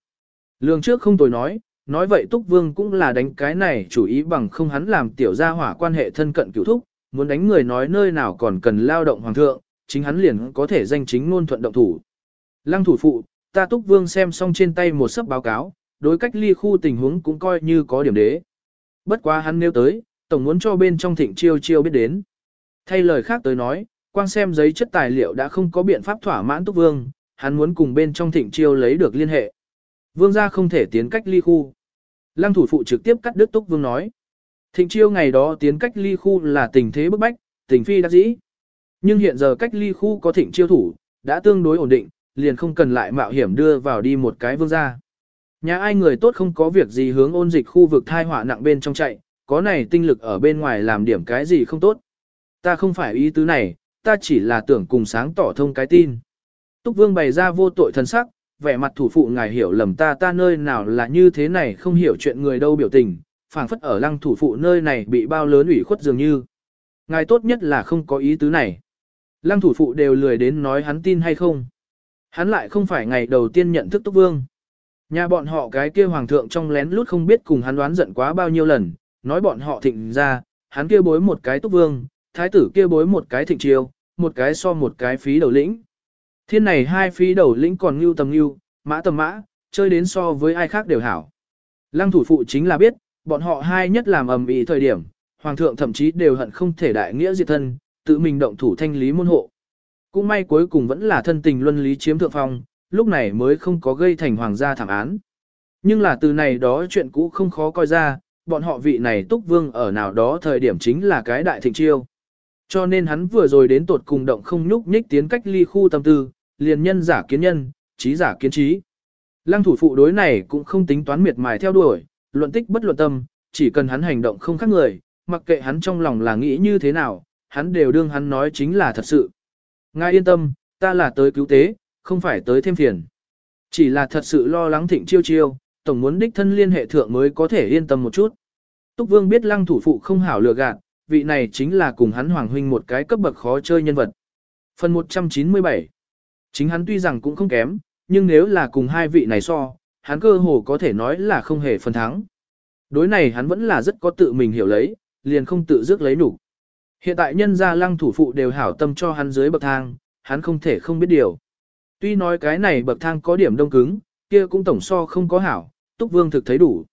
Lương trước không tồi nói, nói vậy Túc Vương cũng là đánh cái này chủ ý bằng không hắn làm tiểu gia hỏa quan hệ thân cận cửu thúc, muốn đánh người nói nơi nào còn cần lao động hoàng thượng, chính hắn liền có thể danh chính ngôn thuận động thủ. Lăng thủ phụ, ta Túc Vương xem xong trên tay một sấp báo cáo, đối cách ly khu tình huống cũng coi như có điểm đế. Bất quá hắn nêu tới, tổng muốn cho bên trong thịnh chiêu chiêu biết đến. Thay lời khác tới nói, quang xem giấy chất tài liệu đã không có biện pháp thỏa mãn Túc Vương, hắn muốn cùng bên trong thịnh chiêu lấy được liên hệ. Vương gia không thể tiến cách ly khu. Lăng thủ phụ trực tiếp cắt đứt Túc Vương nói. Thịnh chiêu ngày đó tiến cách ly khu là tình thế bức bách, tình phi đắc dĩ. Nhưng hiện giờ cách ly khu có thịnh chiêu thủ, đã tương đối ổn định, liền không cần lại mạo hiểm đưa vào đi một cái vương gia. Nhà ai người tốt không có việc gì hướng ôn dịch khu vực thai họa nặng bên trong chạy, có này tinh lực ở bên ngoài làm điểm cái gì không tốt. Ta không phải ý tứ này, ta chỉ là tưởng cùng sáng tỏ thông cái tin. Túc Vương bày ra vô tội thần sắc, vẻ mặt thủ phụ ngài hiểu lầm ta ta nơi nào là như thế này không hiểu chuyện người đâu biểu tình, phảng phất ở lăng thủ phụ nơi này bị bao lớn ủy khuất dường như. Ngài tốt nhất là không có ý tứ này. Lăng thủ phụ đều lười đến nói hắn tin hay không. Hắn lại không phải ngày đầu tiên nhận thức Túc Vương. Nhà bọn họ cái kia hoàng thượng trong lén lút không biết cùng hắn đoán giận quá bao nhiêu lần, nói bọn họ thịnh ra, hắn kia bối một cái Túc Vương, thái tử kia bối một cái thịnh triều, một cái so một cái phí đầu lĩnh. Thiên này hai phí đầu lĩnh còn ngưu tầm ngưu, mã tầm mã, chơi đến so với ai khác đều hảo. Lăng thủ phụ chính là biết, bọn họ hai nhất làm ầm ĩ thời điểm, hoàng thượng thậm chí đều hận không thể đại nghĩa diệt thân, tự mình động thủ thanh lý môn hộ. Cũng may cuối cùng vẫn là thân tình luân lý chiếm thượng phong, lúc này mới không có gây thành hoàng gia thảm án. Nhưng là từ này đó chuyện cũ không khó coi ra, bọn họ vị này túc vương ở nào đó thời điểm chính là cái đại thịnh chiêu. Cho nên hắn vừa rồi đến tột cùng động không nhúc nhích tiến cách ly khu tâm tư, liền nhân giả kiến nhân, trí giả kiến trí. Lăng thủ phụ đối này cũng không tính toán miệt mài theo đuổi, luận tích bất luận tâm, chỉ cần hắn hành động không khác người, mặc kệ hắn trong lòng là nghĩ như thế nào, hắn đều đương hắn nói chính là thật sự. Ngài yên tâm, ta là tới cứu tế, không phải tới thêm phiền. Chỉ là thật sự lo lắng thịnh chiêu chiêu, tổng muốn đích thân liên hệ thượng mới có thể yên tâm một chút. Túc Vương biết lăng thủ phụ không hảo lừa gạt, vị này chính là cùng hắn hoàng huynh một cái cấp bậc khó chơi nhân vật. Phần 197 Chính hắn tuy rằng cũng không kém, nhưng nếu là cùng hai vị này so, hắn cơ hồ có thể nói là không hề phần thắng. Đối này hắn vẫn là rất có tự mình hiểu lấy, liền không tự dứt lấy đủ. Hiện tại nhân gia lăng thủ phụ đều hảo tâm cho hắn dưới bậc thang, hắn không thể không biết điều. Tuy nói cái này bậc thang có điểm đông cứng, kia cũng tổng so không có hảo, Túc Vương thực thấy đủ.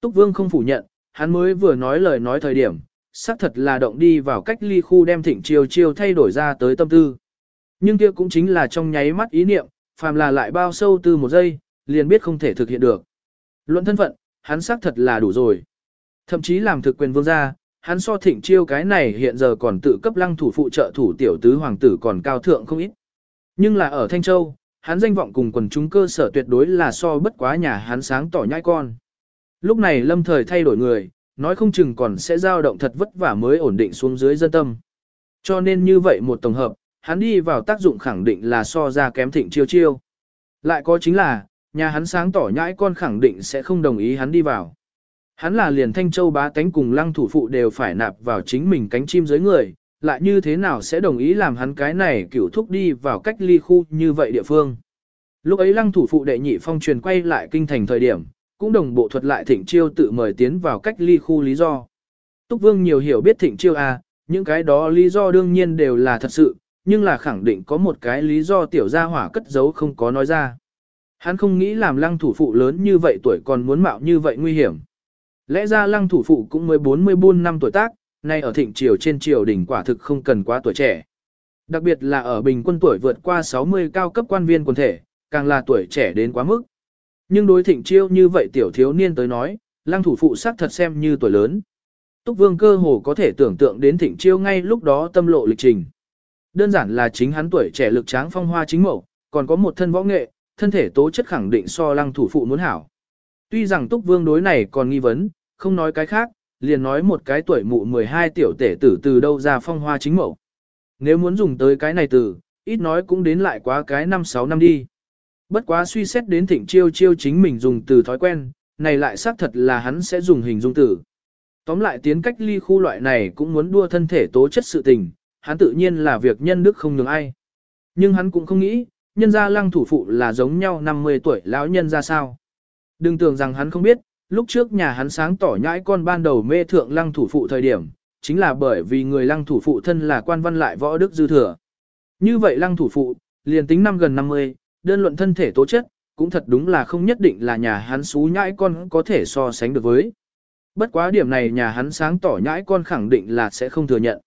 Túc Vương không phủ nhận, hắn mới vừa nói lời nói thời điểm, xác thật là động đi vào cách ly khu đem thịnh chiều chiều thay đổi ra tới tâm tư. Nhưng kia cũng chính là trong nháy mắt ý niệm, phàm là lại bao sâu từ một giây, liền biết không thể thực hiện được. Luận thân phận, hắn xác thật là đủ rồi. Thậm chí làm thực quyền vương gia, hắn so thịnh chiêu cái này hiện giờ còn tự cấp lăng thủ phụ trợ thủ tiểu tứ hoàng tử còn cao thượng không ít. Nhưng là ở Thanh Châu, hắn danh vọng cùng quần chúng cơ sở tuyệt đối là so bất quá nhà hắn sáng tỏ nhai con. Lúc này lâm thời thay đổi người, nói không chừng còn sẽ dao động thật vất vả mới ổn định xuống dưới dân tâm. Cho nên như vậy một tổng hợp, hắn đi vào tác dụng khẳng định là so ra kém thịnh chiêu chiêu. Lại có chính là, nhà hắn sáng tỏ nhãi con khẳng định sẽ không đồng ý hắn đi vào. Hắn là liền thanh châu bá tánh cùng lăng thủ phụ đều phải nạp vào chính mình cánh chim dưới người, lại như thế nào sẽ đồng ý làm hắn cái này cửu thúc đi vào cách ly khu như vậy địa phương. Lúc ấy lăng thủ phụ đệ nhị phong truyền quay lại kinh thành thời điểm, cũng đồng bộ thuật lại thịnh chiêu tự mời tiến vào cách ly khu lý do. Túc Vương nhiều hiểu biết thịnh chiêu à, những cái đó lý do đương nhiên đều là thật sự, nhưng là khẳng định có một cái lý do tiểu gia hỏa cất giấu không có nói ra. Hắn không nghĩ làm lăng thủ phụ lớn như vậy tuổi còn muốn mạo như vậy nguy hiểm. Lẽ ra lăng thủ phụ cũng mới 44 năm tuổi tác, nay ở thịnh triều trên triều đỉnh quả thực không cần quá tuổi trẻ. Đặc biệt là ở bình quân tuổi vượt qua 60 cao cấp quan viên quân thể, càng là tuổi trẻ đến quá mức. Nhưng đối thịnh chiêu như vậy tiểu thiếu niên tới nói, lăng thủ phụ sắc thật xem như tuổi lớn. Túc Vương cơ hồ có thể tưởng tượng đến thịnh chiêu ngay lúc đó tâm lộ lịch trình. Đơn giản là chính hắn tuổi trẻ lực tráng phong hoa chính mẫu, còn có một thân võ nghệ, thân thể tố chất khẳng định so lăng thủ phụ muốn hảo. Tuy rằng Túc Vương đối này còn nghi vấn, không nói cái khác, liền nói một cái tuổi mụ 12 tiểu tể tử từ đâu ra phong hoa chính mẫu. Nếu muốn dùng tới cái này từ, ít nói cũng đến lại quá cái 5-6 năm đi. Bất quá suy xét đến thịnh chiêu chiêu chính mình dùng từ thói quen, này lại xác thật là hắn sẽ dùng hình dung từ. Tóm lại tiến cách ly khu loại này cũng muốn đua thân thể tố chất sự tình, hắn tự nhiên là việc nhân đức không nhường ai. Nhưng hắn cũng không nghĩ, nhân gia lăng thủ phụ là giống nhau 50 tuổi lão nhân ra sao. Đừng tưởng rằng hắn không biết, lúc trước nhà hắn sáng tỏ nhãi con ban đầu mê thượng lăng thủ phụ thời điểm, chính là bởi vì người lăng thủ phụ thân là quan văn lại võ đức dư thừa. Như vậy lăng thủ phụ, liền tính năm gần 50, đơn luận thân thể tố chất, cũng thật đúng là không nhất định là nhà hắn xú nhãi con có thể so sánh được với. Bất quá điểm này nhà hắn sáng tỏ nhãi con khẳng định là sẽ không thừa nhận.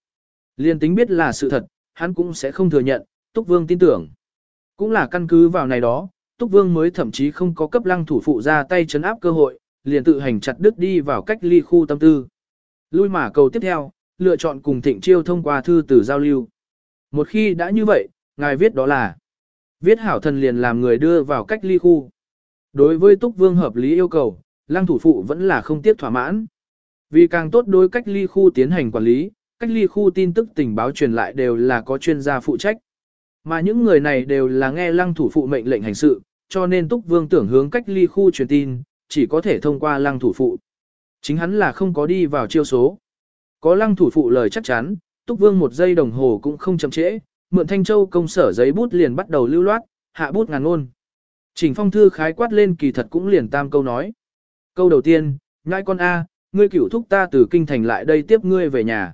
Liên tính biết là sự thật, hắn cũng sẽ không thừa nhận, Túc Vương tin tưởng. Cũng là căn cứ vào này đó, Túc Vương mới thậm chí không có cấp lăng thủ phụ ra tay chấn áp cơ hội, liền tự hành chặt đứt đi vào cách ly khu tâm tư. Lui mà cầu tiếp theo, lựa chọn cùng thịnh chiêu thông qua thư từ giao lưu. Một khi đã như vậy, ngài viết đó là Viết hảo thần liền làm người đưa vào cách ly khu. Đối với Túc Vương hợp lý yêu cầu, lăng thủ phụ vẫn là không tiếc thỏa mãn. Vì càng tốt đối cách ly khu tiến hành quản lý, cách ly khu tin tức tình báo truyền lại đều là có chuyên gia phụ trách. Mà những người này đều là nghe lăng thủ phụ mệnh lệnh hành sự, cho nên Túc Vương tưởng hướng cách ly khu truyền tin, chỉ có thể thông qua lăng thủ phụ. Chính hắn là không có đi vào chiêu số. Có lăng thủ phụ lời chắc chắn, Túc Vương một giây đồng hồ cũng không chậm trễ, mượn Thanh Châu công sở giấy bút liền bắt đầu lưu loát, hạ bút ngàn ngôn. Trình phong thư khái quát lên kỳ thật cũng liền tam câu nói. Câu đầu tiên, nhãi con A, ngươi cửu thúc ta từ kinh thành lại đây tiếp ngươi về nhà.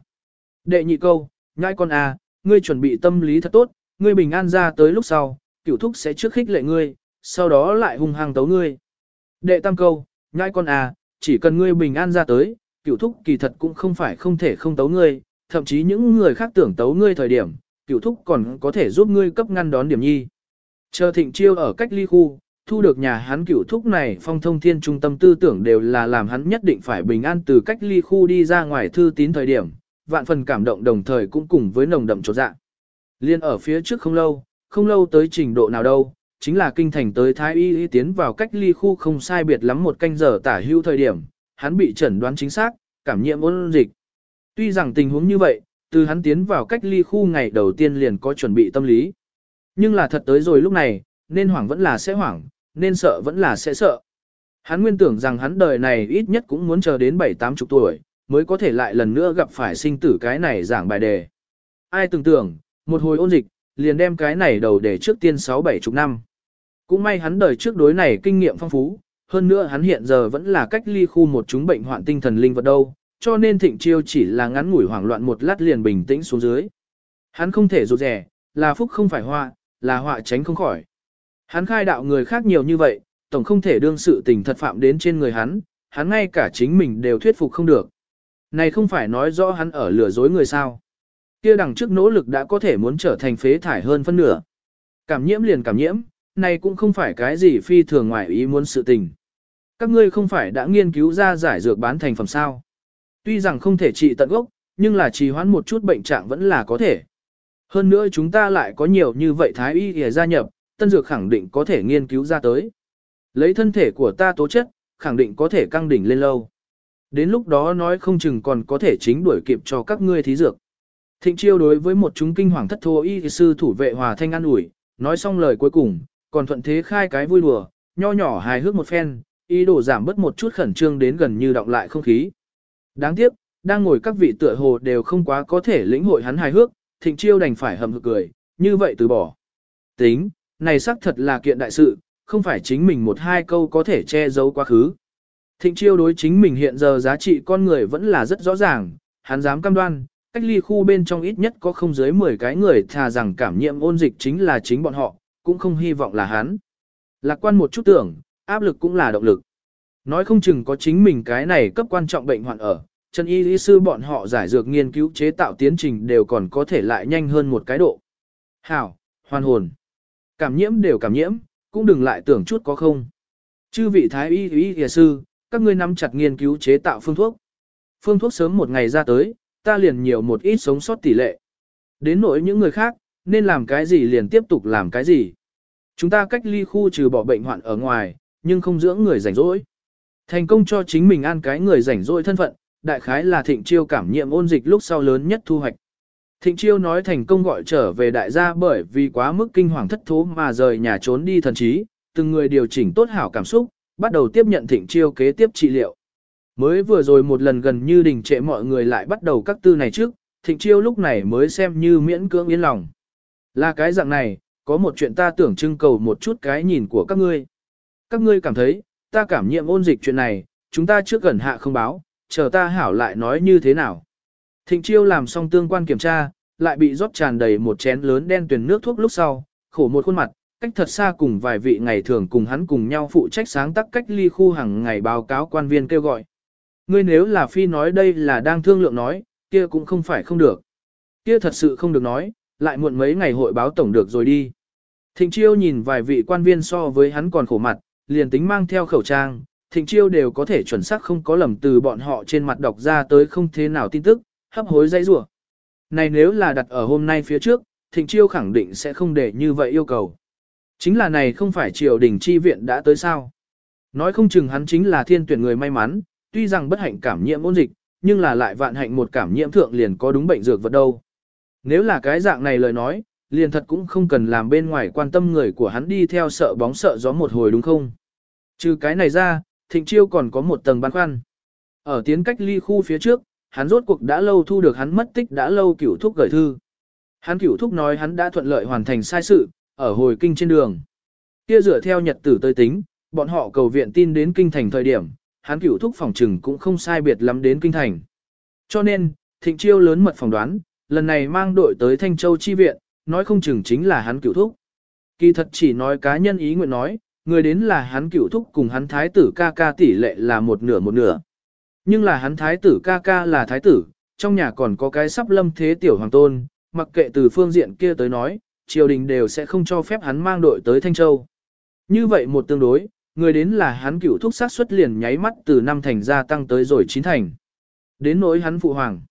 Đệ nhị câu, nhãi con A, ngươi chuẩn bị tâm lý thật tốt, ngươi bình an ra tới lúc sau, cửu thúc sẽ trước khích lệ ngươi, sau đó lại hung hăng tấu ngươi. Đệ tam câu, nhãi con A, chỉ cần ngươi bình an ra tới, cửu thúc kỳ thật cũng không phải không thể không tấu ngươi, thậm chí những người khác tưởng tấu ngươi thời điểm, cửu thúc còn có thể giúp ngươi cấp ngăn đón điểm nhi. Chờ thịnh chiêu ở cách ly khu, thu được nhà hắn cửu thúc này phong thông thiên trung tâm tư tưởng đều là làm hắn nhất định phải bình an từ cách ly khu đi ra ngoài thư tín thời điểm, vạn phần cảm động đồng thời cũng cùng với nồng đậm trột dạ. Liên ở phía trước không lâu, không lâu tới trình độ nào đâu, chính là kinh thành tới Thái Y y tiến vào cách ly khu không sai biệt lắm một canh giờ tả hưu thời điểm, hắn bị chẩn đoán chính xác, cảm nhiễm ôn dịch. Tuy rằng tình huống như vậy, từ hắn tiến vào cách ly khu ngày đầu tiên liền có chuẩn bị tâm lý. Nhưng là thật tới rồi lúc này, nên hoảng vẫn là sẽ hoảng, nên sợ vẫn là sẽ sợ. Hắn nguyên tưởng rằng hắn đời này ít nhất cũng muốn chờ đến 7-8 chục tuổi, mới có thể lại lần nữa gặp phải sinh tử cái này giảng bài đề. Ai tưởng tưởng, một hồi ôn dịch, liền đem cái này đầu để trước tiên 6-7 chục năm. Cũng may hắn đời trước đối này kinh nghiệm phong phú, hơn nữa hắn hiện giờ vẫn là cách ly khu một chúng bệnh hoạn tinh thần linh vật đâu, cho nên thịnh chiêu chỉ là ngắn ngủi hoảng loạn một lát liền bình tĩnh xuống dưới. Hắn không thể rụt rẻ, là phúc không phải họa, là họa tránh không khỏi. Hắn khai đạo người khác nhiều như vậy, tổng không thể đương sự tình thật phạm đến trên người hắn, hắn ngay cả chính mình đều thuyết phục không được. Này không phải nói rõ hắn ở lừa dối người sao. Kia đằng trước nỗ lực đã có thể muốn trở thành phế thải hơn phân nửa. Cảm nhiễm liền cảm nhiễm, này cũng không phải cái gì phi thường ngoài ý muốn sự tình. Các ngươi không phải đã nghiên cứu ra giải dược bán thành phẩm sao. Tuy rằng không thể trị tận gốc, nhưng là trì hoãn một chút bệnh trạng vẫn là có thể. Hơn nữa chúng ta lại có nhiều như vậy thái y để gia nhập, tân dược khẳng định có thể nghiên cứu ra tới. Lấy thân thể của ta tố chất, khẳng định có thể căng đỉnh lên lâu. Đến lúc đó nói không chừng còn có thể chính đuổi kịp cho các ngươi thí dược. Thịnh chiêu đối với một chúng kinh hoàng thất thô y sư thủ vệ hòa thanh an ủi, nói xong lời cuối cùng, còn thuận thế khai cái vui đùa, nho nhỏ hài hước một phen, ý đồ giảm bớt một chút khẩn trương đến gần như động lại không khí. Đáng tiếc, đang ngồi các vị tựa hồ đều không quá có thể lĩnh hội hắn hài hước, thịnh chiêu đành phải hầm hực cười, như vậy từ bỏ. Tính, này xác thật là kiện đại sự, không phải chính mình một hai câu có thể che giấu quá khứ. Thịnh chiêu đối chính mình hiện giờ giá trị con người vẫn là rất rõ ràng, hắn dám cam đoan, Cách ly khu bên trong ít nhất có không dưới 10 cái người thà rằng cảm nhiễm ôn dịch chính là chính bọn họ, cũng không hy vọng là hắn. Lạc quan một chút tưởng, áp lực cũng là động lực. Nói không chừng có chính mình cái này cấp quan trọng bệnh hoạn ở, chân y lý sư bọn họ giải dược nghiên cứu chế tạo tiến trình đều còn có thể lại nhanh hơn một cái độ. Hảo, hoàn hồn. Cảm nhiễm đều cảm nhiễm, cũng đừng lại tưởng chút có không. Chư vị thái y y y sư, các ngươi nắm chặt nghiên cứu chế tạo phương thuốc. Phương thuốc sớm một ngày ra tới, ta liền nhiều một ít sống sót tỷ lệ. Đến nỗi những người khác, nên làm cái gì liền tiếp tục làm cái gì. Chúng ta cách ly khu trừ bỏ bệnh hoạn ở ngoài, nhưng không dưỡng người rảnh rỗi. Thành công cho chính mình an cái người rảnh rỗi thân phận, đại khái là thịnh chiêu cảm nhiệm ôn dịch lúc sau lớn nhất thu hoạch. Thịnh chiêu nói thành công gọi trở về đại gia bởi vì quá mức kinh hoàng thất thố mà rời nhà trốn đi thần trí, từng người điều chỉnh tốt hảo cảm xúc, bắt đầu tiếp nhận thịnh chiêu kế tiếp trị liệu. Mới vừa rồi một lần gần như đình trệ mọi người lại bắt đầu các tư này trước, thịnh chiêu lúc này mới xem như miễn cưỡng yên lòng. Là cái dạng này, có một chuyện ta tưởng trưng cầu một chút cái nhìn của các ngươi. Các ngươi cảm thấy, ta cảm nhiệm ôn dịch chuyện này, chúng ta trước gần hạ không báo, chờ ta hảo lại nói như thế nào. Thịnh chiêu làm xong tương quan kiểm tra, lại bị rót tràn đầy một chén lớn đen tuyển nước thuốc lúc sau, khổ một khuôn mặt, cách thật xa cùng vài vị ngày thường cùng hắn cùng nhau phụ trách sáng tác cách ly khu hàng ngày báo cáo quan viên kêu gọi. Ngươi nếu là phi nói đây là đang thương lượng nói, kia cũng không phải không được. Kia thật sự không được nói, lại muộn mấy ngày hội báo tổng được rồi đi. Thịnh chiêu nhìn vài vị quan viên so với hắn còn khổ mặt, liền tính mang theo khẩu trang, thịnh chiêu đều có thể chuẩn xác không có lầm từ bọn họ trên mặt đọc ra tới không thế nào tin tức, hấp hối dây rủa. Này nếu là đặt ở hôm nay phía trước, thịnh chiêu khẳng định sẽ không để như vậy yêu cầu. Chính là này không phải triều đình chi viện đã tới sao. Nói không chừng hắn chính là thiên tuyển người may mắn, tuy rằng bất hạnh cảm nhiễm ôn dịch, nhưng là lại vạn hạnh một cảm nhiễm thượng liền có đúng bệnh dược vật đâu. Nếu là cái dạng này lời nói, liền thật cũng không cần làm bên ngoài quan tâm người của hắn đi theo sợ bóng sợ gió một hồi đúng không? Trừ cái này ra, thịnh chiêu còn có một tầng băn khoăn. Ở tiến cách ly khu phía trước, hắn rốt cuộc đã lâu thu được hắn mất tích đã lâu cửu thúc gửi thư. Hắn cửu thúc nói hắn đã thuận lợi hoàn thành sai sự, ở hồi kinh trên đường. Kia dựa theo nhật tử tới tính, bọn họ cầu viện tin đến kinh thành thời điểm, hắn cửu thúc phòng trừng cũng không sai biệt lắm đến kinh thành. Cho nên, thịnh chiêu lớn mật phỏng đoán, lần này mang đội tới Thanh Châu chi viện, nói không chừng chính là hắn cửu thúc. Kỳ thật chỉ nói cá nhân ý nguyện nói, người đến là hắn cửu thúc cùng hắn thái tử ca ca tỷ lệ là một nửa một nửa. Nhưng là hắn thái tử ca ca là thái tử, trong nhà còn có cái sắp lâm thế tiểu hoàng tôn, mặc kệ từ phương diện kia tới nói, triều đình đều sẽ không cho phép hắn mang đội tới Thanh Châu. Như vậy một tương đối, người đến là hắn cửu thúc sát xuất liền nháy mắt từ năm thành gia tăng tới rồi chín thành. Đến nỗi hắn phụ hoàng.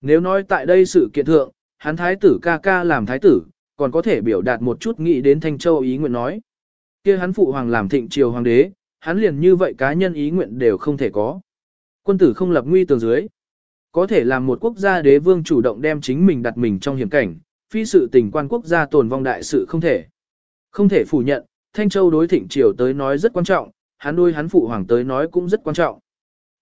Nếu nói tại đây sự kiện thượng, hắn thái tử ca ca làm thái tử, còn có thể biểu đạt một chút nghĩ đến Thanh Châu ý nguyện nói. kia hắn phụ hoàng làm thịnh triều hoàng đế, hắn liền như vậy cá nhân ý nguyện đều không thể có. Quân tử không lập nguy tường dưới. Có thể làm một quốc gia đế vương chủ động đem chính mình đặt mình trong hiểm cảnh, phi sự tình quan quốc gia tồn vong đại sự không thể. Không thể phủ nhận, Thanh Châu đối thịnh triều tới nói rất quan trọng, hắn đôi hắn phụ hoàng tới nói cũng rất quan trọng.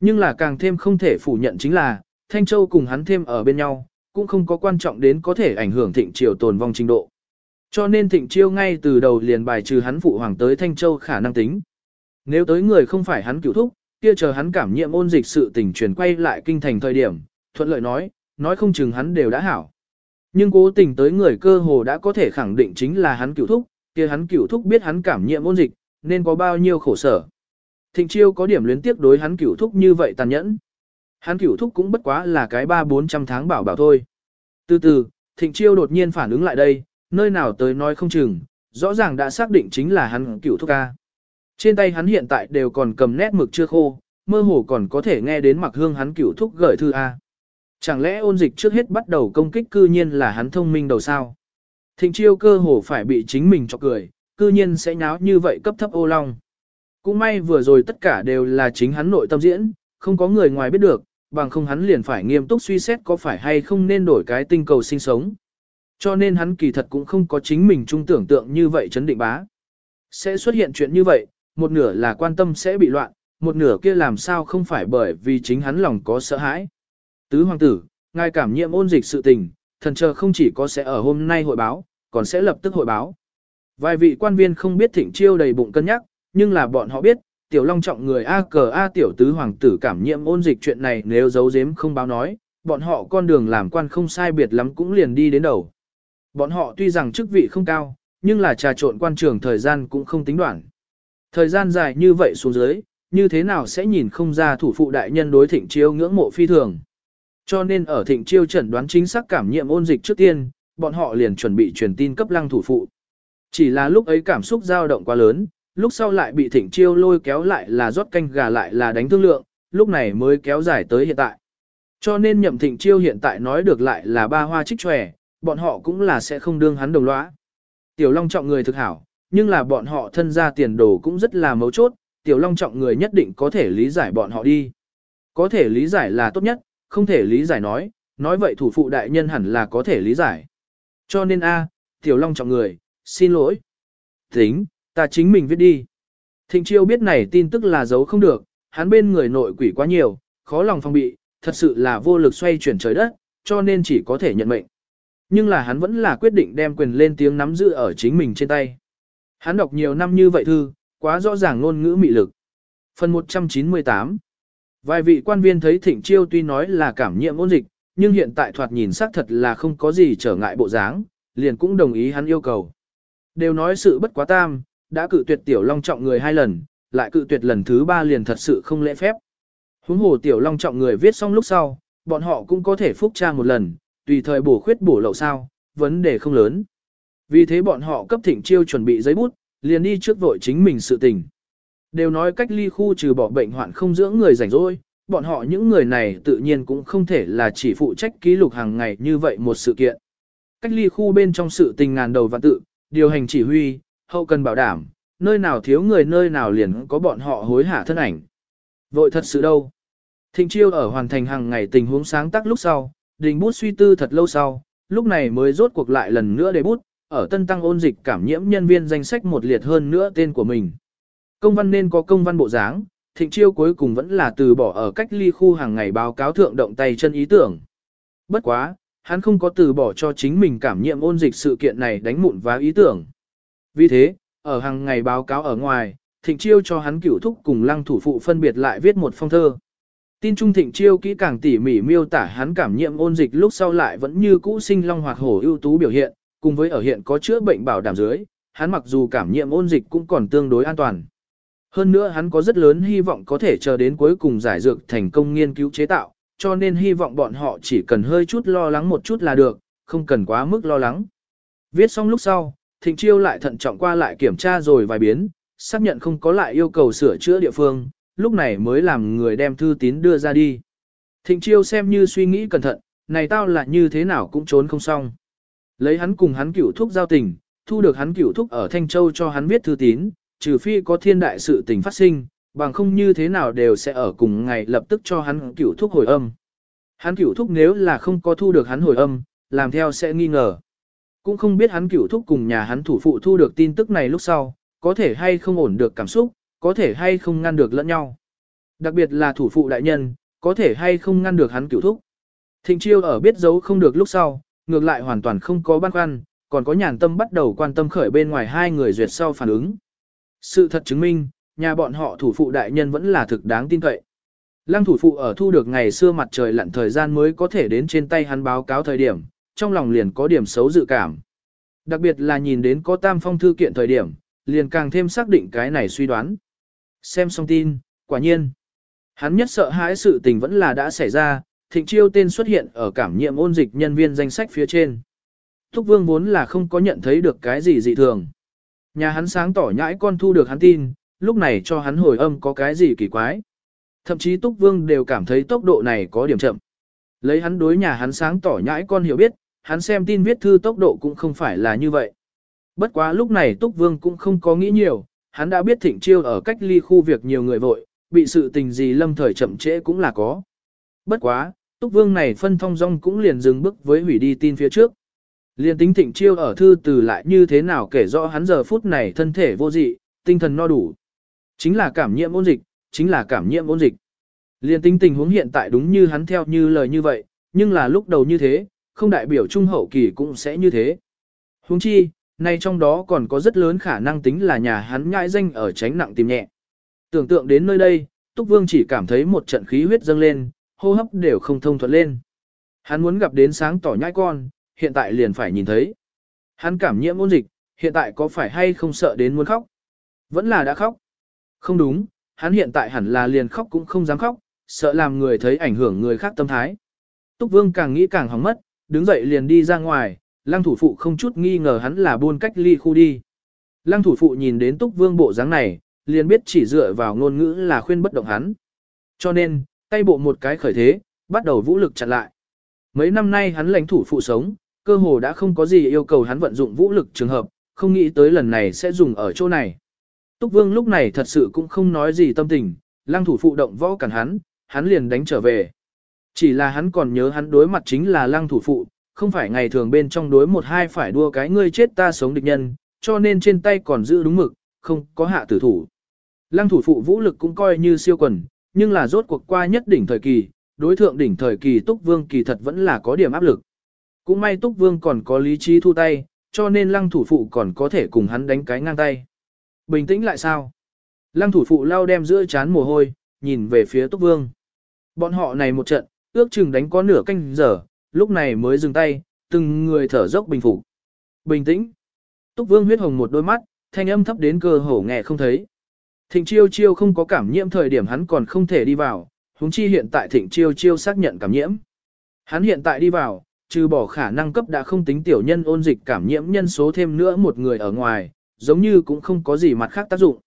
Nhưng là càng thêm không thể phủ nhận chính là, Thanh Châu cùng hắn thêm ở bên nhau, cũng không có quan trọng đến có thể ảnh hưởng thịnh triều tồn vong trình độ. Cho nên thịnh chiêu ngay từ đầu liền bài trừ hắn phụ hoàng tới Thanh Châu khả năng tính. Nếu tới người không phải hắn cựu thúc, kia chờ hắn cảm nhiệm ôn dịch sự tình truyền quay lại kinh thành thời điểm, thuận lợi nói, nói không chừng hắn đều đã hảo. Nhưng cố tình tới người cơ hồ đã có thể khẳng định chính là hắn cựu thúc, kia hắn cửu thúc biết hắn cảm nhiệm ôn dịch, nên có bao nhiêu khổ sở. Thịnh chiêu có điểm luyến tiếp đối hắn cửu thúc như vậy tàn nhẫn. Hắn cửu thúc cũng bất quá là cái ba bốn trăm tháng bảo bảo thôi. Từ từ, thịnh chiêu đột nhiên phản ứng lại đây, nơi nào tới nói không chừng, rõ ràng đã xác định chính là hắn cửu thúc ca. Trên tay hắn hiện tại đều còn cầm nét mực chưa khô, mơ hồ còn có thể nghe đến mặc hương hắn cửu thúc gửi thư A. Chẳng lẽ ôn dịch trước hết bắt đầu công kích cư nhiên là hắn thông minh đầu sao? Thịnh chiêu cơ hồ phải bị chính mình cho cười, cư nhiên sẽ nháo như vậy cấp thấp ô long. Cũng may vừa rồi tất cả đều là chính hắn nội tâm diễn, không có người ngoài biết được, bằng không hắn liền phải nghiêm túc suy xét có phải hay không nên đổi cái tinh cầu sinh sống. Cho nên hắn kỳ thật cũng không có chính mình trung tưởng tượng như vậy chấn định bá. Sẽ xuất hiện chuyện như vậy, một nửa là quan tâm sẽ bị loạn, một nửa kia làm sao không phải bởi vì chính hắn lòng có sợ hãi. Tứ hoàng tử, ngài cảm nhiệm ôn dịch sự tình, thần chờ không chỉ có sẽ ở hôm nay hội báo, còn sẽ lập tức hội báo. Vài vị quan viên không biết thịnh chiêu đầy bụng cân nhắc, nhưng là bọn họ biết, tiểu long trọng người A cờ A tiểu tứ hoàng tử cảm nhiễm ôn dịch chuyện này nếu giấu giếm không báo nói, bọn họ con đường làm quan không sai biệt lắm cũng liền đi đến đầu. Bọn họ tuy rằng chức vị không cao, nhưng là trà trộn quan trường thời gian cũng không tính đoạn. Thời gian dài như vậy xuống dưới, như thế nào sẽ nhìn không ra thủ phụ đại nhân đối thịnh chiêu ngưỡng mộ phi thường. Cho nên ở thịnh chiêu chẩn đoán chính xác cảm nhiễm ôn dịch trước tiên, bọn họ liền chuẩn bị truyền tin cấp lăng thủ phụ. Chỉ là lúc ấy cảm xúc dao động quá lớn, lúc sau lại bị thịnh chiêu lôi kéo lại là rót canh gà lại là đánh thương lượng, lúc này mới kéo dài tới hiện tại. Cho nên nhậm thịnh chiêu hiện tại nói được lại là ba hoa trích tròe, bọn họ cũng là sẽ không đương hắn đồng lõa. Tiểu Long trọng người thực hảo, nhưng là bọn họ thân ra tiền đồ cũng rất là mấu chốt, Tiểu Long trọng người nhất định có thể lý giải bọn họ đi. Có thể lý giải là tốt nhất, không thể lý giải nói, nói vậy thủ phụ đại nhân hẳn là có thể lý giải. Cho nên a, Tiểu Long trọng người, xin lỗi. Tính, ta chính mình viết đi. Thịnh Chiêu biết này tin tức là giấu không được, hắn bên người nội quỷ quá nhiều, khó lòng phòng bị, thật sự là vô lực xoay chuyển trời đất, cho nên chỉ có thể nhận mệnh. Nhưng là hắn vẫn là quyết định đem quyền lên tiếng nắm giữ ở chính mình trên tay. Hắn đọc nhiều năm như vậy thư, quá rõ ràng ngôn ngữ mị lực. Phần 198 Vài vị quan viên thấy thịnh chiêu tuy nói là cảm nhiễm ôn dịch, nhưng hiện tại thoạt nhìn xác thật là không có gì trở ngại bộ dáng, liền cũng đồng ý hắn yêu cầu. Đều nói sự bất quá tam, đã cự tuyệt tiểu long trọng người hai lần, lại cự tuyệt lần thứ ba liền thật sự không lễ phép. Huống hồ tiểu long trọng người viết xong lúc sau, bọn họ cũng có thể phúc tra một lần, tùy thời bổ khuyết bổ lậu sao, vấn đề không lớn. Vì thế bọn họ cấp thịnh chiêu chuẩn bị giấy bút, liền đi trước vội chính mình sự tình. Đều nói cách ly khu trừ bỏ bệnh hoạn không dưỡng người rảnh rỗi, bọn họ những người này tự nhiên cũng không thể là chỉ phụ trách ký lục hàng ngày như vậy một sự kiện. Cách ly khu bên trong sự tình ngàn đầu và tự, điều hành chỉ huy, hậu cần bảo đảm, nơi nào thiếu người nơi nào liền có bọn họ hối hả thân ảnh. Vội thật sự đâu. Thịnh chiêu ở hoàn thành hàng ngày tình huống sáng tác lúc sau, đình bút suy tư thật lâu sau, lúc này mới rốt cuộc lại lần nữa để bút, ở tân tăng ôn dịch cảm nhiễm nhân viên danh sách một liệt hơn nữa tên của mình. Công văn nên có công văn bộ dáng, thịnh chiêu cuối cùng vẫn là từ bỏ ở cách ly khu hàng ngày báo cáo thượng động tay chân ý tưởng. Bất quá, hắn không có từ bỏ cho chính mình cảm nhiễm ôn dịch sự kiện này đánh mụn vá ý tưởng. Vì thế, ở hàng ngày báo cáo ở ngoài, thịnh chiêu cho hắn cửu thúc cùng lăng thủ phụ phân biệt lại viết một phong thơ. Tin Trung Thịnh Chiêu kỹ càng tỉ mỉ miêu tả hắn cảm nhiễm ôn dịch lúc sau lại vẫn như cũ sinh long hoạt hổ ưu tú biểu hiện, cùng với ở hiện có chữa bệnh bảo đảm dưới, hắn mặc dù cảm nhiễm ôn dịch cũng còn tương đối an toàn. Hơn nữa hắn có rất lớn hy vọng có thể chờ đến cuối cùng giải dược thành công nghiên cứu chế tạo, cho nên hy vọng bọn họ chỉ cần hơi chút lo lắng một chút là được, không cần quá mức lo lắng. Viết xong lúc sau, Thịnh Chiêu lại thận trọng qua lại kiểm tra rồi vài biến, xác nhận không có lại yêu cầu sửa chữa địa phương, lúc này mới làm người đem thư tín đưa ra đi. Thịnh chiêu xem như suy nghĩ cẩn thận, này tao là như thế nào cũng trốn không xong. Lấy hắn cùng hắn cửu thúc giao tình, thu được hắn cửu thúc ở Thanh Châu cho hắn viết thư tín, trừ phi có thiên đại sự tình phát sinh, bằng không như thế nào đều sẽ ở cùng ngày lập tức cho hắn cửu thúc hồi âm. Hắn cửu thúc nếu là không có thu được hắn hồi âm, làm theo sẽ nghi ngờ. Cũng không biết hắn cửu thúc cùng nhà hắn thủ phụ thu được tin tức này lúc sau, có thể hay không ổn được cảm xúc, có thể hay không ngăn được lẫn nhau. Đặc biệt là thủ phụ đại nhân, có thể hay không ngăn được hắn cửu thúc. Thịnh chiêu ở biết giấu không được lúc sau, ngược lại hoàn toàn không có băn khoăn, còn có nhàn tâm bắt đầu quan tâm khởi bên ngoài hai người duyệt sau phản ứng. Sự thật chứng minh, nhà bọn họ thủ phụ đại nhân vẫn là thực đáng tin cậy. Lăng thủ phụ ở thu được ngày xưa mặt trời lặn thời gian mới có thể đến trên tay hắn báo cáo thời điểm, trong lòng liền có điểm xấu dự cảm. Đặc biệt là nhìn đến có tam phong thư kiện thời điểm, liền càng thêm xác định cái này suy đoán. Xem xong tin, quả nhiên. Hắn nhất sợ hãi sự tình vẫn là đã xảy ra, thịnh chiêu tên xuất hiện ở cảm nhiệm ôn dịch nhân viên danh sách phía trên. Thúc vương vốn là không có nhận thấy được cái gì dị thường. Nhà hắn sáng tỏ nhãi con thu được hắn tin, lúc này cho hắn hồi âm có cái gì kỳ quái. Thậm chí Túc Vương đều cảm thấy tốc độ này có điểm chậm. Lấy hắn đối nhà hắn sáng tỏ nhãi con hiểu biết, hắn xem tin viết thư tốc độ cũng không phải là như vậy. Bất quá lúc này Túc Vương cũng không có nghĩ nhiều, hắn đã biết thịnh chiêu ở cách ly khu việc nhiều người vội, bị sự tình gì lâm thời chậm trễ cũng là có. Bất quá, Túc Vương này phân thông dong cũng liền dừng bước với hủy đi tin phía trước. Liên tính thịnh chiêu ở thư từ lại như thế nào kể rõ hắn giờ phút này thân thể vô dị, tinh thần no đủ. Chính là cảm nhiễm ôn dịch, chính là cảm nhiễm ôn dịch. Liên tính tình huống hiện tại đúng như hắn theo như lời như vậy, nhưng là lúc đầu như thế, không đại biểu trung hậu kỳ cũng sẽ như thế. Huống chi, Nay trong đó còn có rất lớn khả năng tính là nhà hắn nhãi danh ở tránh nặng tìm nhẹ. Tưởng tượng đến nơi đây, Túc Vương chỉ cảm thấy một trận khí huyết dâng lên, hô hấp đều không thông thuận lên. Hắn muốn gặp đến sáng tỏ nhãi con, hiện tại liền phải nhìn thấy. Hắn cảm nhiễm ôn dịch, hiện tại có phải hay không sợ đến muốn khóc? Vẫn là đã khóc. Không đúng, hắn hiện tại hẳn là liền khóc cũng không dám khóc, sợ làm người thấy ảnh hưởng người khác tâm thái. Túc Vương càng nghĩ càng hóng mất, đứng dậy liền đi ra ngoài, lăng thủ phụ không chút nghi ngờ hắn là buôn cách ly khu đi. Lăng thủ phụ nhìn đến Túc Vương bộ dáng này, liền biết chỉ dựa vào ngôn ngữ là khuyên bất động hắn. Cho nên, tay bộ một cái khởi thế, bắt đầu vũ lực chặn lại. Mấy năm nay hắn lãnh thủ phụ sống, cơ hồ đã không có gì yêu cầu hắn vận dụng vũ lực trường hợp, không nghĩ tới lần này sẽ dùng ở chỗ này. Túc Vương lúc này thật sự cũng không nói gì tâm tình, lăng thủ phụ động võ cản hắn, hắn liền đánh trở về. Chỉ là hắn còn nhớ hắn đối mặt chính là lăng thủ phụ, không phải ngày thường bên trong đối một hai phải đua cái ngươi chết ta sống địch nhân, cho nên trên tay còn giữ đúng mực, không có hạ tử thủ. Lăng thủ phụ vũ lực cũng coi như siêu quần, nhưng là rốt cuộc qua nhất đỉnh thời kỳ, đối thượng đỉnh thời kỳ Túc Vương kỳ thật vẫn là có điểm áp lực. Cũng may Túc Vương còn có lý trí thu tay, cho nên lăng thủ phụ còn có thể cùng hắn đánh cái ngang tay. Bình tĩnh lại sao? Lăng thủ phụ lau đem giữa chán mồ hôi, nhìn về phía Túc Vương. Bọn họ này một trận, ước chừng đánh có nửa canh giờ, lúc này mới dừng tay, từng người thở dốc bình phục. Bình tĩnh. Túc Vương huyết hồng một đôi mắt, thanh âm thấp đến cơ hồ nghe không thấy. Thịnh chiêu chiêu không có cảm nhiễm thời điểm hắn còn không thể đi vào, huống chi hiện tại thịnh chiêu chiêu xác nhận cảm nhiễm. Hắn hiện tại đi vào, trừ bỏ khả năng cấp đã không tính tiểu nhân ôn dịch cảm nhiễm nhân số thêm nữa một người ở ngoài, giống như cũng không có gì mặt khác tác dụng.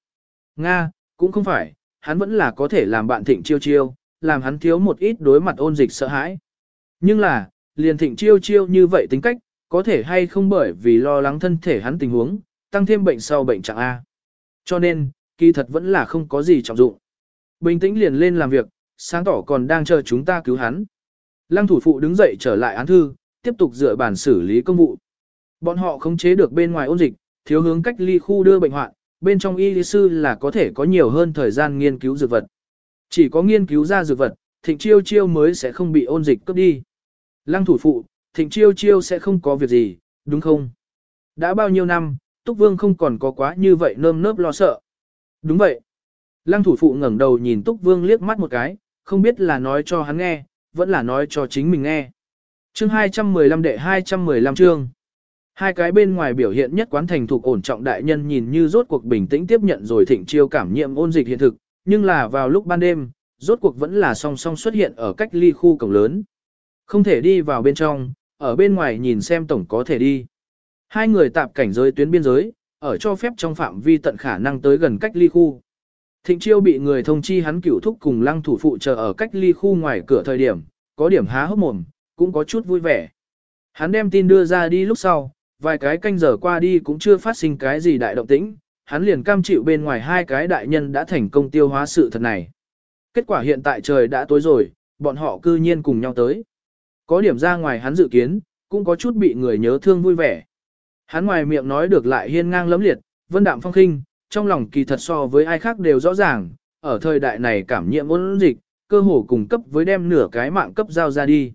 Nga, cũng không phải, hắn vẫn là có thể làm bạn thịnh chiêu chiêu, làm hắn thiếu một ít đối mặt ôn dịch sợ hãi. Nhưng là, liền thịnh chiêu chiêu như vậy tính cách, có thể hay không bởi vì lo lắng thân thể hắn tình huống, tăng thêm bệnh sau bệnh trạng A. Cho nên, kỳ thật vẫn là không có gì trọng dụng. Bình tĩnh liền lên làm việc, sáng tỏ còn đang chờ chúng ta cứu hắn. Lăng thủ phụ đứng dậy trở lại án thư, tiếp tục dựa bản xử lý công vụ. Bọn họ khống chế được bên ngoài ôn dịch, thiếu hướng cách ly khu đưa bệnh hoạn, bên trong y lý sư là có thể có nhiều hơn thời gian nghiên cứu dược vật. Chỉ có nghiên cứu ra dược vật, thịnh chiêu chiêu mới sẽ không bị ôn dịch cướp đi. Lăng thủ phụ, thịnh chiêu chiêu sẽ không có việc gì, đúng không? Đã bao nhiêu năm, Túc Vương không còn có quá như vậy nơm nớp lo sợ. Đúng vậy. Lăng thủ phụ ngẩng đầu nhìn Túc Vương liếc mắt một cái, không biết là nói cho hắn nghe, vẫn là nói cho chính mình nghe. Chương 215 đệ 215 chương. Hai cái bên ngoài biểu hiện nhất quán thành thuộc ổn trọng đại nhân nhìn như rốt cuộc bình tĩnh tiếp nhận rồi thịnh chiêu cảm nhiệm ôn dịch hiện thực, nhưng là vào lúc ban đêm, rốt cuộc vẫn là song song xuất hiện ở cách ly khu cổng lớn. Không thể đi vào bên trong, ở bên ngoài nhìn xem tổng có thể đi. Hai người tạp cảnh giới tuyến biên giới, ở cho phép trong phạm vi tận khả năng tới gần cách ly khu. Thịnh chiêu bị người thông chi hắn cửu thúc cùng lăng thủ phụ chờ ở cách ly khu ngoài cửa thời điểm, có điểm há hốc mồm, cũng có chút vui vẻ. Hắn đem tin đưa ra đi lúc sau, vài cái canh giờ qua đi cũng chưa phát sinh cái gì đại động tĩnh, hắn liền cam chịu bên ngoài hai cái đại nhân đã thành công tiêu hóa sự thật này. Kết quả hiện tại trời đã tối rồi, bọn họ cư nhiên cùng nhau tới. Có điểm ra ngoài hắn dự kiến, cũng có chút bị người nhớ thương vui vẻ. Hắn ngoài miệng nói được lại hiên ngang lấm liệt, vân đạm phong khinh, trong lòng kỳ thật so với ai khác đều rõ ràng, ở thời đại này cảm nhiễm ôn dịch, cơ hồ cùng cấp với đem nửa cái mạng cấp giao ra đi.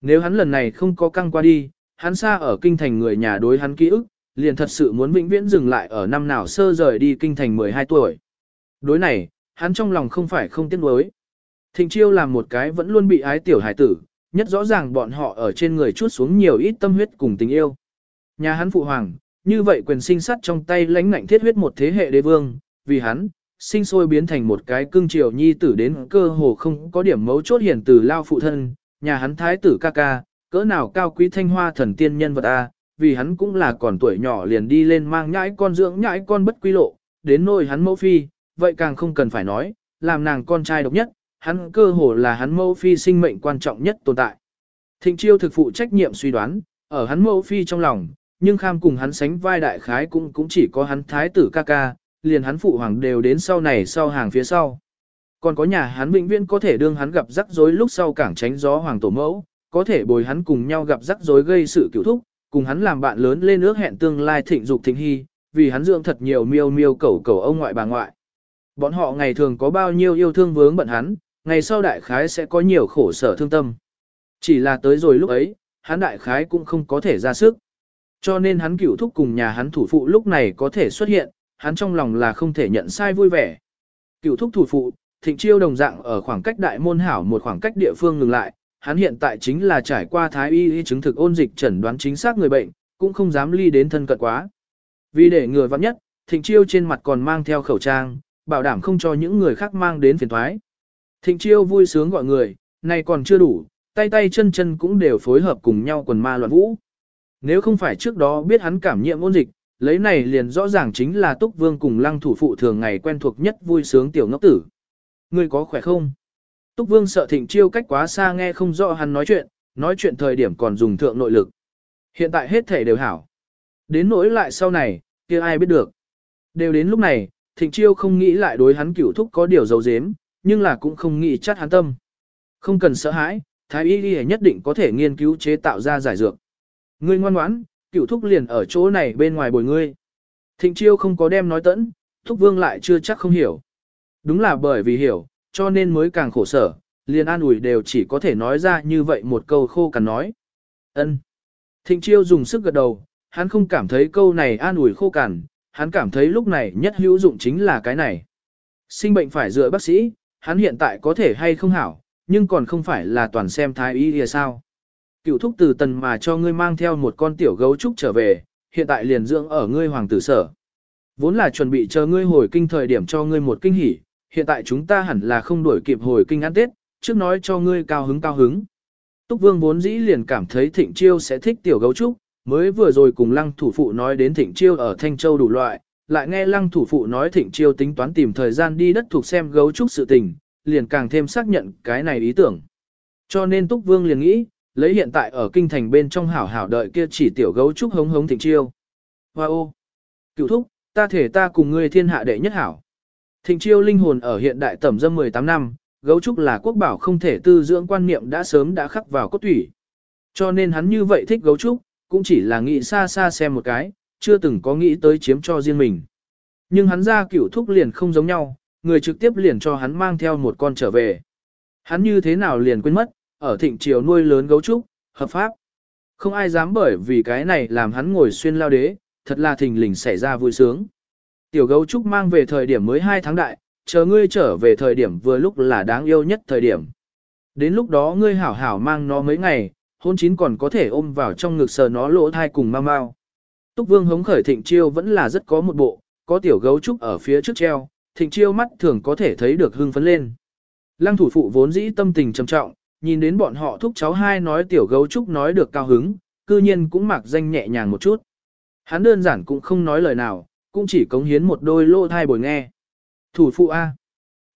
Nếu hắn lần này không có căng qua đi, hắn xa ở kinh thành người nhà đối hắn ký ức, liền thật sự muốn vĩnh viễn dừng lại ở năm nào sơ rời đi kinh thành 12 tuổi. Đối này, hắn trong lòng không phải không tiếc nuối. Thịnh chiêu làm một cái vẫn luôn bị ái tiểu hải tử, nhất rõ ràng bọn họ ở trên người chút xuống nhiều ít tâm huyết cùng tình yêu. Nhà hắn phụ hoàng, như vậy quyền sinh sắt trong tay lãnh ngạnh thiết huyết một thế hệ đế vương, vì hắn, sinh sôi biến thành một cái cưng triều nhi tử đến cơ hồ không có điểm mấu chốt hiển từ lao phụ thân, nhà hắn thái tử ca ca, cỡ nào cao quý thanh hoa thần tiên nhân vật a, vì hắn cũng là còn tuổi nhỏ liền đi lên mang nhãi con dưỡng nhãi con bất quy lộ, đến nôi hắn mẫu phi, vậy càng không cần phải nói, làm nàng con trai độc nhất, hắn cơ hồ là hắn mẫu phi sinh mệnh quan trọng nhất tồn tại. Thịnh chiêu thực phụ trách nhiệm suy đoán, ở hắn mẫu phi trong lòng, nhưng kham cùng hắn sánh vai đại khái cũng cũng chỉ có hắn thái tử ca ca, liền hắn phụ hoàng đều đến sau này sau hàng phía sau. Còn có nhà hắn vĩnh viễn có thể đương hắn gặp rắc rối lúc sau cảng tránh gió hoàng tổ mẫu, có thể bồi hắn cùng nhau gặp rắc rối gây sự cựu thúc, cùng hắn làm bạn lớn lên ước hẹn tương lai thịnh dục thịnh hy, vì hắn dưỡng thật nhiều miêu miêu cẩu cẩu ông ngoại bà ngoại. Bọn họ ngày thường có bao nhiêu yêu thương vướng bận hắn, ngày sau đại khái sẽ có nhiều khổ sở thương tâm. Chỉ là tới rồi lúc ấy, hắn đại khái cũng không có thể ra sức. Cho nên hắn cửu thúc cùng nhà hắn thủ phụ lúc này có thể xuất hiện, hắn trong lòng là không thể nhận sai vui vẻ. Cửu thúc thủ phụ, thịnh chiêu đồng dạng ở khoảng cách đại môn hảo một khoảng cách địa phương ngừng lại, hắn hiện tại chính là trải qua thái y y chứng thực ôn dịch chẩn đoán chính xác người bệnh, cũng không dám ly đến thân cận quá. Vì để ngừa vắng nhất, Thịnh Chiêu trên mặt còn mang theo khẩu trang, bảo đảm không cho những người khác mang đến phiền thoái. Thịnh Chiêu vui sướng gọi người, này còn chưa đủ, tay tay chân chân cũng đều phối hợp cùng nhau quần ma loạn vũ. Nếu không phải trước đó biết hắn cảm nhiễm ôn dịch, lấy này liền rõ ràng chính là Túc Vương cùng lăng thủ phụ thường ngày quen thuộc nhất vui sướng tiểu ngốc tử. Ngươi có khỏe không? Túc Vương sợ Thịnh Chiêu cách quá xa nghe không rõ hắn nói chuyện, nói chuyện thời điểm còn dùng thượng nội lực. Hiện tại hết thể đều hảo. Đến nỗi lại sau này, kia ai biết được. Đều đến lúc này, Thịnh Chiêu không nghĩ lại đối hắn cửu thúc có điều dấu dếm, nhưng là cũng không nghĩ chắc hắn tâm. Không cần sợ hãi, Thái Y Y nhất định có thể nghiên cứu chế tạo ra giải dược. Ngươi ngoan ngoãn, cửu thúc liền ở chỗ này bên ngoài bồi ngươi. Thịnh Chiêu không có đem nói tẫn, thúc vương lại chưa chắc không hiểu. Đúng là bởi vì hiểu, cho nên mới càng khổ sở, liền an ủi đều chỉ có thể nói ra như vậy một câu khô cằn nói. Ân. Thịnh Chiêu dùng sức gật đầu, hắn không cảm thấy câu này an ủi khô cằn, hắn cảm thấy lúc này nhất hữu dụng chính là cái này. Sinh bệnh phải dựa bác sĩ, hắn hiện tại có thể hay không hảo, nhưng còn không phải là toàn xem thái y thì sao. Cựu thúc từ tần mà cho ngươi mang theo một con tiểu gấu trúc trở về, hiện tại liền dưỡng ở ngươi hoàng tử sở. Vốn là chuẩn bị chờ ngươi hồi kinh thời điểm cho ngươi một kinh hỉ, hiện tại chúng ta hẳn là không đuổi kịp hồi kinh ăn Tết, trước nói cho ngươi cao hứng cao hứng. Túc Vương vốn dĩ liền cảm thấy Thịnh Chiêu sẽ thích tiểu gấu trúc, mới vừa rồi cùng lăng thủ phụ nói đến Thịnh Chiêu ở Thanh Châu đủ loại, lại nghe lăng thủ phụ nói Thịnh Chiêu tính toán tìm thời gian đi đất thuộc xem gấu trúc sự tình, liền càng thêm xác nhận cái này ý tưởng. Cho nên Túc Vương liền nghĩ, lấy hiện tại ở kinh thành bên trong hảo hảo đợi kia chỉ tiểu gấu trúc hống hống Thịnh Chiêu. Hoa ô! Cựu thúc, ta thể ta cùng ngươi thiên hạ đệ nhất hảo. Thịnh Chiêu linh hồn ở hiện đại tẩm dâm 18 năm, gấu trúc là quốc bảo không thể tư dưỡng quan niệm đã sớm đã khắc vào cốt thủy. Cho nên hắn như vậy thích gấu trúc, cũng chỉ là nghĩ xa xa xem một cái, chưa từng có nghĩ tới chiếm cho riêng mình. Nhưng hắn ra cửu thúc liền không giống nhau, người trực tiếp liền cho hắn mang theo một con trở về. Hắn như thế nào liền quên mất, ở thịnh triều nuôi lớn gấu trúc, hợp pháp. Không ai dám bởi vì cái này làm hắn ngồi xuyên lao đế, thật là thình lình xảy ra vui sướng. Tiểu gấu trúc mang về thời điểm mới 2 tháng đại, chờ ngươi trở về thời điểm vừa lúc là đáng yêu nhất thời điểm. Đến lúc đó ngươi hảo hảo mang nó mấy ngày, hôn chín còn có thể ôm vào trong ngực sờ nó lỗ thai cùng mau mau. Túc Vương hống khởi thịnh chiêu vẫn là rất có một bộ, có tiểu gấu trúc ở phía trước treo, thịnh chiêu mắt thường có thể thấy được hưng phấn lên. Lăng thủ phụ vốn dĩ tâm tình trầm trọng, nhìn đến bọn họ thúc cháu hai nói tiểu gấu trúc nói được cao hứng, cư nhiên cũng mặc danh nhẹ nhàng một chút. Hắn đơn giản cũng không nói lời nào, cũng chỉ cống hiến một đôi lô thai bồi nghe. Thủ phụ A.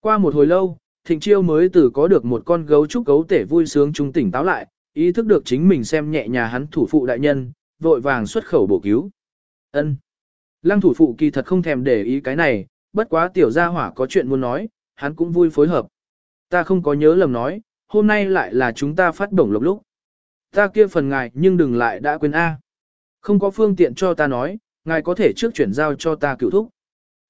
Qua một hồi lâu, thịnh chiêu mới từ có được một con gấu trúc gấu tể vui sướng trung tỉnh táo lại, ý thức được chính mình xem nhẹ nhà hắn thủ phụ đại nhân, vội vàng xuất khẩu bổ cứu. Ân. Lăng thủ phụ kỳ thật không thèm để ý cái này, bất quá tiểu gia hỏa có chuyện muốn nói, hắn cũng vui phối hợp. Ta không có nhớ lầm nói, hôm nay lại là chúng ta phát động lộc lúc. Ta kia phần ngài nhưng đừng lại đã quên A. Không có phương tiện cho ta nói, ngài có thể trước chuyển giao cho ta cựu thúc.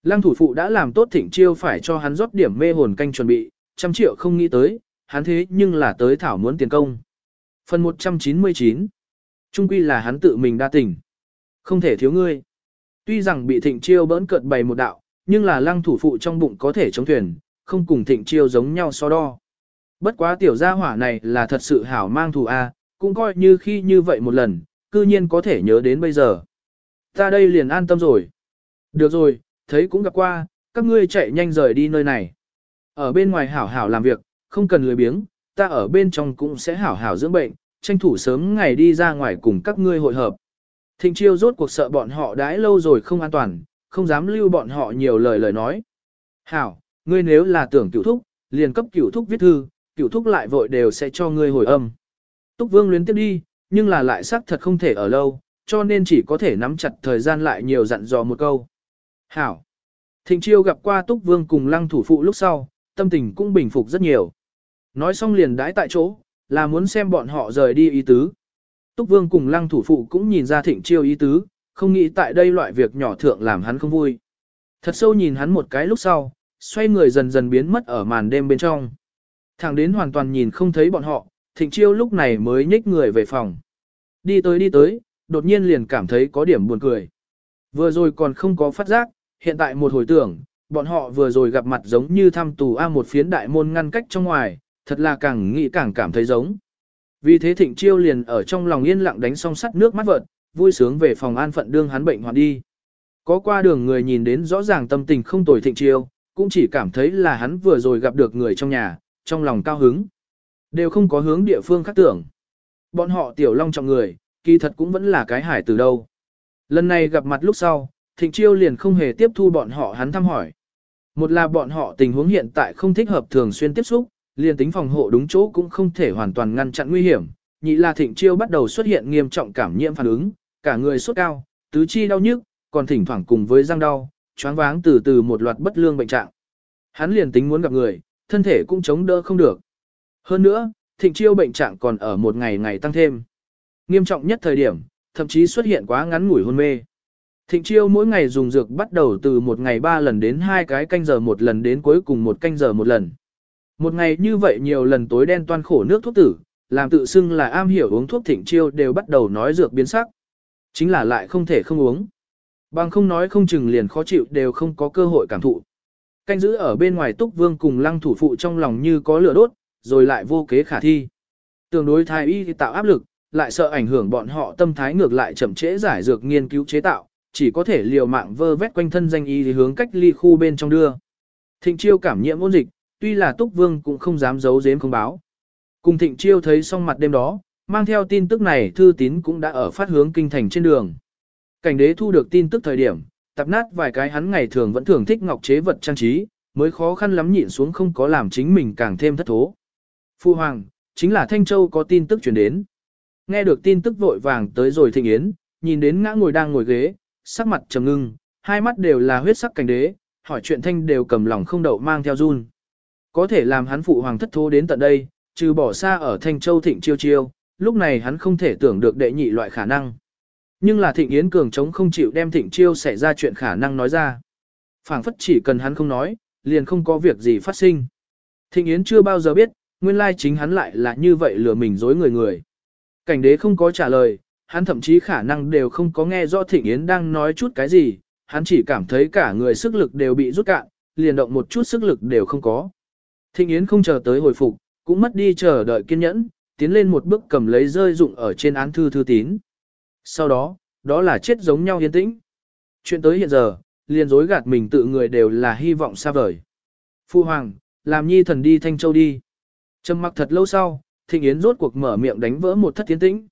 Lăng thủ phụ đã làm tốt thịnh chiêu phải cho hắn rót điểm mê hồn canh chuẩn bị, trăm triệu không nghĩ tới, hắn thế nhưng là tới thảo muốn tiền công. Phần 199 Trung quy là hắn tự mình đa tình. Không thể thiếu ngươi. Tuy rằng bị thịnh chiêu bỡn cợt bày một đạo, nhưng là lăng thủ phụ trong bụng có thể chống thuyền, không cùng thịnh chiêu giống nhau so đo. Bất quá tiểu gia hỏa này là thật sự hảo mang thù A, cũng coi như khi như vậy một lần, cư nhiên có thể nhớ đến bây giờ. Ta đây liền an tâm rồi. Được rồi, thấy cũng gặp qua, các ngươi chạy nhanh rời đi nơi này. Ở bên ngoài hảo hảo làm việc, không cần lười biếng, ta ở bên trong cũng sẽ hảo hảo dưỡng bệnh, tranh thủ sớm ngày đi ra ngoài cùng các ngươi hội hợp. Thịnh chiêu rốt cuộc sợ bọn họ đãi lâu rồi không an toàn, không dám lưu bọn họ nhiều lời lời nói. Hảo, ngươi nếu là tưởng cửu thúc, liền cấp cửu thúc viết thư, cửu thúc lại vội đều sẽ cho ngươi hồi âm. Túc vương luyến tiếp đi, nhưng là lại xác thật không thể ở lâu, cho nên chỉ có thể nắm chặt thời gian lại nhiều dặn dò một câu. Hảo. Thịnh chiêu gặp qua Túc Vương cùng lăng thủ phụ lúc sau, tâm tình cũng bình phục rất nhiều. Nói xong liền đãi tại chỗ, là muốn xem bọn họ rời đi ý tứ. Túc Vương cùng lăng thủ phụ cũng nhìn ra thịnh chiêu ý tứ, không nghĩ tại đây loại việc nhỏ thượng làm hắn không vui. Thật sâu nhìn hắn một cái lúc sau, xoay người dần dần biến mất ở màn đêm bên trong. Thẳng đến hoàn toàn nhìn không thấy bọn họ, thịnh chiêu lúc này mới nhích người về phòng. Đi tới đi tới, đột nhiên liền cảm thấy có điểm buồn cười. Vừa rồi còn không có phát giác, hiện tại một hồi tưởng, bọn họ vừa rồi gặp mặt giống như thăm tù A một phiến đại môn ngăn cách trong ngoài, thật là càng nghĩ càng cảm thấy giống. Vì thế thịnh chiêu liền ở trong lòng yên lặng đánh song sắt nước mắt vợt, vui sướng về phòng an phận đương hắn bệnh hoạn đi. Có qua đường người nhìn đến rõ ràng tâm tình không tồi thịnh chiêu, cũng chỉ cảm thấy là hắn vừa rồi gặp được người trong nhà, trong lòng cao hứng. Đều không có hướng địa phương khác tưởng. Bọn họ tiểu long trọng người, kỳ thật cũng vẫn là cái hải từ đâu. Lần này gặp mặt lúc sau, thịnh chiêu liền không hề tiếp thu bọn họ hắn thăm hỏi. Một là bọn họ tình huống hiện tại không thích hợp thường xuyên tiếp xúc, liền tính phòng hộ đúng chỗ cũng không thể hoàn toàn ngăn chặn nguy hiểm. Nhị là thịnh chiêu bắt đầu xuất hiện nghiêm trọng cảm nhiễm phản ứng, cả người sốt cao, tứ chi đau nhức, còn thỉnh thoảng cùng với răng đau, choáng váng từ từ một loạt bất lương bệnh trạng. Hắn liền tính muốn gặp người, thân thể cũng chống đỡ không được. Hơn nữa, thịnh chiêu bệnh trạng còn ở một ngày ngày tăng thêm. Nghiêm trọng nhất thời điểm, thậm chí xuất hiện quá ngắn ngủi hôn mê. Thịnh chiêu mỗi ngày dùng dược bắt đầu từ một ngày ba lần đến hai cái canh giờ một lần đến cuối cùng một canh giờ một lần. Một ngày như vậy nhiều lần tối đen toan khổ nước thuốc tử, làm tự xưng là am hiểu uống thuốc thịnh chiêu đều bắt đầu nói dược biến sắc. Chính là lại không thể không uống. Bằng không nói không chừng liền khó chịu đều không có cơ hội cảm thụ. Canh giữ ở bên ngoài túc vương cùng lăng thủ phụ trong lòng như có lửa đốt, rồi lại vô kế khả thi. Tương đối thái y tạo áp lực, lại sợ ảnh hưởng bọn họ tâm thái ngược lại chậm trễ giải dược nghiên cứu chế tạo, chỉ có thể liều mạng vơ vét quanh thân danh y hướng cách ly khu bên trong đưa. Thịnh chiêu cảm nhiễm ôn dịch, tuy là túc vương cũng không dám giấu giếm không báo. Cùng thịnh chiêu thấy xong mặt đêm đó, mang theo tin tức này thư tín cũng đã ở phát hướng kinh thành trên đường. Cảnh đế thu được tin tức thời điểm, tập nát vài cái hắn ngày thường vẫn thường thích ngọc chế vật trang trí, mới khó khăn lắm nhịn xuống không có làm chính mình càng thêm thất thố. Phu Hoàng, chính là Thanh Châu có tin tức chuyển đến. Nghe được tin tức vội vàng tới rồi thịnh yến, nhìn đến ngã ngồi đang ngồi ghế, sắc mặt trầm ngưng, hai mắt đều là huyết sắc cảnh đế, hỏi chuyện thanh đều cầm lòng không đậu mang theo run. Có thể làm hắn phụ hoàng thất thố đến tận đây, trừ bỏ xa ở Thanh Châu thịnh chiêu chiêu, lúc này hắn không thể tưởng được đệ nhị loại khả năng. Nhưng là thịnh yến cường chống không chịu đem thịnh chiêu xảy ra chuyện khả năng nói ra. phảng phất chỉ cần hắn không nói, liền không có việc gì phát sinh. Thịnh yến chưa bao giờ biết, nguyên lai chính hắn lại là như vậy lừa mình dối người người. Cảnh đế không có trả lời, hắn thậm chí khả năng đều không có nghe rõ thịnh yến đang nói chút cái gì, hắn chỉ cảm thấy cả người sức lực đều bị rút cạn, liền động một chút sức lực đều không có. Thịnh yến không chờ tới hồi phục, cũng mất đi chờ đợi kiên nhẫn, tiến lên một bước cầm lấy rơi dụng ở trên án thư thư tín. Sau đó, đó là chết giống nhau yên tĩnh. Chuyện tới hiện giờ, liền dối gạt mình tự người đều là hy vọng xa vời. Phu Hoàng, làm nhi thần đi Thanh Châu đi. Trầm mặc thật lâu sau, Thịnh Yến rốt cuộc mở miệng đánh vỡ một thất tiến tĩnh.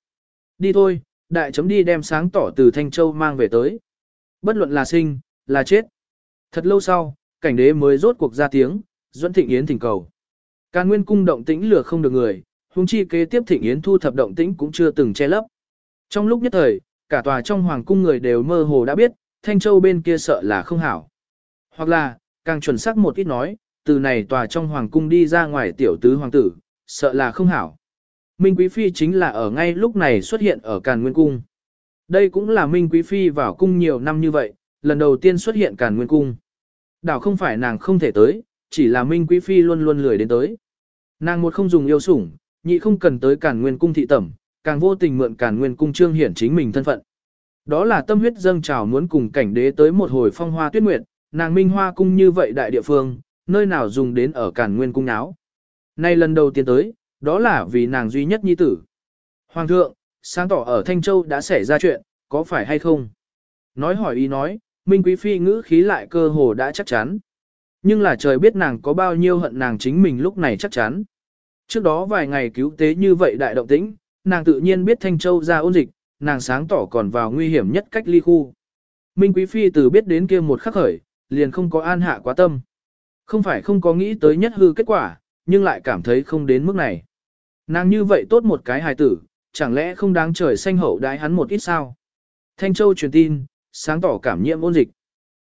Đi thôi, đại chấm đi đem sáng tỏ từ Thanh Châu mang về tới. Bất luận là sinh, là chết. Thật lâu sau, cảnh đế mới rốt cuộc ra tiếng, dẫn Thịnh Yến thỉnh cầu. Càn nguyên cung động tĩnh lừa không được người, huống chi kế tiếp Thịnh Yến thu thập động tĩnh cũng chưa từng che lấp. Trong lúc nhất thời, cả tòa trong hoàng cung người đều mơ hồ đã biết, Thanh Châu bên kia sợ là không hảo. Hoặc là, càng chuẩn xác một ít nói, từ này tòa trong hoàng cung đi ra ngoài tiểu tứ hoàng tử, sợ là không hảo. Minh Quý Phi chính là ở ngay lúc này xuất hiện ở Càn Nguyên Cung. Đây cũng là Minh Quý Phi vào cung nhiều năm như vậy, lần đầu tiên xuất hiện Càn Nguyên Cung. Đảo không phải nàng không thể tới, chỉ là Minh Quý Phi luôn luôn lười đến tới. Nàng một không dùng yêu sủng, nhị không cần tới Càn Nguyên Cung thị tẩm, càng vô tình mượn Càn Nguyên Cung trương hiển chính mình thân phận. Đó là tâm huyết dâng trào muốn cùng cảnh đế tới một hồi phong hoa tuyết nguyệt, nàng Minh Hoa Cung như vậy đại địa phương, nơi nào dùng đến ở Càn Nguyên Cung áo. Nay lần đầu tiên tới, đó là vì nàng duy nhất nhi tử. Hoàng thượng, sáng tỏ ở Thanh Châu đã xảy ra chuyện, có phải hay không? Nói hỏi ý nói, Minh Quý Phi ngữ khí lại cơ hồ đã chắc chắn. Nhưng là trời biết nàng có bao nhiêu hận nàng chính mình lúc này chắc chắn. Trước đó vài ngày cứu tế như vậy đại động tĩnh, nàng tự nhiên biết Thanh Châu ra ôn dịch, nàng sáng tỏ còn vào nguy hiểm nhất cách ly khu. Minh Quý Phi từ biết đến kia một khắc khởi, liền không có an hạ quá tâm. Không phải không có nghĩ tới nhất hư kết quả, nhưng lại cảm thấy không đến mức này. Nàng như vậy tốt một cái hài tử, chẳng lẽ không đáng trời xanh hậu đái hắn một ít sao? Thanh Châu truyền tin, sáng tỏ cảm nhiễm ôn dịch.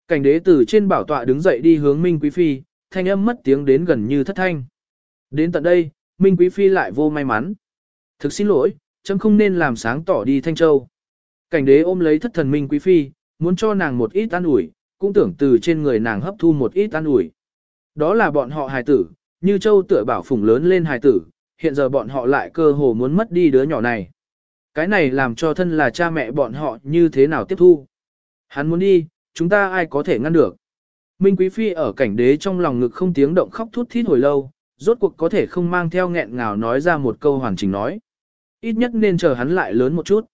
Cảnh đế từ trên bảo tọa đứng dậy đi hướng Minh Quý Phi, thanh âm mất tiếng đến gần như thất thanh. Đến tận đây, Minh Quý Phi lại vô may mắn. Thực xin lỗi, chấm không nên làm sáng tỏ đi Thanh Châu. Cảnh đế ôm lấy thất thần Minh Quý Phi, muốn cho nàng một ít an ủi, cũng tưởng từ trên người nàng hấp thu một ít an ủi. Đó là bọn họ hài tử, như châu tựa bảo phủng lớn lên hài tử, hiện giờ bọn họ lại cơ hồ muốn mất đi đứa nhỏ này. Cái này làm cho thân là cha mẹ bọn họ như thế nào tiếp thu. Hắn muốn đi, chúng ta ai có thể ngăn được. Minh Quý Phi ở cảnh đế trong lòng ngực không tiếng động khóc thút thít hồi lâu, rốt cuộc có thể không mang theo nghẹn ngào nói ra một câu hoàn chỉnh nói. ít nhất nên chờ hắn lại lớn một chút.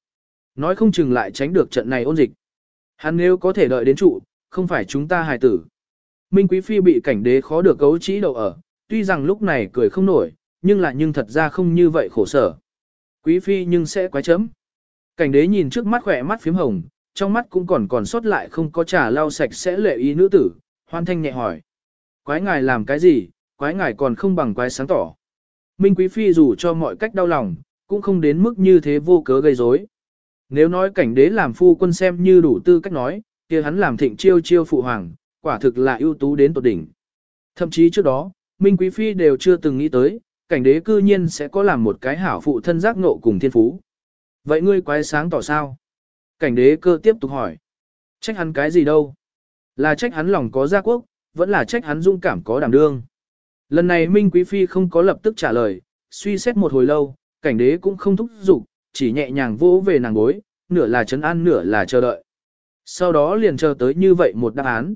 Nói không chừng lại tránh được trận này ôn dịch. Hắn nếu có thể đợi đến trụ, không phải chúng ta hài tử. Minh Quý Phi bị cảnh đế khó được cấu trĩ đầu ở, tuy rằng lúc này cười không nổi, nhưng là nhưng thật ra không như vậy khổ sở. Quý Phi nhưng sẽ quái chấm. Cảnh đế nhìn trước mắt khỏe mắt phím hồng, trong mắt cũng còn còn sót lại không có trà lau sạch sẽ lệ ý nữ tử, hoan thanh nhẹ hỏi. Quái ngài làm cái gì, quái ngài còn không bằng quái sáng tỏ. Minh Quý Phi dù cho mọi cách đau lòng, cũng không đến mức như thế vô cớ gây rối. Nếu nói cảnh đế làm phu quân xem như đủ tư cách nói, kia hắn làm thịnh chiêu chiêu phụ hoàng, quả thực là ưu tú đến tột đỉnh. Thậm chí trước đó, Minh Quý Phi đều chưa từng nghĩ tới, cảnh đế cư nhiên sẽ có làm một cái hảo phụ thân giác nộ cùng thiên phú. Vậy ngươi quái sáng tỏ sao? Cảnh đế cơ tiếp tục hỏi. Trách hắn cái gì đâu? Là trách hắn lòng có gia quốc, vẫn là trách hắn dung cảm có đảm đương. Lần này Minh Quý Phi không có lập tức trả lời, suy xét một hồi lâu, cảnh đế cũng không thúc giục, chỉ nhẹ nhàng vỗ về nàng gối, nửa là chấn an nửa là chờ đợi. Sau đó liền chờ tới như vậy một đáp án.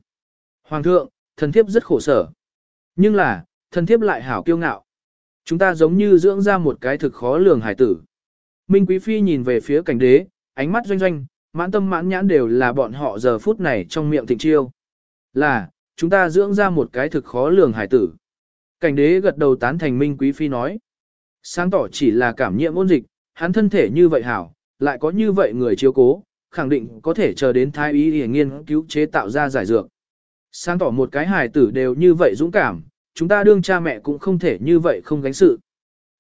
Hoàng thượng, thần thiếp rất khổ sở. Nhưng là, thần thiếp lại hảo kiêu ngạo. Chúng ta giống như dưỡng ra một cái thực khó lường hải tử. Minh Quý Phi nhìn về phía cảnh đế, ánh mắt doanh doanh, mãn tâm mãn nhãn đều là bọn họ giờ phút này trong miệng thịnh chiêu. Là, chúng ta dưỡng ra một cái thực khó lường hải tử. Cảnh đế gật đầu tán thành Minh Quý Phi nói. Sáng tỏ chỉ là cảm nhiễm ôn dịch, hắn thân thể như vậy hảo, lại có như vậy người chiếu cố, khẳng định có thể chờ đến thái y để nghiên cứu chế tạo ra giải dược. Sáng tỏ một cái hài tử đều như vậy dũng cảm, chúng ta đương cha mẹ cũng không thể như vậy không gánh sự.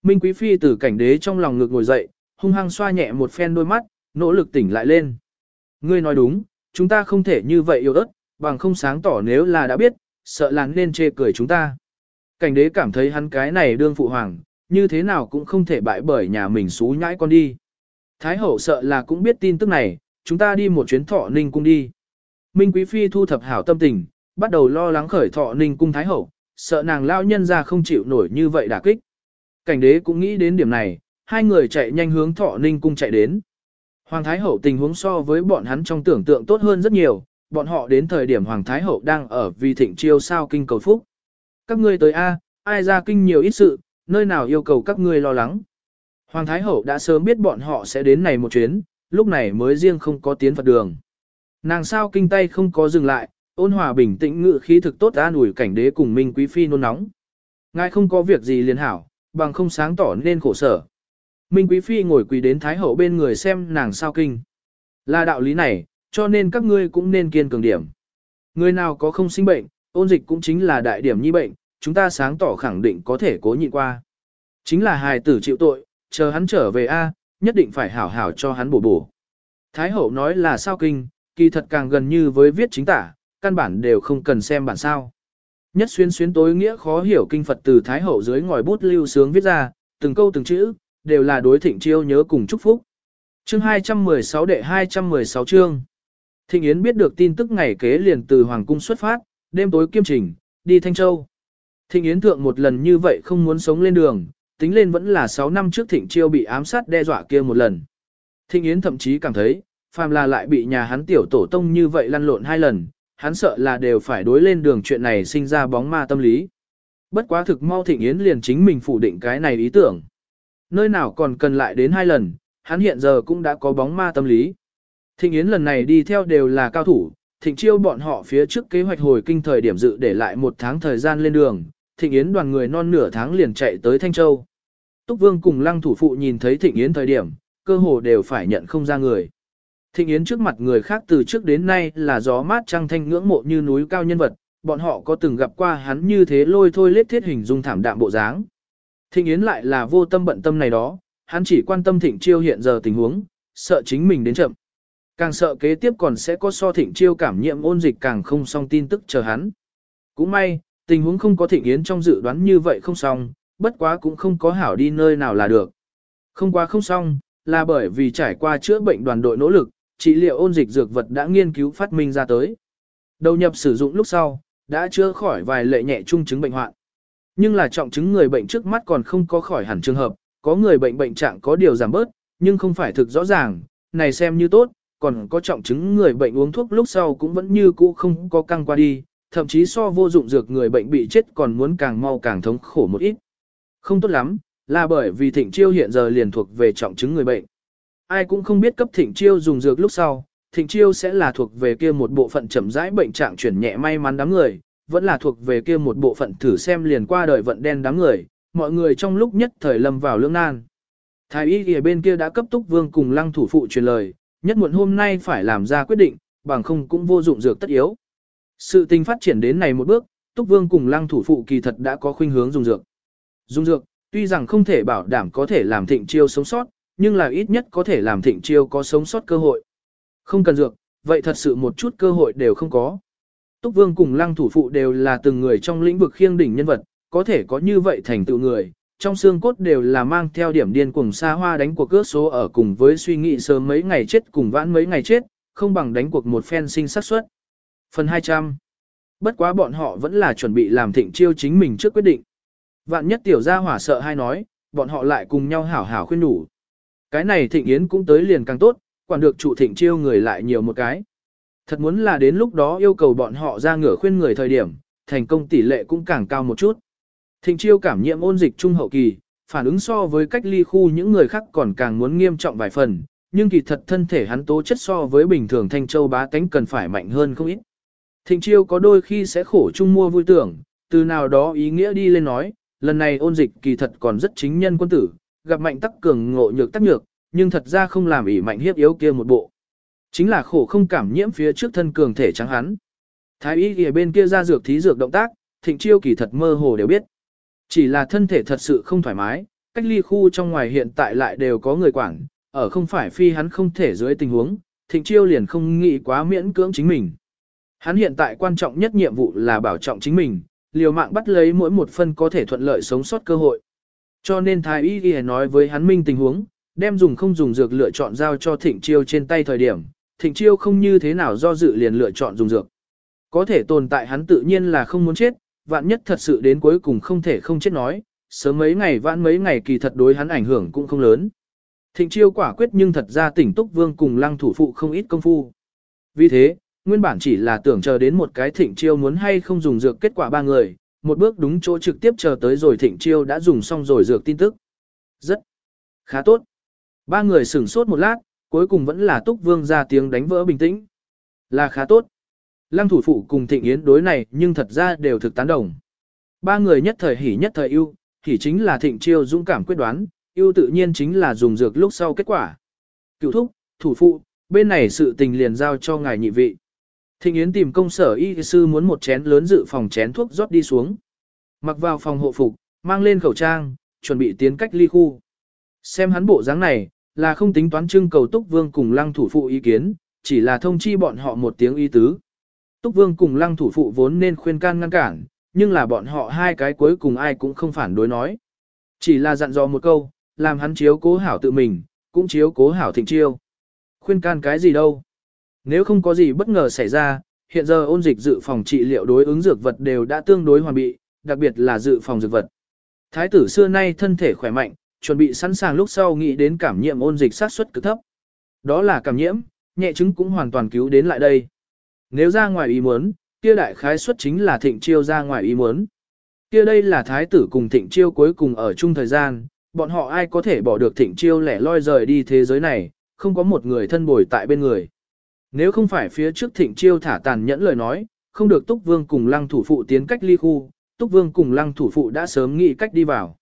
Minh Quý Phi từ cảnh đế trong lòng ngực ngồi dậy, hung hăng xoa nhẹ một phen đôi mắt, nỗ lực tỉnh lại lên. Ngươi nói đúng, chúng ta không thể như vậy yêu ớt, bằng không sáng tỏ nếu là đã biết, sợ là nên chê cười chúng ta. Cảnh đế cảm thấy hắn cái này đương phụ hoàng, như thế nào cũng không thể bại bởi nhà mình xú nhãi con đi. Thái hậu sợ là cũng biết tin tức này, chúng ta đi một chuyến thọ ninh cung đi. Minh Quý Phi thu thập hảo tâm tình, bắt đầu lo lắng khởi thọ ninh cung Thái hậu, sợ nàng lao nhân ra không chịu nổi như vậy đả kích. Cảnh đế cũng nghĩ đến điểm này, hai người chạy nhanh hướng thọ ninh cung chạy đến. Hoàng Thái hậu tình huống so với bọn hắn trong tưởng tượng tốt hơn rất nhiều, bọn họ đến thời điểm Hoàng Thái hậu đang ở vì thịnh chiêu sao kinh cầu phúc. Các ngươi tới A, ai ra kinh nhiều ít sự, nơi nào yêu cầu các ngươi lo lắng. Hoàng Thái Hậu đã sớm biết bọn họ sẽ đến này một chuyến, lúc này mới riêng không có tiến Phật đường. Nàng sao kinh tay không có dừng lại, ôn hòa bình tĩnh ngự khí thực tốt an ủi cảnh đế cùng Minh Quý Phi nôn nóng. Ngài không có việc gì liền hảo, bằng không sáng tỏ nên khổ sở. Minh Quý Phi ngồi quỳ đến Thái Hậu bên người xem nàng sao kinh. Là đạo lý này, cho nên các ngươi cũng nên kiên cường điểm. Người nào có không sinh bệnh, ôn dịch cũng chính là đại điểm nhi bệnh, chúng ta sáng tỏ khẳng định có thể cố nhịn qua. Chính là hài tử chịu tội, chờ hắn trở về A, nhất định phải hảo hảo cho hắn bổ bổ. Thái hậu nói là sao kinh, kỳ thật càng gần như với viết chính tả, căn bản đều không cần xem bản sao. Nhất xuyên xuyên tối nghĩa khó hiểu kinh Phật từ Thái hậu dưới ngòi bút lưu sướng viết ra, từng câu từng chữ, đều là đối thịnh chiêu nhớ cùng chúc phúc. Chương 216 đệ 216 chương. Thịnh Yến biết được tin tức ngày kế liền từ Hoàng cung xuất phát, đêm tối kiêm trình, đi Thanh Châu. Thịnh Yến thượng một lần như vậy không muốn sống lên đường, tính lên vẫn là 6 năm trước Thịnh Chiêu bị ám sát đe dọa kia một lần. Thịnh Yến thậm chí cảm thấy, phàm là lại bị nhà hắn tiểu tổ tông như vậy lăn lộn hai lần, hắn sợ là đều phải đối lên đường chuyện này sinh ra bóng ma tâm lý. Bất quá thực mau Thịnh Yến liền chính mình phủ định cái này ý tưởng. Nơi nào còn cần lại đến hai lần, hắn hiện giờ cũng đã có bóng ma tâm lý. Thịnh Yến lần này đi theo đều là cao thủ, Thịnh Chiêu bọn họ phía trước kế hoạch hồi kinh thời điểm dự để lại một tháng thời gian lên đường, Thịnh Yến đoàn người non nửa tháng liền chạy tới Thanh Châu. Túc Vương cùng lăng thủ phụ nhìn thấy Thịnh Yến thời điểm, cơ hồ đều phải nhận không ra người. Thịnh Yến trước mặt người khác từ trước đến nay là gió mát trăng thanh ngưỡng mộ như núi cao nhân vật, bọn họ có từng gặp qua hắn như thế lôi thôi lết thiết hình dung thảm đạm bộ dáng. Thịnh Yến lại là vô tâm bận tâm này đó, hắn chỉ quan tâm Thịnh Chiêu hiện giờ tình huống, sợ chính mình đến chậm. Càng sợ kế tiếp còn sẽ có so Thịnh Chiêu cảm nhiễm ôn dịch càng không xong tin tức chờ hắn. Cũng may, tình huống không có Thịnh Yến trong dự đoán như vậy không xong, bất quá cũng không có hảo đi nơi nào là được. Không quá không xong, là bởi vì trải qua chữa bệnh đoàn đội nỗ lực, trị liệu ôn dịch dược vật đã nghiên cứu phát minh ra tới. Đầu nhập sử dụng lúc sau, đã chữa khỏi vài lệ nhẹ trung chứng bệnh hoạn. Nhưng là trọng chứng người bệnh trước mắt còn không có khỏi hẳn trường hợp, có người bệnh bệnh trạng có điều giảm bớt, nhưng không phải thực rõ ràng, này xem như tốt, còn có trọng chứng người bệnh uống thuốc lúc sau cũng vẫn như cũ không có căng qua đi, thậm chí so vô dụng dược người bệnh bị chết còn muốn càng mau càng thống khổ một ít. Không tốt lắm, là bởi vì thịnh chiêu hiện giờ liền thuộc về trọng chứng người bệnh. Ai cũng không biết cấp thịnh chiêu dùng dược lúc sau, thịnh chiêu sẽ là thuộc về kia một bộ phận chậm rãi bệnh trạng chuyển nhẹ may mắn đám người, vẫn là thuộc về kia một bộ phận thử xem liền qua đời vận đen đám người, mọi người trong lúc nhất thời lâm vào lưỡng nan. Thái y ở bên kia đã cấp túc vương cùng lăng thủ phụ truyền lời, nhất muộn hôm nay phải làm ra quyết định, bằng không cũng vô dụng dược tất yếu. Sự tình phát triển đến này một bước, túc vương cùng lăng thủ phụ kỳ thật đã có khuynh hướng dùng dược. Dùng dược, tuy rằng không thể bảo đảm có thể làm thịnh chiêu sống sót, nhưng là ít nhất có thể làm thịnh chiêu có sống sót cơ hội. Không cần dược, vậy thật sự một chút cơ hội đều không có. Túc Vương cùng lăng thủ phụ đều là từng người trong lĩnh vực khiêng đỉnh nhân vật, có thể có như vậy thành tựu người, trong xương cốt đều là mang theo điểm điên cuồng xa hoa đánh cuộc cước số ở cùng với suy nghĩ sớm mấy ngày chết cùng vãn mấy ngày chết, không bằng đánh cuộc một phen sinh sát suất. Phần 200 Bất quá bọn họ vẫn là chuẩn bị làm thịnh chiêu chính mình trước quyết định. Vạn nhất tiểu gia hỏa sợ hay nói, bọn họ lại cùng nhau hảo hảo khuyên đủ. Cái này thịnh yến cũng tới liền càng tốt, quản được chủ thịnh chiêu người lại nhiều một cái. Thật muốn là đến lúc đó yêu cầu bọn họ ra ngửa khuyên người thời điểm, thành công tỷ lệ cũng càng cao một chút. Thịnh chiêu cảm nhiễm ôn dịch trung hậu kỳ, phản ứng so với cách ly khu những người khác còn càng muốn nghiêm trọng vài phần, nhưng kỳ thật thân thể hắn tố chất so với bình thường thanh châu bá tánh cần phải mạnh hơn không ít. Thịnh chiêu có đôi khi sẽ khổ chung mua vui tưởng, từ nào đó ý nghĩa đi lên nói, lần này ôn dịch kỳ thật còn rất chính nhân quân tử, gặp mạnh tắc cường ngộ nhược tắc nhược, nhưng thật ra không làm ỉ mạnh hiếp yếu kia một bộ. Chính là khổ không cảm nhiễm phía trước thân cường thể trắng hắn. Thái y ở bên kia ra dược thí dược động tác, thịnh chiêu kỳ thật mơ hồ đều biết. Chỉ là thân thể thật sự không thoải mái, cách ly khu trong ngoài hiện tại lại đều có người quản, ở không phải phi hắn không thể dưới tình huống, thịnh chiêu liền không nghĩ quá miễn cưỡng chính mình. Hắn hiện tại quan trọng nhất nhiệm vụ là bảo trọng chính mình, liều mạng bắt lấy mỗi một phân có thể thuận lợi sống sót cơ hội. Cho nên thái y ghi nói với hắn minh tình huống, đem dùng không dùng dược lựa chọn giao cho thịnh chiêu trên tay thời điểm, thịnh chiêu không như thế nào do dự liền lựa chọn dùng dược. Có thể tồn tại hắn tự nhiên là không muốn chết, vạn nhất thật sự đến cuối cùng không thể không chết nói, sớm mấy ngày vãn mấy ngày kỳ thật đối hắn ảnh hưởng cũng không lớn. Thịnh chiêu quả quyết nhưng thật ra tỉnh Túc Vương cùng lăng thủ phụ không ít công phu. Vì thế, nguyên bản chỉ là tưởng chờ đến một cái thịnh chiêu muốn hay không dùng dược kết quả ba người, một bước đúng chỗ trực tiếp chờ tới rồi thịnh chiêu đã dùng xong rồi dược tin tức. Rất khá tốt. Ba người sửng sốt một lát, cuối cùng vẫn là Túc Vương ra tiếng đánh vỡ bình tĩnh. Là khá tốt. Lăng thủ phụ cùng thịnh yến đối này nhưng thật ra đều thực tán đồng. Ba người nhất thời hỉ nhất thời ưu, hỉ chính là thịnh chiêu dũng cảm quyết đoán, ưu tự nhiên chính là dùng dược lúc sau kết quả. Cựu thúc, thủ phụ, bên này sự tình liền giao cho ngài nhị vị. Thịnh Yến tìm công sở y sư muốn một chén lớn dự phòng chén thuốc rót đi xuống. Mặc vào phòng hộ phục, mang lên khẩu trang, chuẩn bị tiến cách ly khu. Xem hắn bộ dáng này, là không tính toán trưng cầu Túc Vương cùng lăng thủ phụ ý kiến, chỉ là thông chi bọn họ một tiếng y tứ. Túc Vương cùng lăng thủ phụ vốn nên khuyên can ngăn cản, nhưng là bọn họ hai cái cuối cùng ai cũng không phản đối nói. Chỉ là dặn dò một câu, làm hắn chiếu cố hảo tự mình, cũng chiếu cố hảo thịnh chiêu. Khuyên can cái gì đâu. Nếu không có gì bất ngờ xảy ra, hiện giờ ôn dịch dự phòng trị liệu đối ứng dược vật đều đã tương đối hoàn bị, đặc biệt là dự phòng dược vật. Thái tử xưa nay thân thể khỏe mạnh, chuẩn bị sẵn sàng lúc sau nghĩ đến cảm nhiễm ôn dịch sát suất cực thấp. Đó là cảm nhiễm, nhẹ chứng cũng hoàn toàn cứu đến lại đây. Nếu ra ngoài ý muốn, kia đại khái suất chính là thịnh chiêu ra ngoài ý muốn. Kia đây là thái tử cùng thịnh chiêu cuối cùng ở chung thời gian, bọn họ ai có thể bỏ được thịnh chiêu lẻ loi rời đi thế giới này, không có một người thân bồi tại bên người. Nếu không phải phía trước thịnh chiêu thả tàn nhẫn lời nói, không được Túc Vương cùng lăng thủ phụ tiến cách ly khu, Túc Vương cùng lăng thủ phụ đã sớm nghĩ cách đi vào.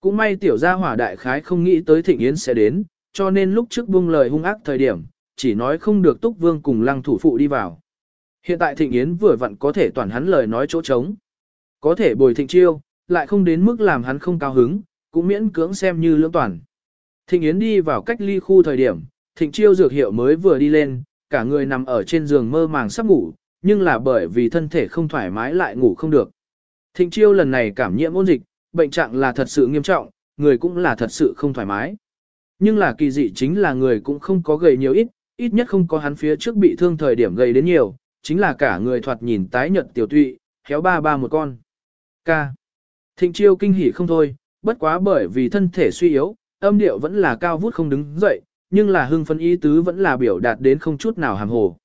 Cũng may tiểu gia hỏa đại khái không nghĩ tới thịnh yến sẽ đến, cho nên lúc trước buông lời hung ác thời điểm, chỉ nói không được Túc Vương cùng lăng thủ phụ đi vào. Hiện tại thịnh yến vừa vặn có thể toàn hắn lời nói chỗ trống. Có thể bồi thịnh chiêu, lại không đến mức làm hắn không cao hứng, cũng miễn cưỡng xem như lưỡng toàn. Thịnh yến đi vào cách ly khu thời điểm, thịnh chiêu dược hiệu mới vừa đi lên, cả người nằm ở trên giường mơ màng sắp ngủ, nhưng là bởi vì thân thể không thoải mái lại ngủ không được. Thịnh chiêu lần này cảm nhiễm ôn dịch, bệnh trạng là thật sự nghiêm trọng, người cũng là thật sự không thoải mái. Nhưng là kỳ dị chính là người cũng không có gầy nhiều ít, ít nhất không có hắn phía trước bị thương thời điểm gầy đến nhiều, chính là cả người thoạt nhìn tái nhợt tiểu tụy, khéo ba ba một con. Ca. Thịnh chiêu kinh hỉ không thôi, bất quá bởi vì thân thể suy yếu, âm điệu vẫn là cao vút không đứng dậy, nhưng là hưng phấn ý tứ vẫn là biểu đạt đến không chút nào hàm hồ.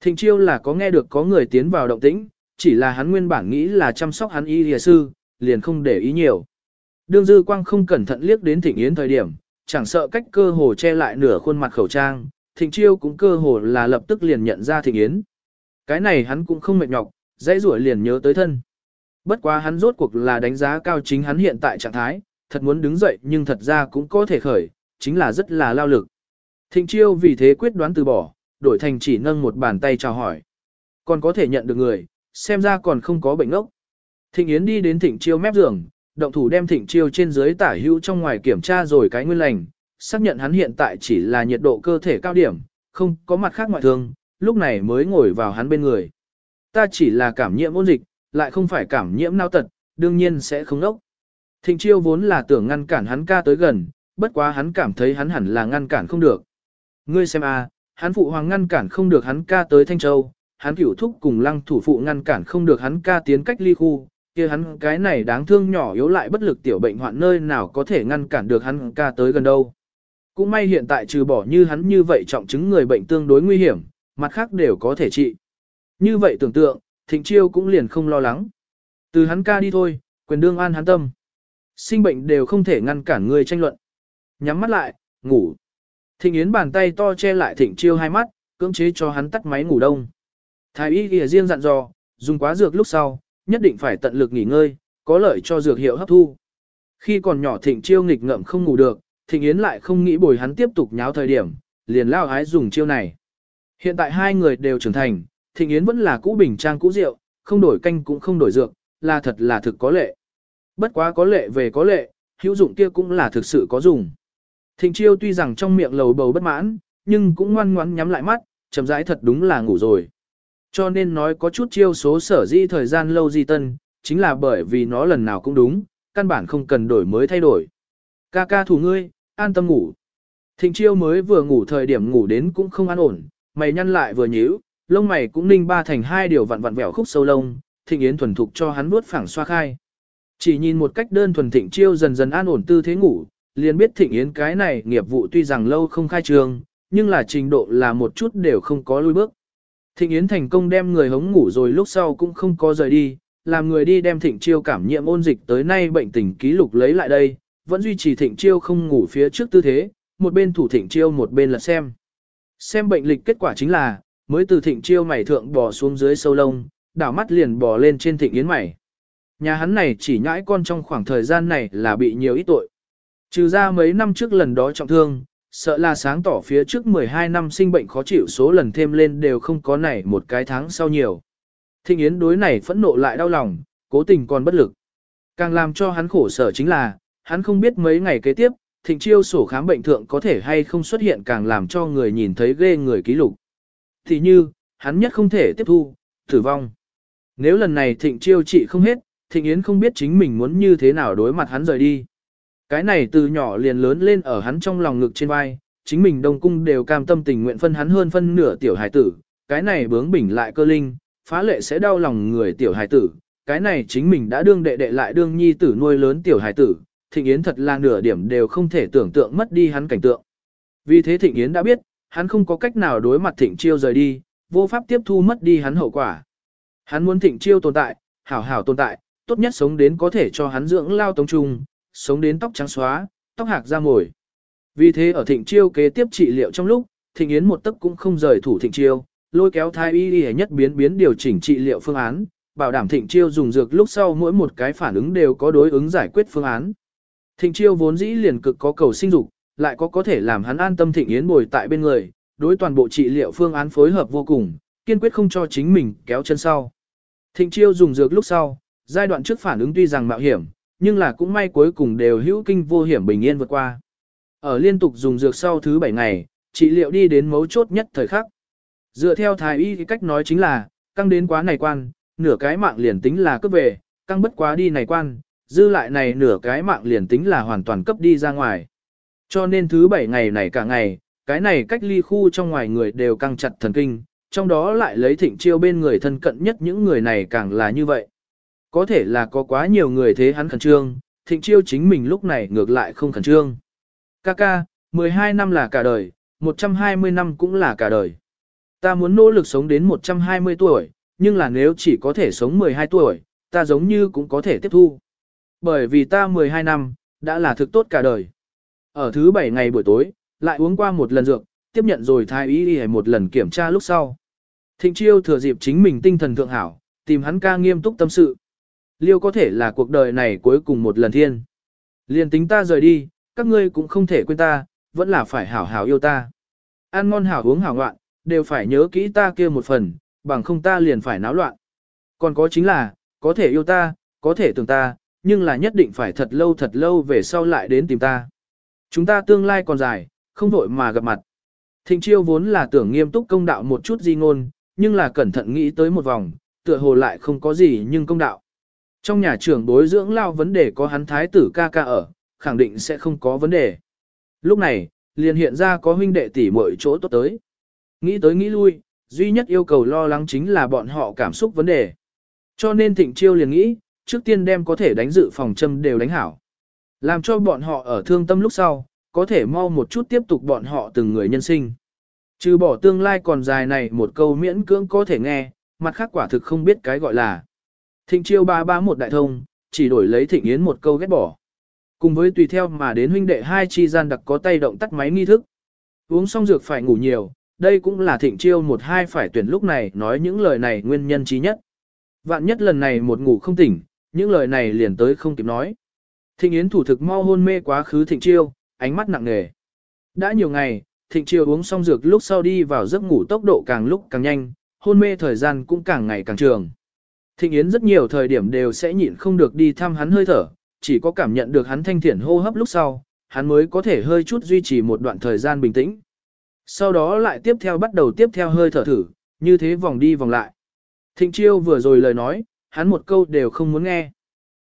Thịnh chiêu là có nghe được có người tiến vào động tĩnh, chỉ là hắn nguyên bản nghĩ là chăm sóc hắn y lìa sư, liền không để ý nhiều. Đương dư quang không cẩn thận liếc đến thịnh yến thời điểm, chẳng sợ cách cơ hồ che lại nửa khuôn mặt khẩu trang, thịnh chiêu cũng cơ hồ là lập tức liền nhận ra thịnh yến. Cái này hắn cũng không mệt nhọc, dãy rủi liền nhớ tới thân. Bất quá hắn rốt cuộc là đánh giá cao chính hắn hiện tại trạng thái, thật muốn đứng dậy nhưng thật ra cũng có thể khởi, chính là rất là lao lực. Thịnh chiêu vì thế quyết đoán từ bỏ, đổi thành chỉ nâng một bàn tay chào hỏi. Còn có thể nhận được người, xem ra còn không có bệnh ngốc. Thịnh Yến đi đến thịnh chiêu mép giường, động thủ đem thịnh chiêu trên dưới tả hữu trong ngoài kiểm tra rồi cái nguyên lành, xác nhận hắn hiện tại chỉ là nhiệt độ cơ thể cao điểm, không có mặt khác ngoại thương, lúc này mới ngồi vào hắn bên người. Ta chỉ là cảm nhiễm ôn dịch, lại không phải cảm nhiễm nao tật, đương nhiên sẽ không nốc. Thịnh chiêu vốn là tưởng ngăn cản hắn ca tới gần, bất quá hắn cảm thấy hắn hẳn là ngăn cản không được. Ngươi xem a, hắn phụ hoàng ngăn cản không được hắn ca tới Thanh Châu, hắn cửu thúc cùng lăng thủ phụ ngăn cản không được hắn ca tiến cách ly khu, kia hắn cái này đáng thương nhỏ yếu lại bất lực tiểu bệnh hoạn nơi nào có thể ngăn cản được hắn ca tới gần đâu. Cũng may hiện tại trừ bỏ như hắn như vậy trọng chứng người bệnh tương đối nguy hiểm, mặt khác đều có thể trị. Như vậy tưởng tượng, thịnh chiêu cũng liền không lo lắng. Từ hắn ca đi thôi, quyền đương an hắn tâm. Sinh bệnh đều không thể ngăn cản người tranh luận. Nhắm mắt lại, ngủ. Thịnh Yến bàn tay to che lại thịnh chiêu hai mắt, cưỡng chế cho hắn tắt máy ngủ đông. Thái y kia riêng dặn dò, dùng quá dược lúc sau, nhất định phải tận lực nghỉ ngơi, có lợi cho dược hiệu hấp thu. Khi còn nhỏ thịnh chiêu nghịch ngợm không ngủ được, thịnh Yến lại không nghĩ bồi hắn tiếp tục nháo thời điểm, liền lao ái dùng chiêu này. Hiện tại hai người đều trưởng thành, thịnh Yến vẫn là cũ bình trang cũ rượu, không đổi canh cũng không đổi dược, là thật là thực có lệ. Bất quá có lệ về có lệ, hữu dụng kia cũng là thực sự có dùng. Thịnh chiêu tuy rằng trong miệng lầu bầu bất mãn, nhưng cũng ngoan ngoãn nhắm lại mắt, chậm rãi thật đúng là ngủ rồi. Cho nên nói có chút chiêu số sở di thời gian lâu di tân, chính là bởi vì nó lần nào cũng đúng, căn bản không cần đổi mới thay đổi. Ca ca thủ ngươi, an tâm ngủ. Thịnh chiêu mới vừa ngủ thời điểm ngủ đến cũng không an ổn, mày nhăn lại vừa nhíu, lông mày cũng ninh ba thành hai điều vặn vặn vẹo khúc sâu lông, thịnh yến thuần thục cho hắn nuốt phẳng xoa khai. Chỉ nhìn một cách đơn thuần thịnh chiêu dần dần an ổn tư thế ngủ, liền biết thịnh yến cái này nghiệp vụ tuy rằng lâu không khai trường nhưng là trình độ là một chút đều không có lui bước. Thịnh yến thành công đem người hống ngủ rồi lúc sau cũng không có rời đi, làm người đi đem thịnh chiêu cảm nhiễm ôn dịch tới nay bệnh tình ký lục lấy lại đây, vẫn duy trì thịnh chiêu không ngủ phía trước tư thế, một bên thủ thịnh chiêu một bên là xem. Xem bệnh lịch kết quả chính là, mới từ thịnh chiêu mày thượng bò xuống dưới sâu lông, đảo mắt liền bò lên trên thịnh yến mày. Nhà hắn này chỉ nhãi con trong khoảng thời gian này là bị nhiều ít tội. Trừ ra mấy năm trước lần đó trọng thương, sợ là sáng tỏ phía trước 12 năm sinh bệnh khó chịu số lần thêm lên đều không có này một cái tháng sau nhiều. Thịnh Yến đối này phẫn nộ lại đau lòng, cố tình còn bất lực. Càng làm cho hắn khổ sở chính là, hắn không biết mấy ngày kế tiếp, thịnh chiêu sổ khám bệnh thượng có thể hay không xuất hiện càng làm cho người nhìn thấy ghê người ký lục. Thì như, hắn nhất không thể tiếp thu, tử vong. Nếu lần này thịnh chiêu trị không hết, thịnh Yến không biết chính mình muốn như thế nào đối mặt hắn rời đi. Cái này từ nhỏ liền lớn lên ở hắn trong lòng ngực trên vai, chính mình đông cung đều cam tâm tình nguyện phân hắn hơn phân nửa tiểu hài tử, cái này bướng bỉnh lại cơ linh, phá lệ sẽ đau lòng người tiểu hài tử, cái này chính mình đã đương đệ đệ lại đương nhi tử nuôi lớn tiểu hài tử, Thịnh Yến thật là nửa điểm đều không thể tưởng tượng mất đi hắn cảnh tượng. Vì thế Thịnh Yến đã biết, hắn không có cách nào đối mặt Thịnh Chiêu rời đi, vô pháp tiếp thu mất đi hắn hậu quả. Hắn muốn Thịnh Chiêu tồn tại, hảo hảo tồn tại, tốt nhất sống đến có thể cho hắn dưỡng lao tống trung, sống đến tóc trắng xóa, tóc hạc ra mồi. Vì thế ở thịnh chiêu kế tiếp trị liệu trong lúc, thịnh yến một tấc cũng không rời thủ thịnh chiêu, lôi kéo thái y y nhất biến biến điều chỉnh trị liệu phương án, bảo đảm thịnh chiêu dùng dược lúc sau mỗi một cái phản ứng đều có đối ứng giải quyết phương án. Thịnh chiêu vốn dĩ liền cực có cầu sinh dục, lại có có thể làm hắn an tâm thịnh yến bồi tại bên người, đối toàn bộ trị liệu phương án phối hợp vô cùng, kiên quyết không cho chính mình kéo chân sau. Thịnh chiêu dùng dược lúc sau, giai đoạn trước phản ứng tuy rằng mạo hiểm, nhưng là cũng may cuối cùng đều hữu kinh vô hiểm bình yên vượt qua. Ở liên tục dùng dược sau thứ 7 ngày, trị liệu đi đến mấu chốt nhất thời khắc. Dựa theo thái y cách nói chính là, căng đến quá này quan, nửa cái mạng liền tính là cấp về, căng bất quá đi này quan, dư lại này nửa cái mạng liền tính là hoàn toàn cấp đi ra ngoài. Cho nên thứ 7 ngày này cả ngày, cái này cách ly khu trong ngoài người đều căng chặt thần kinh, trong đó lại lấy thịnh chiêu bên người thân cận nhất những người này càng là như vậy. Có thể là có quá nhiều người thế hắn khẩn trương, thịnh chiêu chính mình lúc này ngược lại không khẩn trương. Kaka, 12 năm là cả đời, 120 năm cũng là cả đời. Ta muốn nỗ lực sống đến 120 tuổi, nhưng là nếu chỉ có thể sống 12 tuổi, ta giống như cũng có thể tiếp thu. Bởi vì ta 12 năm, đã là thực tốt cả đời. Ở thứ bảy ngày buổi tối, lại uống qua một lần dược, tiếp nhận rồi thái y đi một lần kiểm tra lúc sau. Thịnh chiêu thừa dịp chính mình tinh thần thượng hảo, tìm hắn ca nghiêm túc tâm sự. Liêu có thể là cuộc đời này cuối cùng một lần thiên. Liên tính ta rời đi, các ngươi cũng không thể quên ta, vẫn là phải hảo hảo yêu ta. Ăn ngon hảo uống hảo ngoạn, đều phải nhớ kỹ ta kia một phần, bằng không ta liền phải náo loạn. Còn có chính là, có thể yêu ta, có thể tưởng ta, nhưng là nhất định phải thật lâu thật lâu về sau lại đến tìm ta. Chúng ta tương lai còn dài, không vội mà gặp mặt. Thịnh chiêu vốn là tưởng nghiêm túc công đạo một chút di ngôn, nhưng là cẩn thận nghĩ tới một vòng, tựa hồ lại không có gì nhưng công đạo. Trong nhà trưởng bối dưỡng lao vấn đề có hắn thái tử ca ca ở, khẳng định sẽ không có vấn đề. Lúc này, liền hiện ra có huynh đệ tỷ muội chỗ tốt tới. Nghĩ tới nghĩ lui, duy nhất yêu cầu lo lắng chính là bọn họ cảm xúc vấn đề. Cho nên thịnh chiêu liền nghĩ, trước tiên đem có thể đánh dự phòng châm đều đánh hảo. Làm cho bọn họ ở thương tâm lúc sau, có thể mau một chút tiếp tục bọn họ từng người nhân sinh. Trừ bỏ tương lai còn dài này một câu miễn cưỡng có thể nghe, mặt khác quả thực không biết cái gọi là. Thịnh chiêu ba ba một đại thông, chỉ đổi lấy thịnh yến một câu ghét bỏ. Cùng với tùy theo mà đến huynh đệ hai chi gian đặc có tay động tắt máy nghi thức. Uống xong dược phải ngủ nhiều, đây cũng là thịnh chiêu một hai phải tuyển lúc này nói những lời này nguyên nhân trí nhất. Vạn nhất lần này một ngủ không tỉnh, những lời này liền tới không kịp nói. Thịnh Yến thủ thực mau hôn mê quá khứ thịnh chiêu, ánh mắt nặng nề. Đã nhiều ngày, thịnh chiêu uống xong dược lúc sau đi vào giấc ngủ tốc độ càng lúc càng nhanh, hôn mê thời gian cũng càng ngày càng trường. Thịnh Yến rất nhiều thời điểm đều sẽ nhịn không được đi thăm hắn hơi thở, chỉ có cảm nhận được hắn thanh thiện hô hấp lúc sau, hắn mới có thể hơi chút duy trì một đoạn thời gian bình tĩnh. Sau đó lại tiếp theo bắt đầu tiếp theo hơi thở thử, như thế vòng đi vòng lại. Thịnh Chiêu vừa rồi lời nói, hắn một câu đều không muốn nghe.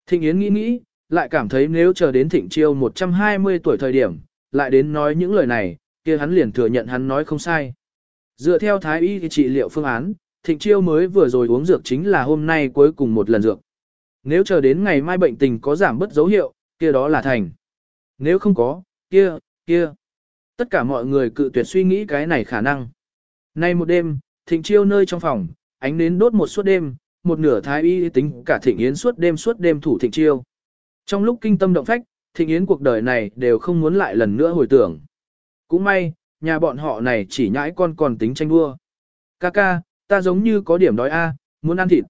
Thịnh Yến nghĩ nghĩ, lại cảm thấy nếu chờ đến Thịnh Chiêu 120 tuổi thời điểm, lại đến nói những lời này, kia hắn liền thừa nhận hắn nói không sai. Dựa theo thái y trị liệu phương án, Thịnh Chiêu mới vừa rồi uống dược chính là hôm nay cuối cùng một lần dược. Nếu chờ đến ngày mai bệnh tình có giảm bất dấu hiệu, kia đó là thành. Nếu không có, kia, kia. Tất cả mọi người cự tuyệt suy nghĩ cái này khả năng. Nay một đêm, Thịnh Chiêu nơi trong phòng, ánh nến đốt một suốt đêm, một nửa thái y tính cả Thịnh Yến suốt đêm suốt đêm thủ Thịnh Chiêu. Trong lúc kinh tâm động phách, Thịnh Yến cuộc đời này đều không muốn lại lần nữa hồi tưởng. Cũng may, nhà bọn họ này chỉ nhãi con còn tính tranh đua. Ca ca, ta giống như có điểm đói a, muốn ăn thịt.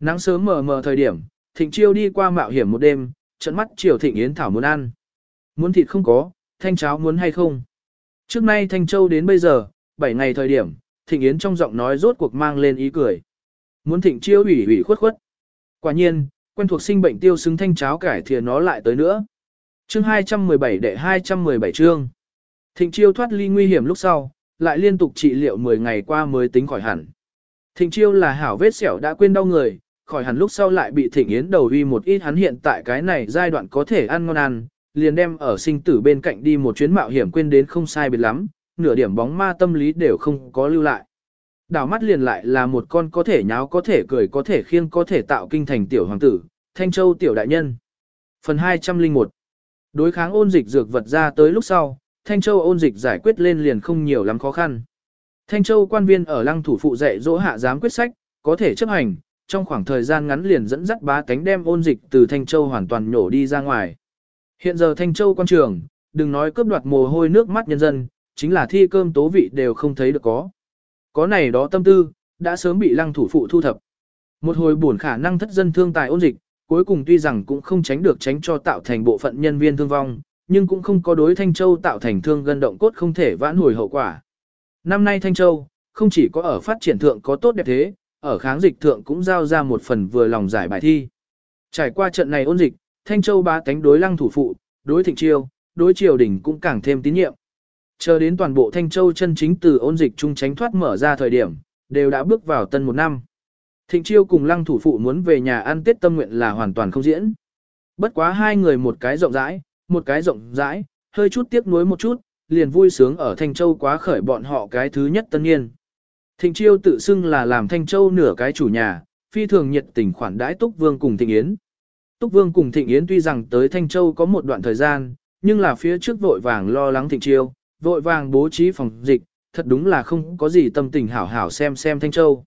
Nắng sớm mờ mờ thời điểm, Thịnh Chiêu đi qua mạo hiểm một đêm, trận mắt chiều Thịnh Yến Thảo muốn ăn. Muốn thịt không có, thanh cháo muốn hay không? Trước nay Thanh Châu đến bây giờ, 7 ngày thời điểm, Thịnh Yến trong giọng nói rốt cuộc mang lên ý cười. Muốn Thịnh Chiêu ủy ủy khuất khuất. Quả nhiên, quen thuộc sinh bệnh tiêu xứng thanh cháo cải thìa nó lại tới nữa. Chương 217 đệ 217 chương. Thịnh Chiêu thoát ly nguy hiểm lúc sau, lại liên tục trị liệu 10 ngày qua mới tính khỏi hẳn. Thịnh Chiêu là hảo vết sẹo đã quên đau người, khỏi hẳn lúc sau lại bị Thịnh Yến đầu uy một ít hắn hiện tại cái này giai đoạn có thể ăn ngon ăn, liền đem ở sinh tử bên cạnh đi một chuyến mạo hiểm quên đến không sai biệt lắm, nửa điểm bóng ma tâm lý đều không có lưu lại. Đảo mắt liền lại là một con có thể nháo có thể cười có thể khiêng có thể tạo kinh thành tiểu hoàng tử, Thanh Châu tiểu đại nhân. Phần 201 Đối kháng ôn dịch dược vật ra tới lúc sau, Thanh Châu ôn dịch giải quyết lên liền không nhiều lắm khó khăn. Thanh Châu quan viên ở lăng thủ phụ dạy dỗ hạ giám quyết sách, có thể chấp hành, trong khoảng thời gian ngắn liền dẫn dắt bá cánh đem ôn dịch từ Thanh Châu hoàn toàn nhổ đi ra ngoài. Hiện giờ Thanh Châu quan trường, đừng nói cướp đoạt mồ hôi nước mắt nhân dân, chính là thi cơm tố vị đều không thấy được có. Có này đó tâm tư, đã sớm bị lăng thủ phụ thu thập. Một hồi buồn khả năng thất dân thương tài ôn dịch, cuối cùng tuy rằng cũng không tránh được tránh cho tạo thành bộ phận nhân viên thương vong, nhưng cũng không có đối Thanh Châu tạo thành thương gân động cốt không thể vãn hồi hậu quả. Năm nay Thanh Châu, không chỉ có ở phát triển thượng có tốt đẹp thế, ở kháng dịch thượng cũng giao ra một phần vừa lòng giải bài thi. Trải qua trận này ôn dịch, Thanh Châu bá tánh đối lăng thủ phụ, đối thịnh chiêu, đối triều đình cũng càng thêm tín nhiệm. Chờ đến toàn bộ Thanh Châu chân chính từ ôn dịch trung tránh thoát mở ra thời điểm, đều đã bước vào tân một năm. Thịnh chiêu cùng lăng thủ phụ muốn về nhà ăn tết tâm nguyện là hoàn toàn không diễn. Bất quá hai người một cái rộng rãi, một cái rộng rãi, hơi chút tiếc nuối một chút, liền vui sướng ở Thanh Châu quá khởi bọn họ cái thứ nhất tân niên. Thịnh chiêu tự xưng là làm Thanh Châu nửa cái chủ nhà, phi thường nhiệt tình khoản đãi Túc Vương cùng Thịnh Yến. Túc Vương cùng Thịnh Yến tuy rằng tới Thanh Châu có một đoạn thời gian, nhưng là phía trước vội vàng lo lắng Thịnh Chiêu, vội vàng bố trí phòng dịch, thật đúng là không có gì tâm tình hảo hảo xem xem Thanh Châu.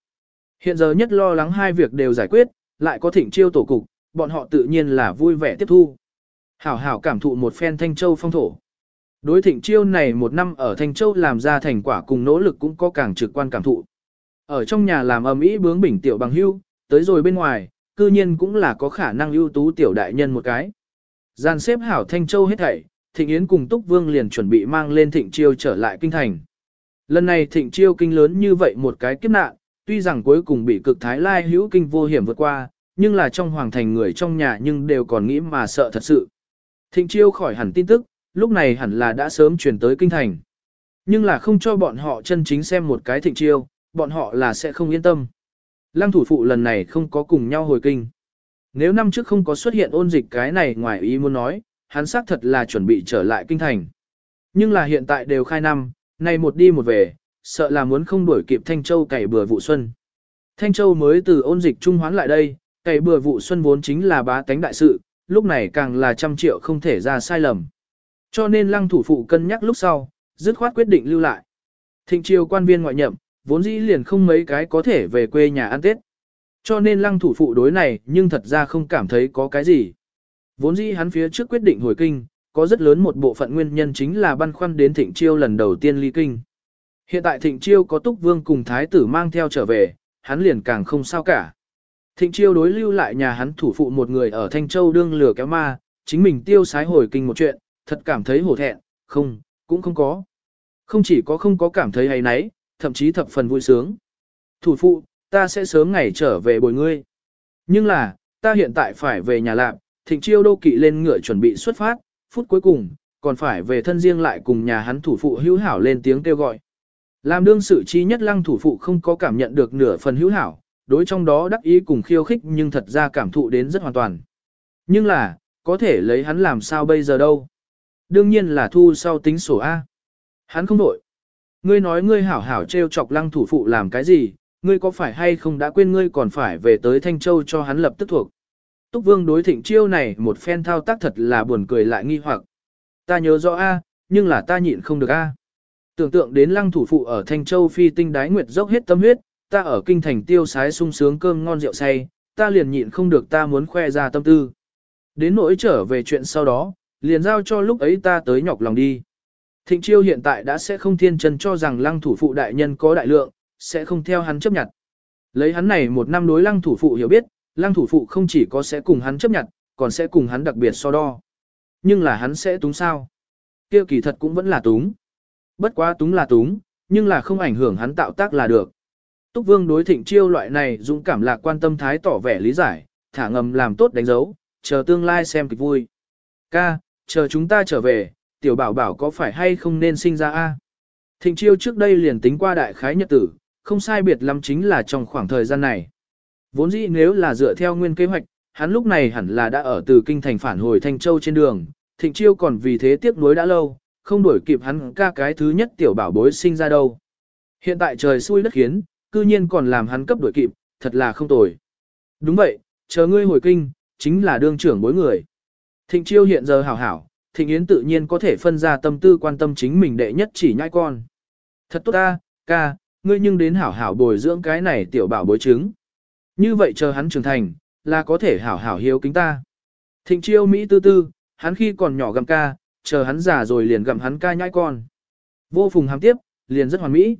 Hiện giờ nhất lo lắng hai việc đều giải quyết, lại có Thịnh Chiêu tổ cục, bọn họ tự nhiên là vui vẻ tiếp thu. Hảo hảo cảm thụ một phen Thanh Châu phong thổ. Đối thịnh chiêu này một năm ở Thanh Châu làm ra thành quả cùng nỗ lực cũng có càng trực quan cảm thụ. Ở trong nhà làm ầm ĩ bướng bỉnh tiểu bằng hưu, tới rồi bên ngoài, cư nhiên cũng là có khả năng ưu tú tiểu đại nhân một cái. Gian xếp hảo Thanh Châu hết thảy, Thịnh Yến cùng Túc Vương liền chuẩn bị mang lên Thịnh Chiêu trở lại kinh thành. Lần này Thịnh Chiêu kinh lớn như vậy một cái kiếp nạn, tuy rằng cuối cùng bị cực thái lai hữu kinh vô hiểm vượt qua, nhưng là trong hoàng thành người trong nhà nhưng đều còn nghĩ mà sợ thật sự. Thịnh Chiêu khỏi hẳn tin tức, lúc này hẳn là đã sớm chuyển tới kinh thành. Nhưng là không cho bọn họ chân chính xem một cái Thịnh Chiêu, bọn họ là sẽ không yên tâm. Lăng thủ phụ lần này không có cùng nhau hồi kinh. Nếu năm trước không có xuất hiện ôn dịch cái này ngoài ý muốn nói, hắn xác thật là chuẩn bị trở lại kinh thành. Nhưng là hiện tại đều khai năm, này một đi một về, sợ là muốn không đuổi kịp Thanh Châu cày bừa vụ xuân. Thanh Châu mới từ ôn dịch trung hoán lại đây, cày bừa vụ xuân vốn chính là bá tánh đại sự, lúc này càng là trăm triệu không thể ra sai lầm. Cho nên lăng thủ phụ cân nhắc lúc sau, dứt khoát quyết định lưu lại. Thịnh triều quan viên ngoại nhậm, vốn dĩ liền không mấy cái có thể về quê nhà ăn Tết. Cho nên lăng thủ phụ đối này nhưng thật ra không cảm thấy có cái gì. Vốn dĩ hắn phía trước quyết định hồi kinh, có rất lớn một bộ phận nguyên nhân chính là băn khoăn đến thịnh chiêu lần đầu tiên ly kinh. Hiện tại thịnh chiêu có túc vương cùng thái tử mang theo trở về, hắn liền càng không sao cả. Thịnh chiêu đối lưu lại nhà hắn thủ phụ một người ở Thanh Châu đương lừa kéo ma, chính mình tiêu sái hồi kinh một chuyện, thật cảm thấy hổ thẹn, không, cũng không có. Không chỉ có không có cảm thấy hay nấy, thậm chí thập phần vui sướng. Thủ phụ, ta sẽ sớm ngày trở về bồi ngươi. Nhưng là, ta hiện tại phải về nhà lạp, thịnh chiêu đô kỵ lên ngựa chuẩn bị xuất phát, phút cuối cùng, còn phải về thân riêng lại cùng nhà hắn thủ phụ hữu hảo lên tiếng kêu gọi. Làm đương sự chi nhất lăng thủ phụ không có cảm nhận được nửa phần hữu hảo, đối trong đó đắc ý cùng khiêu khích nhưng thật ra cảm thụ đến rất hoàn toàn. Nhưng là, có thể lấy hắn làm sao bây giờ đâu. Đương nhiên là thu sau tính sổ A. Hắn không đổi. Ngươi nói ngươi hảo hảo treo chọc lăng thủ phụ làm cái gì, ngươi có phải hay không đã quên ngươi còn phải về tới Thanh Châu cho hắn lập tức thuộc. Túc Vương đối thịnh chiêu này một phen thao tác thật là buồn cười lại nghi hoặc. Ta nhớ rõ A, nhưng là ta nhịn không được A. Tưởng tượng đến lăng thủ phụ ở Thanh Châu phi tinh đái nguyệt dốc hết tâm huyết, ta ở kinh thành tiêu sái sung sướng cơm ngon rượu say, ta liền nhịn không được ta muốn khoe ra tâm tư. Đến nỗi trở về chuyện sau đó, liền giao cho lúc ấy ta tới nhọc lòng đi. Thịnh chiêu hiện tại đã sẽ không thiên chân cho rằng lăng thủ phụ đại nhân có đại lượng, sẽ không theo hắn chấp nhận. Lấy hắn này một năm đối lăng thủ phụ hiểu biết, lăng thủ phụ không chỉ có sẽ cùng hắn chấp nhận, còn sẽ cùng hắn đặc biệt so đo. Nhưng là hắn sẽ túng sao? kia kỳ thật cũng vẫn là túng. Bất quá túng là túng, nhưng là không ảnh hưởng hắn tạo tác là được. Túc Vương đối thịnh chiêu loại này dũng cảm lạc quan tâm thái tỏ vẻ lý giải, thả ngầm làm tốt đánh dấu, chờ tương lai xem kịch vui. Ca, chờ chúng ta trở về, tiểu bảo bảo có phải hay không nên sinh ra a? Thịnh chiêu trước đây liền tính qua đại khái nhật tử, không sai biệt lắm chính là trong khoảng thời gian này. Vốn dĩ nếu là dựa theo nguyên kế hoạch, hắn lúc này hẳn là đã ở từ kinh thành phản hồi Thanh Châu trên đường, thịnh chiêu còn vì thế tiếc nuối đã lâu, không đuổi kịp hắn ca cái thứ nhất tiểu bảo bối sinh ra đâu. Hiện tại trời xui đất khiến, cư nhiên còn làm hắn cấp đuổi kịp, thật là không tồi. Đúng vậy, chờ ngươi hồi kinh, chính là đương trưởng bối người. Thịnh chiêu hiện giờ hảo hảo, thịnh yến tự nhiên có thể phân ra tâm tư quan tâm chính mình đệ nhất chỉ nhai con. Thật tốt ta, ca, ngươi nhưng đến hảo hảo bồi dưỡng cái này tiểu bảo bối chứng. Như vậy chờ hắn trưởng thành, là có thể hảo hảo hiếu kính ta. Thịnh chiêu Mỹ tư tư, hắn khi còn nhỏ gặm ca, chờ hắn già rồi liền gặm hắn ca nhai con. Vô phùng hàm tiếp, liền rất hoàn mỹ.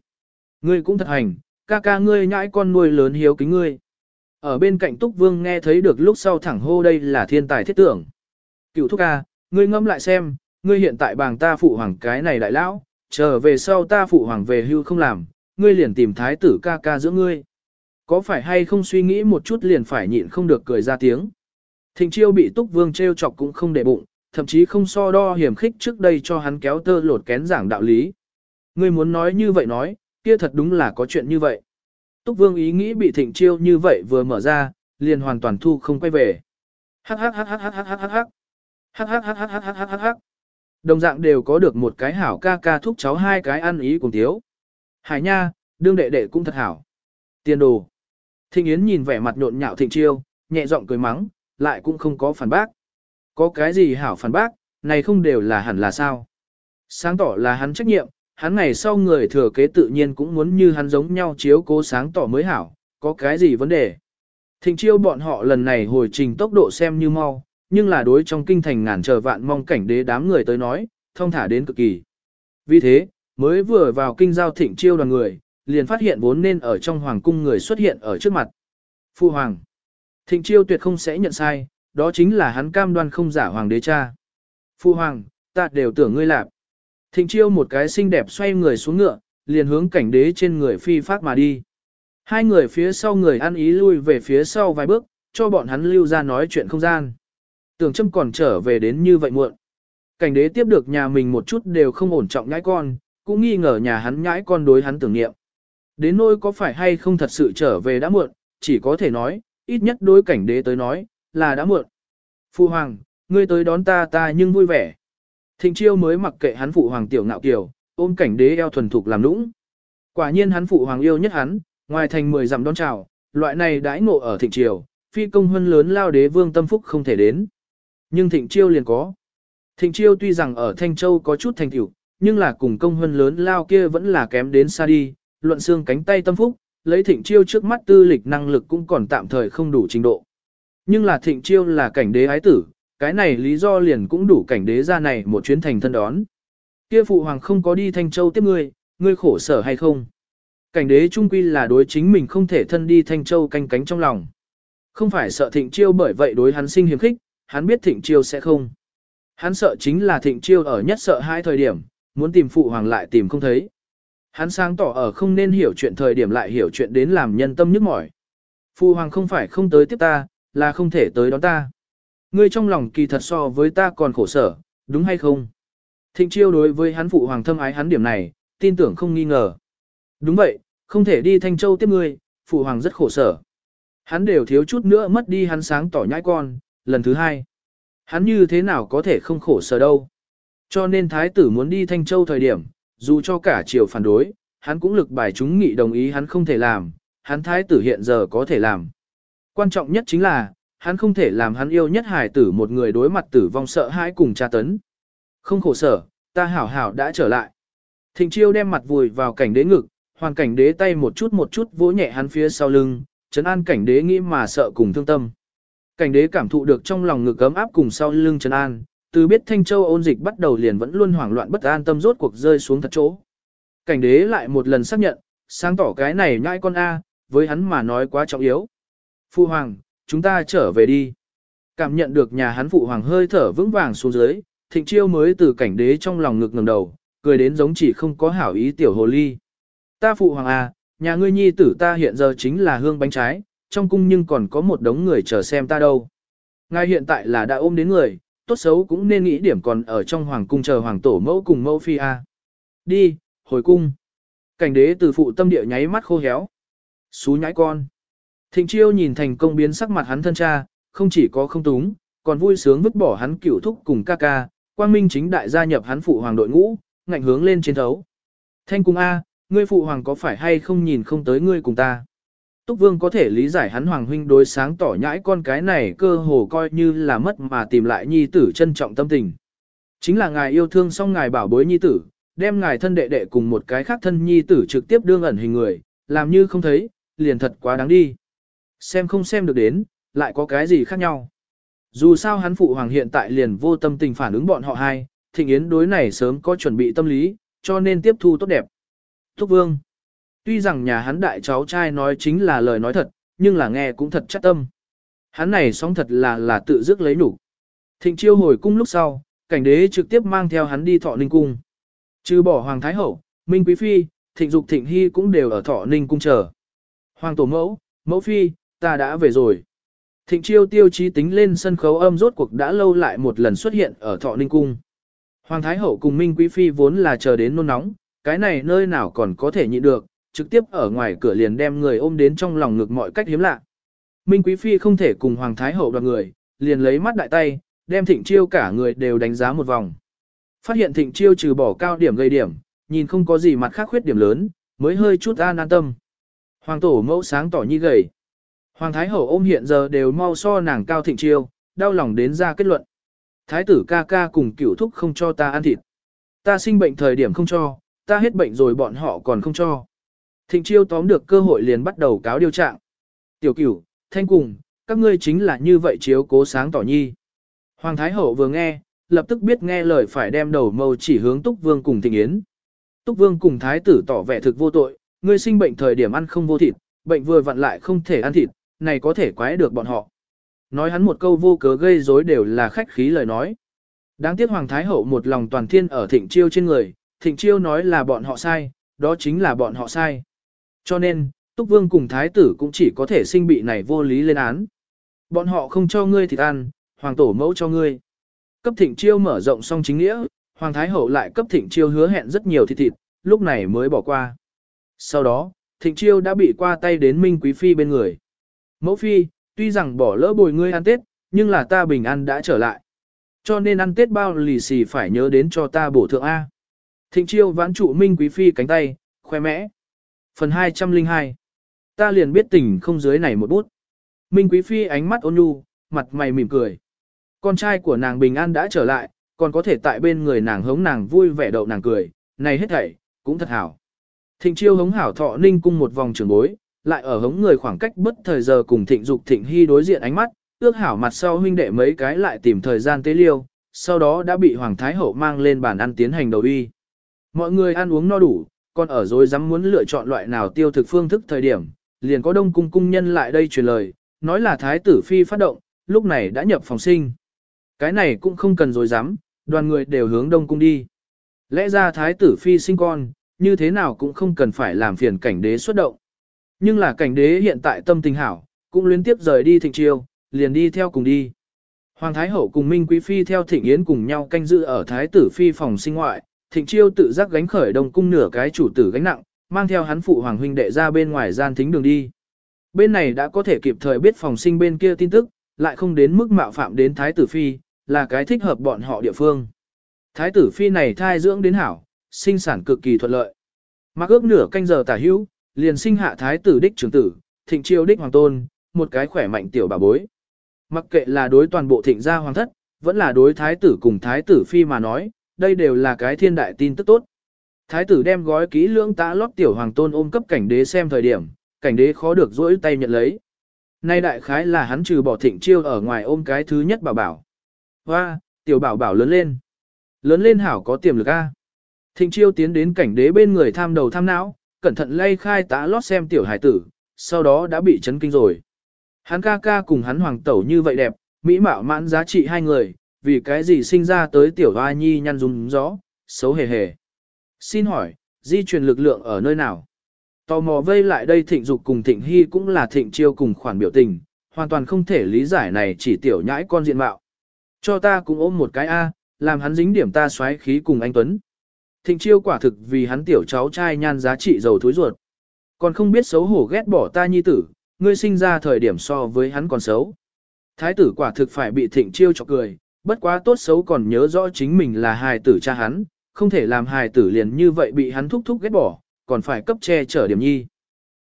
Ngươi cũng thật hành, ca ca ngươi nhãi con nuôi lớn hiếu kính ngươi. Ở bên cạnh Túc Vương nghe thấy được lúc sau thẳng hô đây là thiên tài thiết tưởng. Cựu thúc ca, ngươi ngâm lại xem, ngươi hiện tại bàng ta phụ hoàng cái này đại lão, chờ về sau ta phụ hoàng về hưu không làm, ngươi liền tìm thái tử ca ca giữa ngươi. Có phải hay không suy nghĩ một chút liền phải nhịn không được cười ra tiếng. Thịnh chiêu bị túc vương treo chọc cũng không để bụng, thậm chí không so đo hiểm khích trước đây cho hắn kéo tơ lột kén giảng đạo lý. Ngươi muốn nói như vậy nói, kia thật đúng là có chuyện như vậy. Túc vương ý nghĩ bị thịnh chiêu như vậy vừa mở ra, liền hoàn toàn thu không quay về. Hắc hắc hắc hắc hắc hắc hắc hắc. Hắc hắc hắc hắc hắc hắc hắc hắc. Đồng dạng đều có được một cái hảo ca ca thúc cháu hai cái ăn ý cùng thiếu. Hải nha, đương đệ đệ cũng thật hảo. Tiền đồ. Thịnh Yến nhìn vẻ mặt nhộn nhạo Thịnh Chiêu, nhẹ giọng cười mắng, lại cũng không có phản bác. Có cái gì hảo phản bác, này không đều là hẳn là sao. Sáng tỏ là hắn trách nhiệm, hắn ngày sau người thừa kế tự nhiên cũng muốn như hắn giống nhau chiếu cố sáng tỏ mới hảo, có cái gì vấn đề. Thịnh Chiêu bọn họ lần này hồi trình tốc độ xem như mau, nhưng là đối trong kinh thành ngàn chờ vạn mong cảnh đế đám người tới nói, thông thả đến cực kỳ. Vì thế, mới vừa vào kinh giao thịnh chiêu đoàn người, liền phát hiện vốn nên ở trong hoàng cung người xuất hiện ở trước mặt. Phu hoàng. Thịnh chiêu tuyệt không sẽ nhận sai, đó chính là hắn cam đoan không giả hoàng đế cha. Phu hoàng, ta đều tưởng ngươi lạp. Thịnh chiêu một cái xinh đẹp xoay người xuống ngựa, liền hướng cảnh đế trên người phi phát mà đi. Hai người phía sau người ăn ý lui về phía sau vài bước, cho bọn hắn lưu ra nói chuyện không gian. Tưởng châm còn trở về đến như vậy muộn. Cảnh đế tiếp được nhà mình một chút đều không ổn trọng nhãi con, cũng nghi ngờ nhà hắn nhãi con đối hắn tưởng niệm. Đến nỗi có phải hay không thật sự trở về đã muộn, chỉ có thể nói, ít nhất đối cảnh đế tới nói, là đã muộn. Phu hoàng, ngươi tới đón ta ta nhưng vui vẻ. Thịnh chiêu mới mặc kệ hắn phụ hoàng tiểu ngạo kiều, ôm cảnh đế eo thuần thục làm nũng. Quả nhiên hắn phụ hoàng yêu nhất hắn, ngoài thành mười dặm đón chào, loại này đãi ngộ ở thịnh triều, phi công huân lớn lao đế vương tâm phúc không thể đến. Nhưng thịnh chiêu liền có. Thịnh chiêu tuy rằng ở Thanh Châu có chút thành tựu, nhưng là cùng công huân lớn lao kia vẫn là kém đến xa đi, luận xương cánh tay tâm phúc, lấy thịnh chiêu trước mắt tư lịch năng lực cũng còn tạm thời không đủ trình độ. Nhưng là thịnh chiêu là cảnh đế ái tử, cái này lý do liền cũng đủ cảnh đế ra này một chuyến thành thân đón. Kia phụ hoàng không có đi Thanh Châu tiếp ngươi, ngươi khổ sở hay không? Cảnh đế trung quy là đối chính mình không thể thân đi Thanh Châu canh cánh trong lòng. Không phải sợ thịnh chiêu bởi vậy đối hắn sinh hiềm khích, hắn biết thịnh chiêu sẽ không. Hắn sợ chính là thịnh chiêu ở nhất sợ hai thời điểm, muốn tìm phụ hoàng lại tìm không thấy. Hắn sáng tỏ ở không nên hiểu chuyện thời điểm lại hiểu chuyện đến làm nhân tâm nhức mỏi. Phụ hoàng không phải không tới tiếp ta, là không thể tới đón ta. Ngươi trong lòng kỳ thật so với ta còn khổ sở, đúng hay không? Thịnh chiêu đối với hắn phụ hoàng thâm ái hắn điểm này, tin tưởng không nghi ngờ. Đúng vậy, không thể đi Thanh Châu tiếp ngươi, phụ hoàng rất khổ sở. Hắn đều thiếu chút nữa mất đi hắn sáng tỏ nhãi con, lần thứ hai. Hắn như thế nào có thể không khổ sở đâu. Cho nên thái tử muốn đi Thanh Châu thời điểm, dù cho cả triều phản đối, hắn cũng lực bài chúng nghị đồng ý hắn không thể làm, hắn thái tử hiện giờ có thể làm. Quan trọng nhất chính là, hắn không thể làm hắn yêu nhất hài tử một người đối mặt tử vong sợ hãi cùng tra tấn. Không khổ sở, ta hảo hảo đã trở lại. Thịnh chiêu đem mặt vùi vào cảnh đế ngực, hoàn cảnh đế tay một chút một chút vỗ nhẹ hắn phía sau lưng, chấn an cảnh đế nghĩ mà sợ cùng thương tâm. Cảnh đế cảm thụ được trong lòng ngực ấm áp cùng sau lưng trần an, từ biết Thanh Châu ôn dịch bắt đầu liền vẫn luôn hoảng loạn bất an tâm rốt cuộc rơi xuống thật chỗ. Cảnh đế lại một lần xác nhận, sáng tỏ cái này nhãi con A, với hắn mà nói quá trọng yếu. Phu hoàng, chúng ta trở về đi. Cảm nhận được nhà hắn phụ hoàng hơi thở vững vàng xuống dưới, thịnh chiêu mới từ cảnh đế trong lòng ngực ngẩng đầu, cười đến giống chỉ không có hảo ý tiểu hồ ly. Ta phụ hoàng à, nhà ngươi nhi tử ta hiện giờ chính là hương bánh trái, trong cung nhưng còn có một đống người chờ xem ta đâu. Ngài hiện tại là đã ôm đến người, tốt xấu cũng nên nghĩ điểm còn ở trong hoàng cung chờ hoàng tổ mẫu cùng mẫu phi a. Đi, hồi cung. Cảnh đế từ phụ tâm địa nháy mắt khô héo. Xú nhãi con. Thịnh chiêu nhìn thành công biến sắc mặt hắn thân cha, không chỉ có không túng, còn vui sướng vứt bỏ hắn cửu thúc cùng ca ca, quang minh chính đại gia nhập hắn phụ hoàng đội ngũ, ngạnh hướng lên chiến thấu. Thanh cung A, ngươi phụ hoàng có phải hay không nhìn không tới ngươi cùng ta? Túc Vương có thể lý giải hắn hoàng huynh đối sáng tỏ nhãi con cái này cơ hồ coi như là mất mà tìm lại nhi tử trân trọng tâm tình. Chính là ngài yêu thương xong ngài bảo bối nhi tử, đem ngài thân đệ đệ cùng một cái khác thân nhi tử trực tiếp đương ẩn hình người, làm như không thấy, liền thật quá đáng đi. Xem không xem được đến, lại có cái gì khác nhau. Dù sao hắn phụ hoàng hiện tại liền vô tâm tình phản ứng bọn họ hai, thịnh yến đối này sớm có chuẩn bị tâm lý, cho nên tiếp thu tốt đẹp. Thúc Vương Tuy rằng nhà hắn đại cháu trai nói chính là lời nói thật, nhưng là nghe cũng thật chắc tâm. Hắn này sóng thật là là tự dứt lấy đủ. Thịnh chiêu hồi cung lúc sau, cảnh đế trực tiếp mang theo hắn đi thọ ninh cung. Trừ bỏ Hoàng Thái Hậu, Minh Quý Phi, Thịnh Dục Thịnh Hy cũng đều ở thọ ninh cung chờ. Hoàng Tổ Mẫu, Mẫu Phi, ta đã về rồi. Thịnh chiêu tiêu chí tính lên sân khấu âm rốt cuộc đã lâu lại một lần xuất hiện ở thọ ninh cung. Hoàng Thái Hậu cùng Minh Quý Phi vốn là chờ đến nôn nóng, cái này nơi nào còn có thể nhịn được, trực tiếp ở ngoài cửa liền đem người ôm đến trong lòng ngực mọi cách hiếm lạ. Minh Quý Phi không thể cùng Hoàng Thái Hậu đoạt người, liền lấy mắt đại tay, đem thịnh chiêu cả người đều đánh giá một vòng. Phát hiện thịnh chiêu trừ bỏ cao điểm gây điểm, nhìn không có gì mặt khác khuyết điểm lớn, mới hơi chút an an tâm. Hoàng tổ mẫu sáng tỏ như gầy. Hoàng Thái Hậu ôm hiện giờ đều mau so nàng cao thịnh chiêu, đau lòng đến ra kết luận. Thái tử ca ca cùng cửu thúc không cho ta ăn thịt. Ta sinh bệnh thời điểm không cho, ta hết bệnh rồi bọn họ còn không cho. Thịnh chiêu tóm được cơ hội liền bắt đầu cáo điều trạng. Tiểu cửu, thanh cùng, các ngươi chính là như vậy chiếu cố sáng tỏ nhi. Hoàng Thái Hậu vừa nghe, lập tức biết nghe lời phải đem đầu mâu chỉ hướng Túc Vương cùng Thịnh Yến. Túc Vương cùng Thái tử tỏ vẻ thực vô tội, ngươi sinh bệnh thời điểm ăn không vô thịt, bệnh vừa vặn lại không thể ăn thịt, này có thể quái được bọn họ. Nói hắn một câu vô cớ gây rối đều là khách khí lời nói. Đáng tiếc Hoàng Thái Hậu một lòng toàn thiên ở Thịnh Chiêu trên người, Thịnh Chiêu nói là bọn họ sai, đó chính là bọn họ sai. Cho nên, Túc Vương cùng Thái tử cũng chỉ có thể sinh bị này vô lý lên án. Bọn họ không cho ngươi thịt ăn, Hoàng Tổ mẫu cho ngươi. Cấp Thịnh Chiêu mở rộng xong chính nghĩa, Hoàng Thái Hậu lại cấp Thịnh Chiêu hứa hẹn rất nhiều thịt thịt, lúc này mới bỏ qua. Sau đó, Thịnh Chiêu đã bị qua tay đến Minh Quý Phi bên người. Mẫu Phi, tuy rằng bỏ lỡ bồi ngươi ăn Tết, nhưng là ta bình an đã trở lại. Cho nên ăn Tết bao lì xì phải nhớ đến cho ta bổ thượng A. Thịnh Chiêu vãn trụ Minh Quý Phi cánh tay, khoe mẽ. Phần 202 Ta liền biết tình không dưới này một bút. Minh Quý Phi ánh mắt ôn nhu, mặt mày mỉm cười. Con trai của nàng bình an đã trở lại, còn có thể tại bên người nàng hống nàng vui vẻ đậu nàng cười, này hết thảy, cũng thật hảo. Thịnh chiêu hống hảo thọ ninh cung một vòng trường bối, lại ở hống người khoảng cách bất thời giờ cùng thịnh dục thịnh hy đối diện ánh mắt, ước hảo mặt sau huynh đệ mấy cái lại tìm thời gian tế liêu, sau đó đã bị Hoàng Thái Hậu mang lên bàn ăn tiến hành đầu y Mọi người ăn uống no đủ, còn ở dối dám muốn lựa chọn loại nào tiêu thực phương thức thời điểm, liền có đông cung cung nhân lại đây truyền lời, nói là Thái tử Phi phát động, lúc này đã nhập phòng sinh. Cái này cũng không cần dối dám, đoàn người đều hướng đông cung đi. Lẽ ra Thái tử Phi sinh con, như thế nào cũng không cần phải làm phiền cảnh đế xuất động. Nhưng là cảnh đế hiện tại tâm tình hảo, cũng liên tiếp rời đi thịnh triều, liền đi theo cùng đi. Hoàng Thái Hậu cùng Minh Quý Phi theo thịnh yến cùng nhau canh giữ ở Thái tử Phi phòng sinh ngoại, thịnh chiêu tự giác gánh khởi đông cung nửa cái chủ tử gánh nặng, mang theo hắn phụ hoàng huynh đệ ra bên ngoài gian thính đường đi. Bên này đã có thể kịp thời biết phòng sinh bên kia tin tức, lại không đến mức mạo phạm đến Thái tử Phi, là cái thích hợp bọn họ địa phương. Thái tử Phi này thai dưỡng đến hảo, sinh sản cực kỳ thuận lợi. Mặc ước nửa canh giờ tả hữu, liền sinh hạ thái tử đích trưởng tử, thịnh chiêu đích hoàng tôn, một cái khỏe mạnh tiểu bà bối. Mặc kệ là đối toàn bộ thịnh gia hoàng thất, vẫn là đối thái tử cùng thái tử phi mà nói, đây đều là cái thiên đại tin tức tốt. Thái tử đem gói kỹ lưỡng tã lót tiểu hoàng tôn ôm cấp cảnh đế xem thời điểm, cảnh đế khó được rỗi tay nhận lấy. Nay đại khái là hắn trừ bỏ thịnh chiêu ở ngoài ôm cái thứ nhất bảo bảo. Hoa, tiểu bảo bảo lớn lên. Lớn lên hảo có tiềm lực A. Thịnh chiêu tiến đến cảnh đế bên người tham đầu tham não, cẩn thận lay khai tá lót xem tiểu hải tử, sau đó đã bị chấn kinh rồi. Hắn ca ca cùng hắn hoàng tẩu như vậy đẹp, mỹ mạo mãn giá trị hai người, vì cái gì sinh ra tới tiểu hoa nhi nhăn rung gió, xấu hề hề. Xin hỏi, di truyền lực lượng ở nơi nào? Tò mò vây lại đây thịnh dục cùng thịnh hy cũng là thịnh chiêu cùng khoản biểu tình, hoàn toàn không thể lý giải này chỉ tiểu nhãi con diện mạo. Cho ta cũng ôm một cái A, làm hắn dính điểm ta xoáy khí cùng anh Tuấn. Thịnh chiêu quả thực vì hắn tiểu cháu trai nhan giá trị giàu thối ruột. Còn không biết xấu hổ ghét bỏ ta nhi tử, ngươi sinh ra thời điểm so với hắn còn xấu. Thái tử quả thực phải bị thịnh chiêu chọc cười, bất quá tốt xấu còn nhớ rõ chính mình là hài tử cha hắn, không thể làm hài tử liền như vậy bị hắn thúc thúc ghét bỏ, còn phải cấp che chở điểm nhi.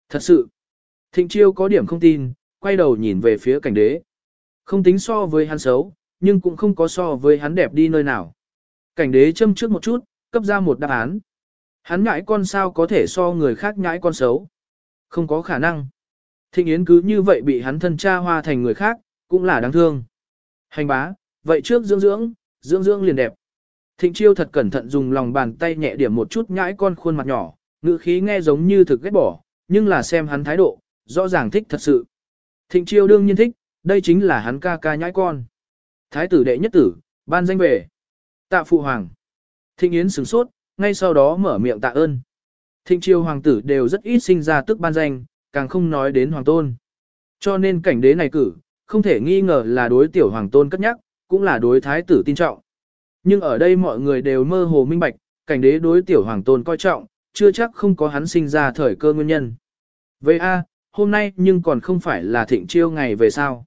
Thật sự, thịnh chiêu có điểm không tin, quay đầu nhìn về phía cảnh đế. Không tính so với hắn xấu, nhưng cũng không có so với hắn đẹp đi nơi nào. Cảnh đế châm trước một chút, cấp ra một đáp án. Hắn nhãi con sao có thể so người khác nhãi con xấu. Không có khả năng. Thịnh Yến cứ như vậy bị hắn thân cha hoa thành người khác, cũng là đáng thương. Hành bá, vậy trước dưỡng dưỡng, dưỡng dưỡng liền đẹp. Thịnh chiêu thật cẩn thận dùng lòng bàn tay nhẹ điểm một chút nhãi con khuôn mặt nhỏ, ngữ khí nghe giống như thực ghét bỏ, nhưng là xem hắn thái độ, rõ ràng thích thật sự. Thịnh chiêu đương nhiên thích, đây chính là hắn ca ca nhãi con. Thái tử đệ nhất tử, ban danh về. Tạ phụ hoàng. Thịnh Yến sửng sốt, ngay sau đó mở miệng tạ ơn. Thịnh Chiêu hoàng tử đều rất ít sinh ra tức ban danh, càng không nói đến hoàng tôn. Cho nên cảnh đế này cử, không thể nghi ngờ là đối tiểu hoàng tôn cất nhắc, cũng là đối thái tử tin trọng. Nhưng ở đây mọi người đều mơ hồ minh bạch, cảnh đế đối tiểu hoàng tôn coi trọng, chưa chắc không có hắn sinh ra thời cơ nguyên nhân. Vậy a, hôm nay nhưng còn không phải là thịnh chiêu ngày về sao.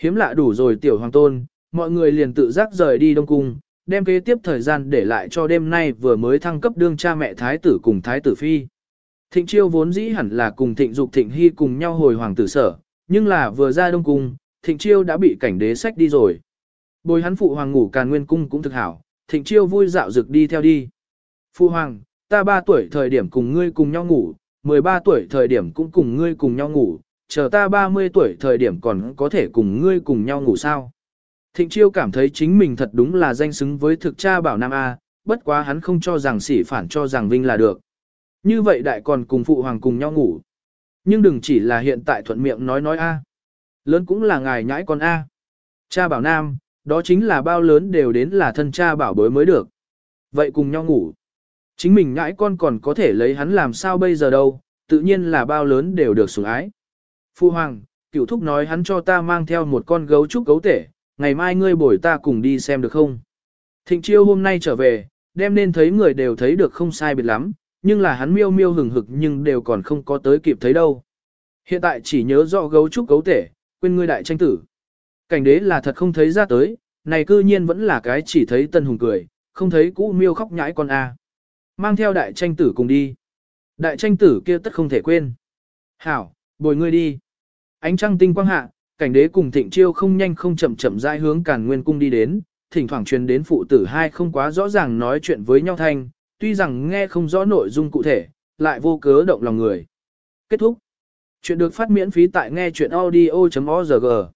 Hiếm lạ đủ rồi tiểu hoàng tôn, mọi người liền tự giác rời đi đông cung, đem kế tiếp thời gian để lại cho đêm nay vừa mới thăng cấp đương cha mẹ thái tử cùng thái tử phi. Thịnh chiêu vốn dĩ hẳn là cùng thịnh dục thịnh hy cùng nhau hồi hoàng tử sở, nhưng là vừa ra đông cung, thịnh chiêu đã bị cảnh đế sách đi rồi. Bồi hắn phụ hoàng ngủ càn nguyên cung cũng thực hảo, thịnh chiêu vui dạo dực đi theo đi. Phụ hoàng, ta 3 tuổi thời điểm cùng ngươi cùng nhau ngủ, 13 tuổi thời điểm cũng cùng ngươi cùng nhau ngủ, chờ ta 30 tuổi thời điểm còn có thể cùng ngươi cùng nhau ngủ sao. Thịnh chiêu cảm thấy chính mình thật đúng là danh xứng với thực cha bảo Nam A, bất quá hắn không cho rằng sỉ phản cho rằng vinh là được. Như vậy đại còn cùng phụ hoàng cùng nhau ngủ. Nhưng đừng chỉ là hiện tại thuận miệng nói nói A. Lớn cũng là ngài nhãi con A. Cha bảo Nam, đó chính là bao lớn đều đến là thân cha bảo bối mới được. Vậy cùng nhau ngủ. Chính mình ngãi con còn có thể lấy hắn làm sao bây giờ đâu, tự nhiên là bao lớn đều được sủng ái. Phu hoàng, cựu thúc nói hắn cho ta mang theo một con gấu trúc gấu tể, ngày mai ngươi bồi ta cùng đi xem được không? Thịnh chiêu hôm nay trở về, đem nên thấy người đều thấy được không sai biệt lắm, nhưng là hắn miêu miêu hừng hực nhưng đều còn không có tới kịp thấy đâu. Hiện tại chỉ nhớ rõ gấu trúc gấu tể, quên ngươi đại tranh tử. Cảnh đế là thật không thấy ra tới, này cư nhiên vẫn là cái chỉ thấy tân hùng cười, không thấy cũ miêu khóc nhãi con a. Mang theo đại tranh tử cùng đi. Đại tranh tử kia tất không thể quên. Hảo, bồi ngươi đi. Ánh trăng tinh quang hạ, cảnh đế cùng thịnh chiêu không nhanh không chậm chậm rãi hướng càn nguyên cung đi đến, thỉnh thoảng truyền đến phụ tử hai không quá rõ ràng nói chuyện với nhau thanh, tuy rằng nghe không rõ nội dung cụ thể, lại vô cớ động lòng người. Kết thúc. Chuyện được phát miễn phí tại nghe chuyện audio.org